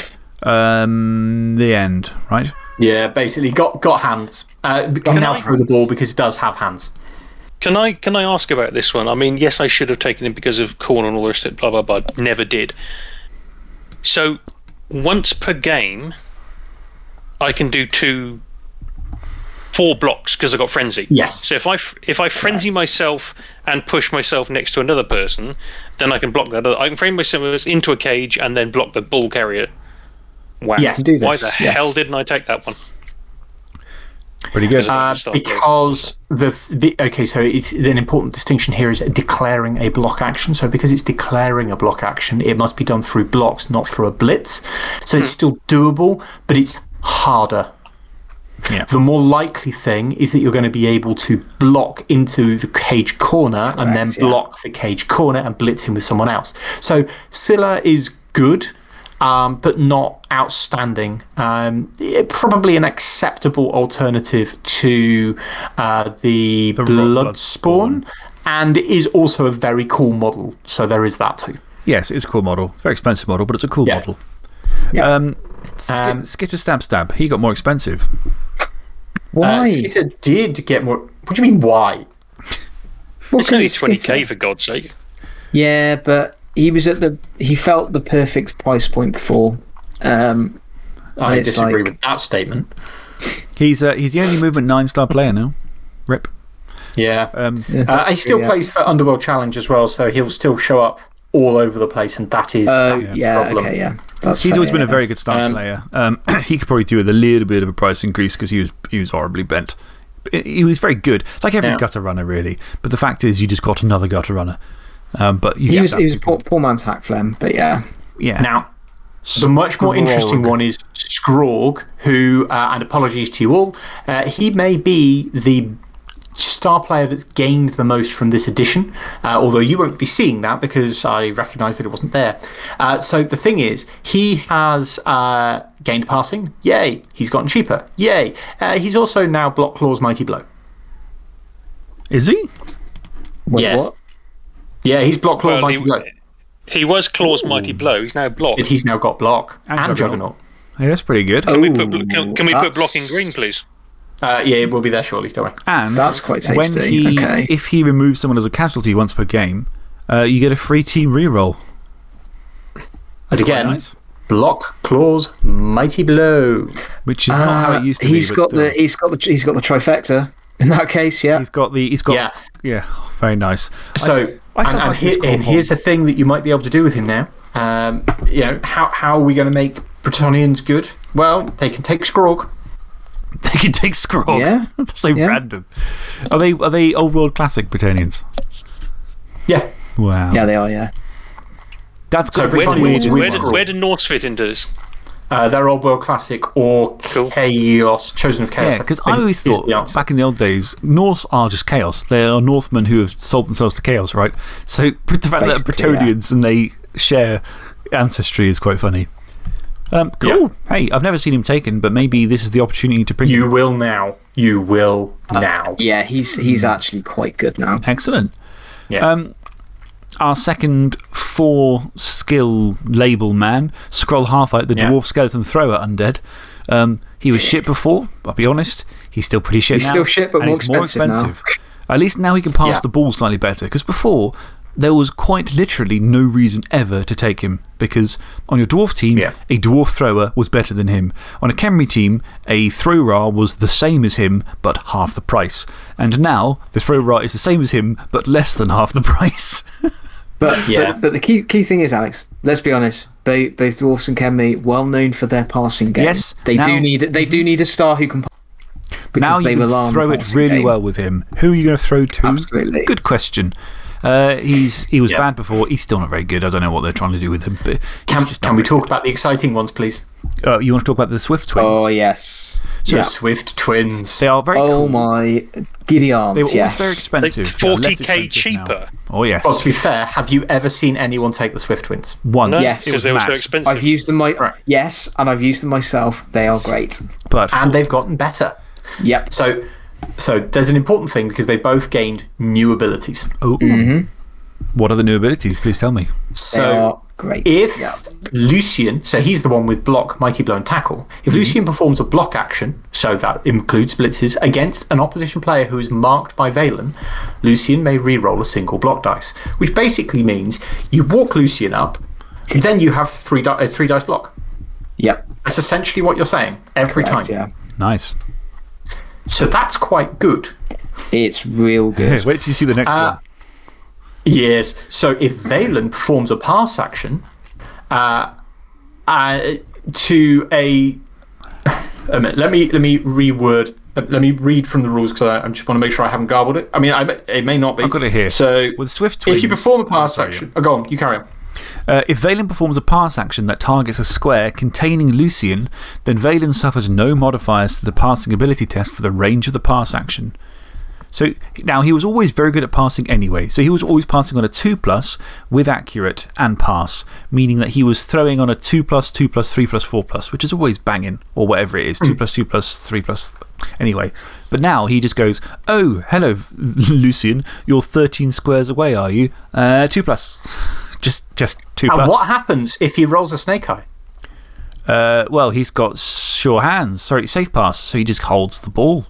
Um, the end, right? Yeah, basically, got, got hands. Uh, can now I- throw the ball because he does have hands. Can I can I ask about this one? I mean, yes, I should have taken him because of Khorne and all the rest of it, blah blah blah. Never did. So, once per game, I can do two, four blocks because I got frenzy. Yes. So if I if I frenzy myself and push myself next to another person, then I can block that. I can frame myself into a cage and then block the ball carrier. Wow. Yes. Do Why the yes. hell didn't I take that one? Pretty good. Uh, because the, the. Okay, so it's an important distinction here is declaring a block action. So because it's declaring a block action, it must be done through blocks, not through a blitz. So it's still doable, but it's harder. Yeah. The more likely thing is that you're going to be able to block into the cage corner and then Correct, yeah. block the cage corner and blitz him with someone else. So Scyla is good, um, but not outstanding. Um, eh, probably an acceptable alternative to uh, the, Ro- Bloodspawn, and is also a very cool model. So there is that too. yes, it's a cool model. Very expensive model, but it's a cool Yeah. model. Yeah. Um, Um, Skitter Stab Stab, he got more expensive. Why? Uh, Skitter did get more. What do you mean, why? Well, It's only 'cause twenty Skitter- k for God's sake. Yeah, but he was at the. He felt the perfect price point before. Um, I It's disagree like- with that statement. He's, uh, he's the only movement 9 star player now. Rip. Yeah. Um, Uh, he still Yeah. plays for Underworld Challenge as well, so he'll still show up all over the place, and that is uh, that yeah, problem. okay, yeah. That's He's fair, always been a very good star Um, player. Um, <clears throat> he could probably do with a little bit of a price increase because he was, he was horribly bent. He was very good, like every Yeah. gutter runner, really. But the fact is, you just got another gutter runner. Um, but He was, he was a poor, poor man's Hakflem, but yeah. Yeah. Now, the much more interesting one is Skrorg, who, uh, and apologies to you all, uh, he may be the star player that's gained the most from this edition, uh, although you won't be seeing that because I recognise that it wasn't there. Uh, so the thing is, he has uh, gained passing. Yay. He's gotten cheaper. Yay. Uh, he's also now Block Claw's Mighty Blow. Is he? Wait, Yes. What? Yeah, he's Block Claw Well, Mighty he, Blow. he was Claw's mighty blow. He's now block. But he's now got Block And and, Juggernaut. Juggernaut. Yeah, that's pretty good. Can we put, Ooh, can, can we put block in green, please? Uh, yeah, it will be there shortly, don't worry. And That's quite when tasty, he, okay. if he removes someone as a casualty once per game, uh, you get a free team reroll. That's quite Again, nice. Block Claw's Mighty Blow. Which is not how Uh, it used to he's be. but got the still. he's got the he's got the trifecta in that case. Yeah, He's got the. He's got, Yeah. Yeah, very nice. So, I and, and, sometimes here- and here's the thing that you might be able to do with him now. Um, you know, how, how are we going to make Bretonnians good? Well, they can take Skrorg. <laughs> They can take Skrorg. Yeah. <laughs> That's so Yeah. random. Are they, are they old world classic Bretonnians? Yeah. Wow. yeah, they are. Yeah, That's So got Where, Britannia do, Weird Norse, where, do, where do Norse fit into this? Uh, they're Old World Classic or Cool. Chaos, Chosen of Chaos. Yeah, because I think always thought back in the old days, Norse are just chaos. They are Northmen who have sold themselves to chaos, right? So <laughs> the fact that Basically, yeah. Bretonnians and they share ancestry is quite funny. Um, cool. Hey, I've never seen him taken, but maybe this is the opportunity to bring You him. will now. You will now. yeah. He's he's actually quite good now. Excellent. Yeah. Um, our second four skill label man, Skrull Halfheight, the Yeah. dwarf skeleton thrower undead. Um, he was shit before, I'll be honest. He's still pretty shit He's now. still shit, but more he's more expensive now. At least now he can pass Yeah. the ball slightly better. Because before, there was quite literally no reason ever to take him because on your dwarf team, Yeah. a dwarf thrower was better than him. On a Khemri team, a thrower was the same as him but half the price. And now the thrower is the same as him but less than half the <laughs> price. But, Yeah. but, but the key, key thing is, Alex, let's be honest, both, both Dwarfs and Khemri, well known for their passing game. Yes, They, now- do need, they do need a star who can pass. Because now you rely can throw it passing really game. well with him. Who are you going to throw to? Absolutely. Good question. Uh, he's, he was Yeah. bad before. He's still not very good. I don't know what they're trying to do with him. But Can, he's just not can we very talk about the exciting ones, please? good. Uh, you want to talk about the Swift twins? Oh, yes. The yeah. Swift twins. They are very Oh, cool. my. Gideon. They were yes. very expensive. They are 40k expensive now. cheaper. Oh, yes. Well, to be fair, have you ever seen anyone take the Swift twins? Once. No, Yes. because they was were so expensive. I've used them my Right. yes, and I've used them myself. They are great. But And they've gotten better. Yep. So, so there's an important thing because they both gained new abilities. oh, what are the new abilities? Please tell me. So, great. if Yep. Lucien, so he's the one with block, mighty blow, and tackle. If Lucien performs a block action, so that includes blitzes, against an opposition player who is marked by Valen, Lucien may re-roll a single block dice, which basically means you walk Lucien up, then you have three, di uh, three dice block. Yep. That's essentially what you're saying every Correct, time. yeah. Nice. So that's quite good. It's real <laughs> good. Wait till you see the next Uh, one. Yes. So if Valen performs a pass action uh, uh, to a. <laughs> a minute, let, me, let me reword. Let me read from the rules because I, I just want to make sure I haven't garbled it. I mean, I, it may not be. I've got it here. So With Swift if you perform a pass sorry, action. Oh, go on, you carry on. Uh, if Valen performs a pass action that targets a square containing Lucien, then Valen suffers no modifiers to the passing ability test for the range of the pass action. So now he was always very good at passing anyway. So he was always passing on a 2 plus with accurate and pass, meaning that he was throwing on a 2 plus, 2 plus, 3 plus, 4 plus, which is always banging, or whatever it is 2 plus, 2 plus, 3 plus. Anyway, but now he just goes, Oh, hello, <laughs> Lucien. You're 13 squares away, are you? Uh, 2 plus. Just, just 2 And plus. what happens if he rolls a snake eye? Uh, well, he's got sure hands. Sorry, safe pass. So he just holds the ball.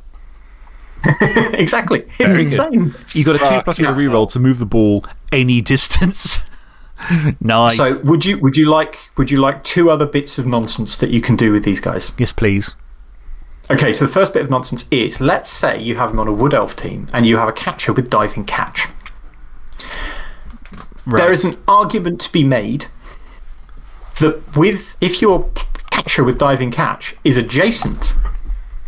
<laughs> exactly. It's Very good. insane. You got a 2 plus with a reroll to move the ball any <laughs> distance. <laughs> nice. So, would you, would, you like, would you like two other bits of nonsense that you can do with these guys? yes, please. Okay, so the first bit of nonsense is let's say you have him on a Wood Elf team and you have a catcher with diving catch. Right. There is an argument to be made that with, if your catcher with diving catch is adjacent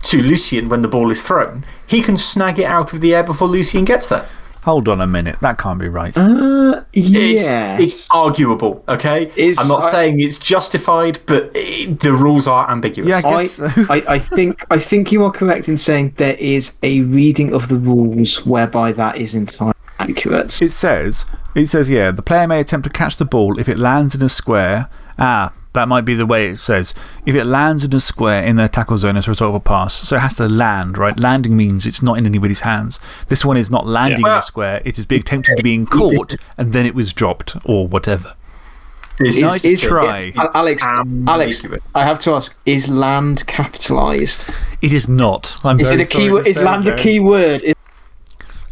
to Lucien when the ball is thrown, he can snag it out of the air before Lucien gets there. Hold on a minute. That can't be right. Uh, It's, yeah. it's arguable, okay? Is- I'm not I- saying it's justified, but it, the rules are ambiguous. Yeah, I I, so. I, I, think, I think you are correct in saying there is a reading of the rules whereby that is entirely accurate. It says, it says, yeah, the player may attempt to catch the ball if it lands in a square. Ah, that might be the way it says. If it lands in a square in their tackle zone as a result of a pass. So it has to land, right? Landing means it's not in anybody's hands. This one is not landing in Well- a square. It is being attempted to being caught and then it was dropped or whatever. This Is- Nice is- try. Al- Alex, Alex. I have to ask: Is land capitalised? It is not. I'm Is it a sorry keyword? Is say, land a no. key word?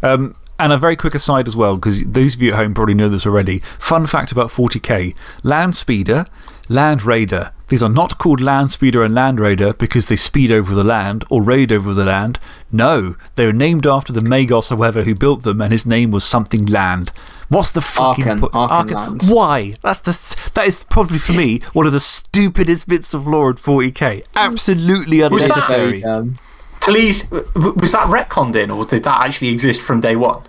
Um, and a very quick aside as well, because those of you at home probably know this already. Fun fact about 40k Land Speeder, Land Raider. These are not called Land Speeder and Land Raider because they speed over the land or raid over the land. No, they were named after the Magos, however, who built them, and his name was something land. What's the fucking Arkan- Arkan Land. Why? That's the, that is probably for me one of the stupidest bits of lore in 40k. Absolutely unnecessary. Very, Please, was that retconned in or did that actually exist from day one?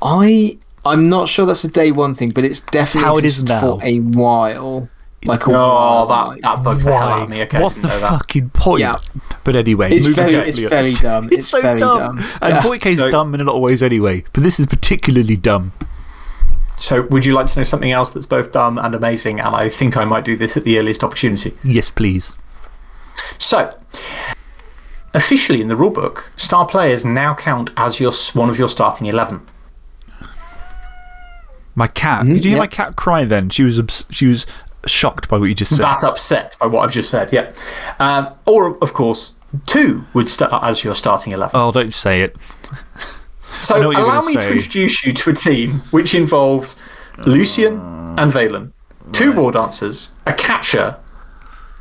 I I'm not sure that's a day one thing, but it's definitely How it is now. for a while. Like Oh, while, that, like- that bugs the hell out of me. Okay, What's the didn't know that. fucking point? Yeah. But anyway, It's moving very- it's very dumb. It's, It's so very dumb. dumb. And Yeah. 40k is So- dumb in a lot of ways anyway, but this is particularly dumb. So, would you like to know something else that's both dumb and amazing? And I think I might do this at the earliest opportunity. Yes, please. So, officially in the rulebook, star players now count as your, one of your starting 11. My cat. Mhm, Did you hear yeah. my cat cry then? She was, she was shocked by what you just said. That upset by what I've just said, yeah. Um, or, of course, two would start as your starting 11. Oh, don't say it. <laughs> So know what you're allow gonna me to introduce you to a team which involves Lucien and Valen, two war dancers, a catcher,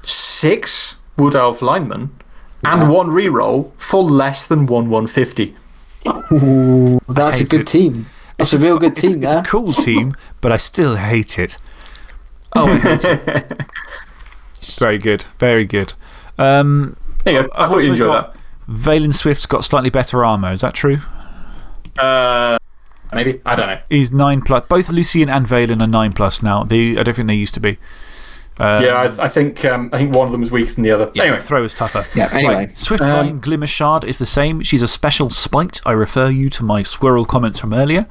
six Wood Elf linemen, and one reroll for less than 1 150. That's a hate good it. team. That's a real good team it's there. a cool <laughs> team, but I still hate it. Oh, I hate it. <laughs> Very good. Very good. Um, There you go. I I've thought you enjoyed got Valen Swift's got slightly better armor. Is that true? Uh, maybe. I don't know. He's 9 plus. Both Lucien and Valen are 9 plus now. They, I don't think they used to be. Um, yeah, I, I, think, um, I think one of them is weaker than the other. Yeah, Anyway, throw is tougher. Yeah, anyway. Right, Swift Um, Glimmer Shard is the same. She's a special spite. I refer you to my squirrel comments from earlier.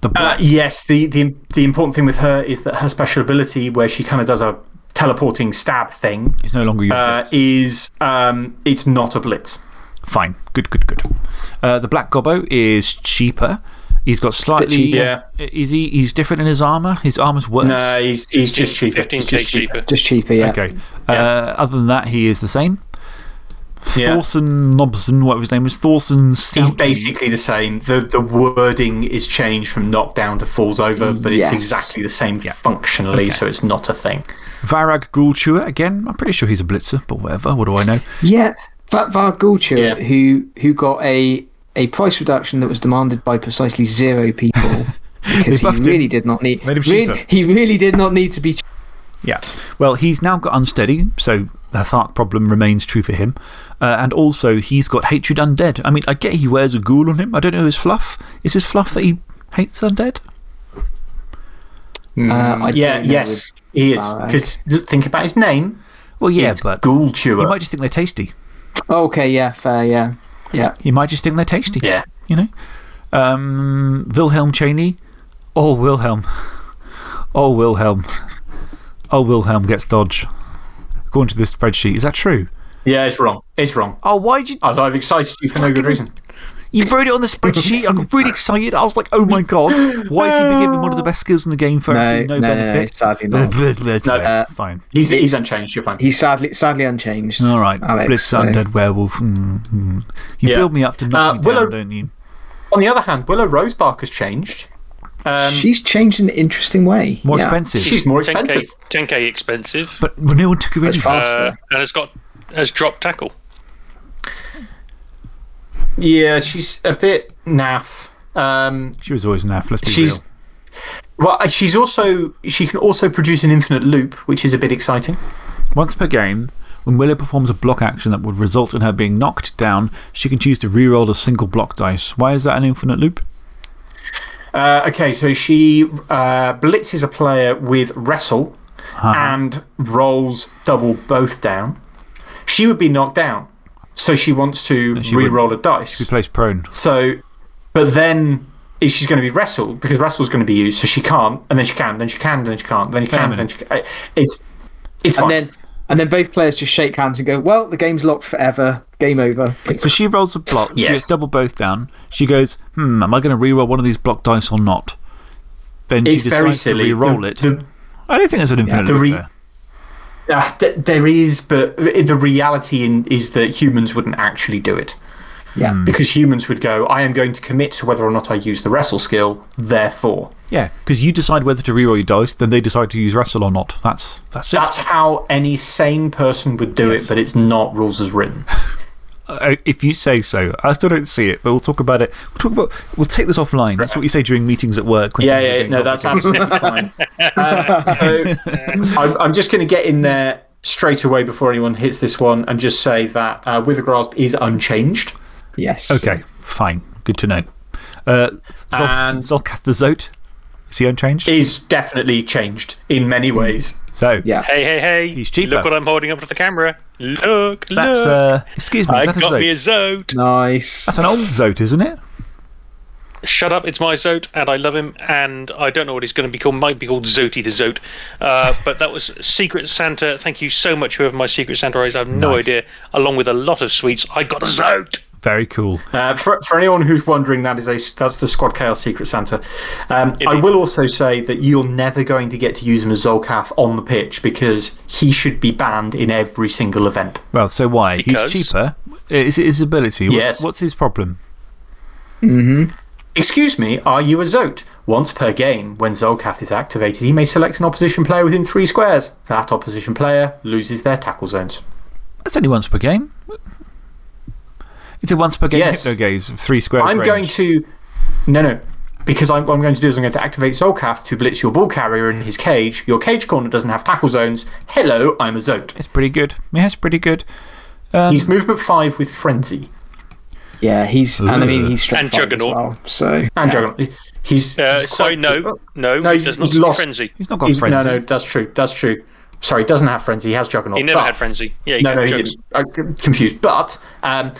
The Uh, yes, the, the, the important thing with her is that her special ability, where she kind of does a teleporting stab thing, is no longer your uh, blitz. is um, it's not a blitz. Fine. Good, good, good. Uh, the Black Gobbo is cheaper. He's got slightly. cheaper. Is he, he's different in his armor? His armor's worse? No, he's, he's just cheaper. 15k He's just cheaper. Just cheaper, yeah. Okay. Uh, other than that, he is the same. Yeah. Thorson Nobson, whatever his name is. Thorson He's basically the same. The, the wording is changed from knockdown to falls over, but it's exactly the same functionally, so it's not a thing. Varag Ghoul Again, I'm pretty sure he's a blitzer, but whatever. What do I know? Yeah, that Vargulcha, Yeah. who, who got a, a price reduction that was demanded by precisely zero people <laughs> because he buffed him. really did not need. Made him really- cheaper. he really did not need to be. Yeah. Well, he's now got Unsteady, so the Hthark problem remains true for him. Uh, and also, he's got Hatred Undead. I mean, I get he wears a ghoul on him. I don't know his fluff. Is his fluff that he hates undead? Uh, Yeah, yes, he is. Because think about his name. Well, yeah, it's but Ghoul Chewer. you might just think they're tasty. Okay, yeah, fair, yeah. Yeah. You might just think they're tasty. Yeah. You know? Um, Wilhelm Chaney. Oh, Wilhelm. Oh, Wilhelm. Oh, Wilhelm gets dodge. According to this spreadsheet. Is that true? Yeah, it's wrong. It's wrong. Oh, why'd you. As I've excited you for no good reason. You wrote it on the spreadsheet. I got really excited. I was like, oh my god, why is he <laughs> being given one of the best skills in the game for No, absolutely no, no, no, no, benefit? sadly not. no, uh, fine. He's, he's It's- unchanged. You're fine. He's sadly, sadly unchanged. All right. Alex, Blitz so- Undead Werewolf. Mm, mm. You Yeah. build me up to knock Uh, me Willow- down, don't you? On the other hand, Willow Rosebark has changed. Um, She's changed in an interesting way. More yeah. expensive. she's more 10k, expensive. 10k expensive. but no one took her That's in. fine. Uh, Faster. and has got has dropped tackle. Yeah, she's a bit naff. Um, She was always naff, let's be she's. real. Well, uh, she's also. She can also produce an infinite loop, which is a bit exciting. Once per game, when Willow performs a block action that would result in her being knocked down, she can choose to reroll a single block dice. Why is that an infinite loop? Uh, okay, so she uh, blitzes a player with wrestle and rolls double both down. She would be knocked down. So she wants to she re roll a dice. She plays prone. So, but then is she's going to be wrestled because wrestle's going to be used, so she can't, and then she can, then she can, then she can't, then she can, then she can. It's, it's And fine. then, and then both players just shake hands and go, well, the game's locked forever. Game over. So she rolls a block. She Yes. gets double both down. She goes, hmm, am I going to reroll one of these block dice or not? Then she it's decides very silly. to reroll The- it. the- I don't think there's an infinite the re- there. Uh, th- there is, but the reality in, is that humans wouldn't actually do it. Yeah. Hmm. Because humans would go, I am going to commit to whether or not I use the wrestle skill, therefore. Yeah, because you decide whether to reroll your dice, then they decide to use wrestle or not. That's, that's it. That's how any sane person would do it, but it's not rules as written. <laughs> Uh, if you say so. I still don't see it, but we'll talk about it. We'll, talk about, we'll take this offline. That's what you say during meetings at work. when Yeah, yeah, no, that's absolutely fine. Uh, so, I'm, I'm just going to get in there straight away before anyone hits this one and just say that uh, Withergrasp is unchanged. Yes. Okay, fine. Good to know. Uh, Zol And- Zolcath the Zoat, is he unchanged? Is definitely changed in many ways. so, Yeah. Hey, hey, hey! He's cheaper. Look what I'm holding up to the camera. Look, that's. look. Uh, excuse me, I that a got me a Zoat? Zoat. Nice. That's an old Zoat, isn't it? Shut up, it's my Zoat, and I love him, and I don't know what he's going to be called. Might be called Zoat the Zoat. Uh, <laughs> but that was Secret Santa. Thank you so much, whoever my Secret Santa is. I have no Nice. idea. Along with a lot of sweets, I got a Zoat. Very cool. Uh, for, for anyone who's wondering, that is a, that's the Squad Chaos Secret Santa. Um, I will also say that you're never going to get to use him as Zolcath on the pitch because he should be banned in every single event. Well, so why? Because- He's cheaper. Is it his ability? Yes. What's his problem? Excuse me, are you a Zoat? Once per game, when Zolcath is activated, he may select an opposition player within three squares. That opposition player loses their tackle zones. That's only once per game. It's a once per game Yes. hypnogaze of three squares. I'm range. going to. No, no. Because I'm, what I'm going to do is I'm going to activate Zolcath to blitz your ball carrier in his cage. Your cage corner doesn't have tackle zones. Hello, I'm a Zoat. It's pretty good. Yeah, it's pretty good. He's movement 5 with Frenzy. Yeah, he's. And I mean, he's strength And five as Juggernaut. well. So. And Juggernaut. He's. Uh, he's sorry, no. No, No, he he's- does he's lost. Frenzy. He's not got He's- frenzy. No, no, that's true. That's true. Sorry, he doesn't have Frenzy. He has Juggernaut. He never but- had Frenzy. Yeah, he No, no, he didn't. I'm confused. But um,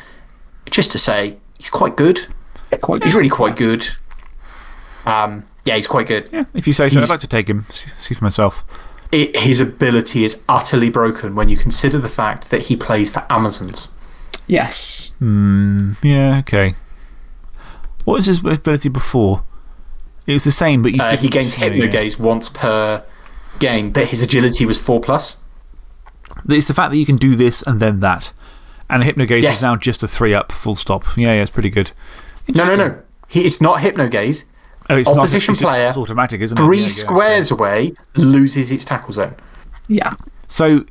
just to say, he's quite good. Quite He's really quite good. Um, yeah, he's quite good. Yeah, if you say so, I'd like to take him. See see for myself. It, his ability is utterly broken when you consider the fact that he plays for Amazons. Yes. Yeah, okay. What was his ability before? It was the same, but you Uh, he gains yeah, yeah. Hypnogaze once per game, but his agility was 4 plus. It's the fact that you can do this and then that. And Hypnogaze Yes. is now just a three up, full stop. Yeah, yeah, it's pretty good. No, no, no. He, it's not Hypnogaze. Oh, it's Opposition not, it's, player, It's automatic, isn't it? Three Yeah, yeah, squares away, loses its tackle zone. Yeah. So,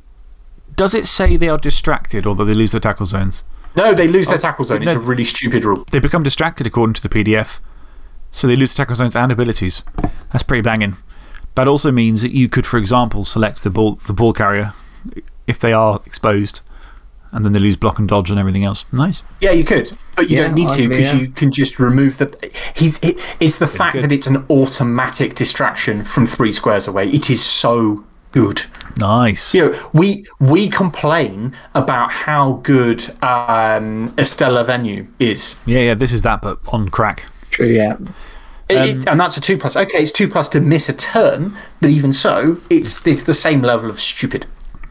does it say they are distracted or that they lose their tackle zones? No, they lose their oh, tackle zone. It's no. a really stupid rule. They become distracted according to the PDF. So they lose tackle zones and abilities. That's pretty banging. That also means that you could, for example, select the ball, the ball carrier if they are exposed, and then they lose block and dodge and everything else. Nice. Yeah, you could, but you Yeah, don't need to agree, because yeah. you can just remove the. He's, it, it's the fact good. that it's an automatic distraction from three squares away. It is so good. Nice. You know, we, we complain about how good um, Estelle la Veneaux is. Yeah, yeah, this is that, but on crack. True, yeah. It- Um, it- and that's a 2 plus. Okay, it's 2 plus to miss a turn, but even so, it's, it's the same level of stupid.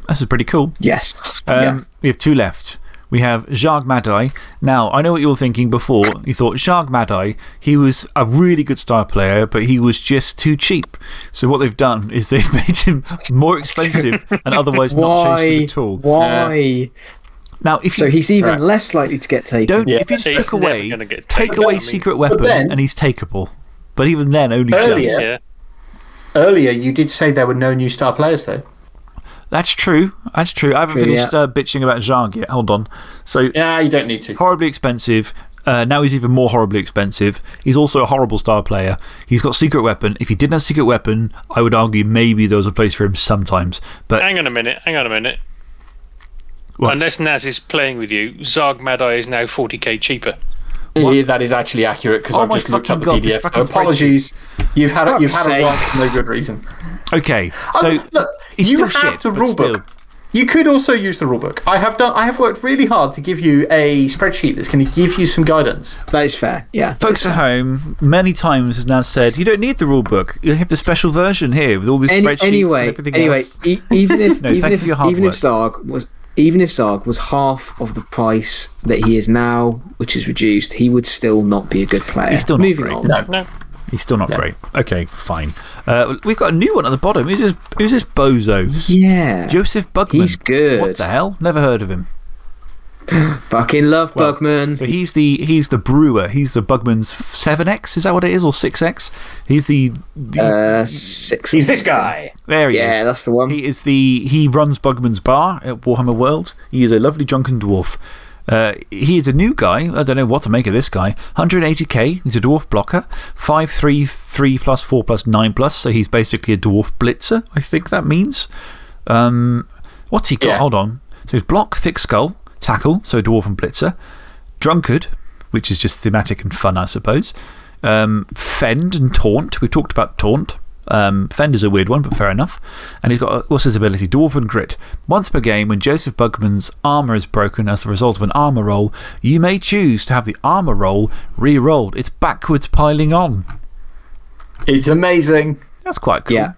This is pretty cool. Yes. Um, yeah. We have two left. We have Zzharg Madeye. Now, I know what you were thinking before. You thought Zzharg Madeye, he was a really good star player, but he was just too cheap. So, what they've done is <laughs> they've made him more expensive and otherwise not changed him at all. Why? Now, if So you he's even Right. less likely to get taken. don't, Yeah. if you just He's took away, gonna take away I secret weapon then- and he's takeable. But even then, only Earlier- just. Yeah. Earlier, you did say there were no new star players, though. That's true. That's true. I haven't True, finished yeah. uh, bitching about Zhang yet. Hold on. So, Yeah, you don't need to. horribly expensive. Uh, now he's even more horribly expensive. He's also a horrible star player. He's got secret weapon. If he didn't have secret weapon, I would argue maybe there was a place for him sometimes. But Hang on a minute. Hang on a minute. What? Unless Naz is playing with you, Zzharg Madeye is now 40k cheaper. Yeah, that is actually accurate because Oh I've just looked up the fucking God, PDF. So apologies. You've had, a, you've had a sake. wrong for no good reason. okay, so Oh, look, he's you have shit, the but rule book. You could also use the rulebook. I have done. I have worked really hard to give you a spreadsheet that's going to give you some guidance. That is fair. Yeah. Folks at home, many times has now said, you don't need the rule book. You have the special version here with all these Any, spreadsheets and anyway, everything anyway, else. e even if <laughs> No, even thank you if for your hard even if work. Zarg was even if Zarg was half of the price that he is now, which is reduced, he would still not be a good player. He's still not Moving great. on. No, No. He's still not great. Okay, fine. Uh, we've got a new one at the bottom. Who's this, who's this bozo? Yeah. Joseph Bugman. He's good. What the hell? Never heard of him. <sighs> Fucking love Well, Bugman. So he's the, he's the brewer. He's the Bugman's 7X. Is that what it is? Or 6X? He's the. the uh, six. he's this guy. there he yeah, is. Yeah, that's the one. He is the. He runs Bugman's bar at Warhammer World. He is a lovely drunken dwarf. Uh, he is a new guy. I don't know what to make of this guy. 180k. He's a dwarf blocker. 5, 3, 3 plus, 4 plus, 9 plus. So he's basically a dwarf blitzer, I think that means. Um, what's he got? Yeah. Hold on. So he's block, thick skull, tackle, so dwarf and blitzer. Drunkard, which is just thematic and fun, I suppose. Um, fend and taunt. We talked about taunt. Um, fend is a weird one, but fair enough. And he's got, uh, what's his ability? Dwarven Grit. Once per game, when Joseph Bugman's armor is broken as the result of an armor roll, you may choose to have the armor roll re rolled. It's backwards piling on. It's amazing. That's quite cool. Yeah.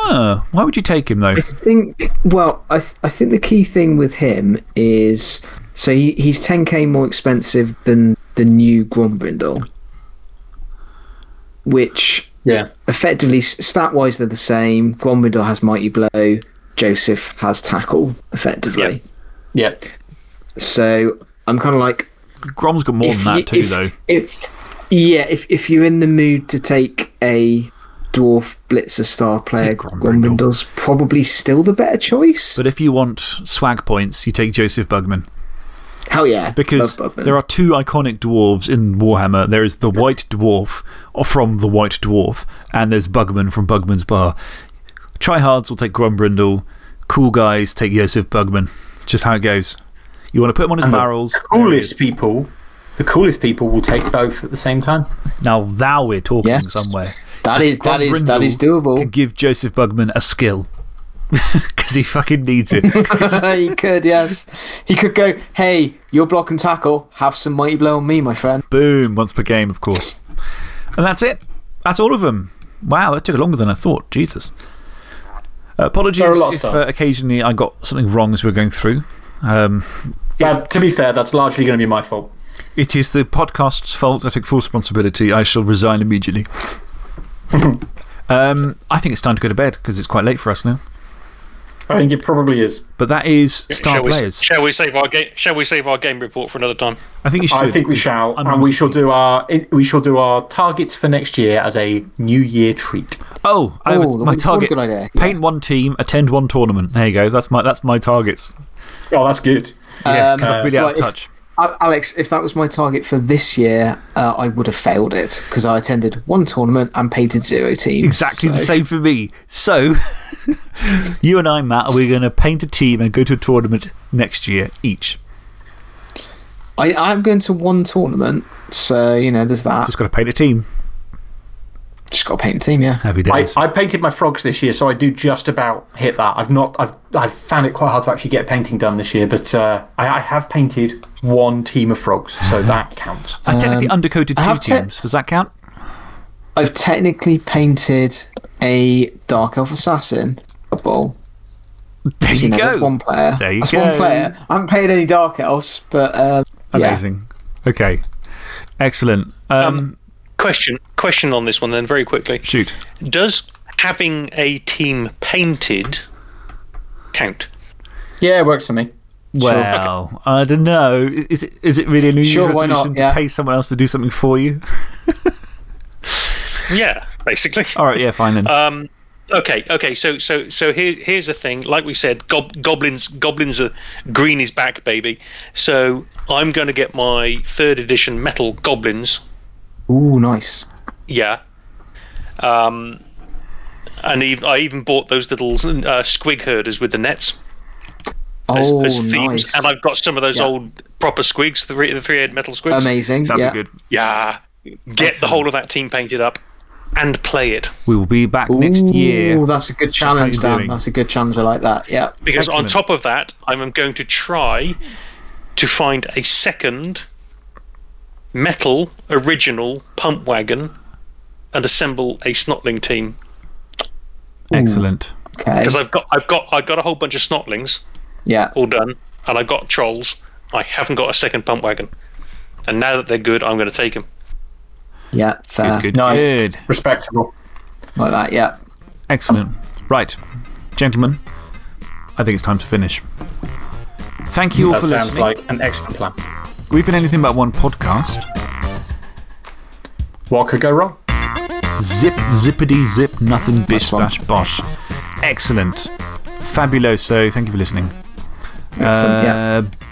Oh, why would you take him, though? I think, well, I, th I think the key thing with him is so he, he's 10k more expensive than the new Grombrindal, which Yeah. effectively, stat wise, they're the same. Grombrindal has Mighty Blow, Joseph has Tackle, effectively. Yeah. So I'm kind of like, Grom's got more if than that, you- too, if, though. If, Yeah, if, if you're in the mood to take a Dwarf Blitzer star player, Grombrindal. Grombrindal's probably still the better choice. But if you want swag points, you take Joseph Bugman. Hell yeah. Because there are two iconic dwarves in Warhammer. There is the White Dwarf or from the White Dwarf, and there's Bugman from Bugman's Bar. Tryhards will take Grombrindal. Cool guys take Joseph Bugman. Just how it goes. You want to put him on his And the barrels. Coolest people, the coolest people will take both at the same time. Now, thou we're talking Yes. somewhere. That is, that is, that is doable. Could give Joseph Bugman a skill. <laughs> Because he fucking needs it. <laughs> <laughs> he could, yes. He could go, hey, your block and tackle, have some mighty blow on me, my friend. Boom, once per game, of course. And that's it. That's all of them. Wow, that took longer than I thought. Jesus. Uh, apologies There are a lot of if uh, occasionally I got something wrong as we were going through. Um, Now, to be fair, that's largely going to be my fault. it is the podcast's fault. I take full responsibility. I shall resign immediately. <laughs> um, I think it's time to go to bed because it's quite late for us now. I think it probably is. But that is Star shall, we, Players. shall we save our game? Shall we save our game report for another time? I think you should. I think we shall. I'm and we shall, do our, we shall do our targets for next year as a New Year treat. Oh, I Oh, would- my target. good idea, yeah. Paint one team, attend one tournament. There you go. That's my, that's my targets. Oh, that's good. Yeah, Um, because I'm really out right, of if- touch. Al- Alex, if that was my target for this year, uh, I would have failed it because I attended one tournament and painted zero teams. Exactly the same for me. So, <laughs> you and I, Matt, are we going to paint a team and go to a tournament next year each? I, I'm going to one tournament, so, you know, there's that. Just got to paint a team. Just got to paint a team, yeah. Happy I, days. I painted my frogs this year, so I do just about hit that. I've not, I've, I've found it quite hard to actually get painting done this year, but uh, I, I have painted one team of frogs, so <laughs> that counts. I technically undercoated I two teams. Does that count? I've technically painted a Dark Elf Assassin, a ball. There you, You know, go. that's one player. There you that's go. one player. I haven't painted any Dark Elves, but um, yeah. Amazing. Okay. Excellent. Um, Question question on this one then, very quickly. shoot. Does having a team painted count? Yeah, it works for me. Well, I don't know. Is it, is it really a New Year's Sure, why not? resolution Yeah. to pay someone else to do something for you? <laughs> Yeah, basically. All right, yeah, fine then. Um, okay, okay. So, so, so here, here's the thing. Like we said, gob- goblins, goblins are green is back, baby. So I'm going to get my third edition metal goblins. Ooh, nice. Yeah. Um, and even, I even bought those little uh, squig herders with the nets as, Oh, as themes, nice. and I've got some of those Yeah. old proper squigs, the three, the three-head metal squigs. Amazing. That'd yeah. be good. Yeah. Get the whole of that team painted up and play it. We will be back next year. That's a good challenge, Dan. doing? That's a good challenge. I like that. Yeah. Because Excellent. on top of that, I'm going to try to find a second metal original pump wagon and assemble a snotling team. Excellent. Okay. Because I've got I've got I've got a whole bunch of snotlings Yeah. all done, and I've got trolls. I haven't got a second pump wagon, and now that they're good, I'm going to take them. Yeah. Fair. Good, good, Nice. good. Respectable. Like that. Yeah. Excellent. Right. Gentlemen, I think it's time to finish. Thank you all That for sounds listening. like an excellent plan. We've been anything but one podcast. What could go wrong? Zip, zippity, zip, nothing, bish, bash, bosh. Excellent. Fabuloso. Thank you for listening. Excellent, yeah. Uh,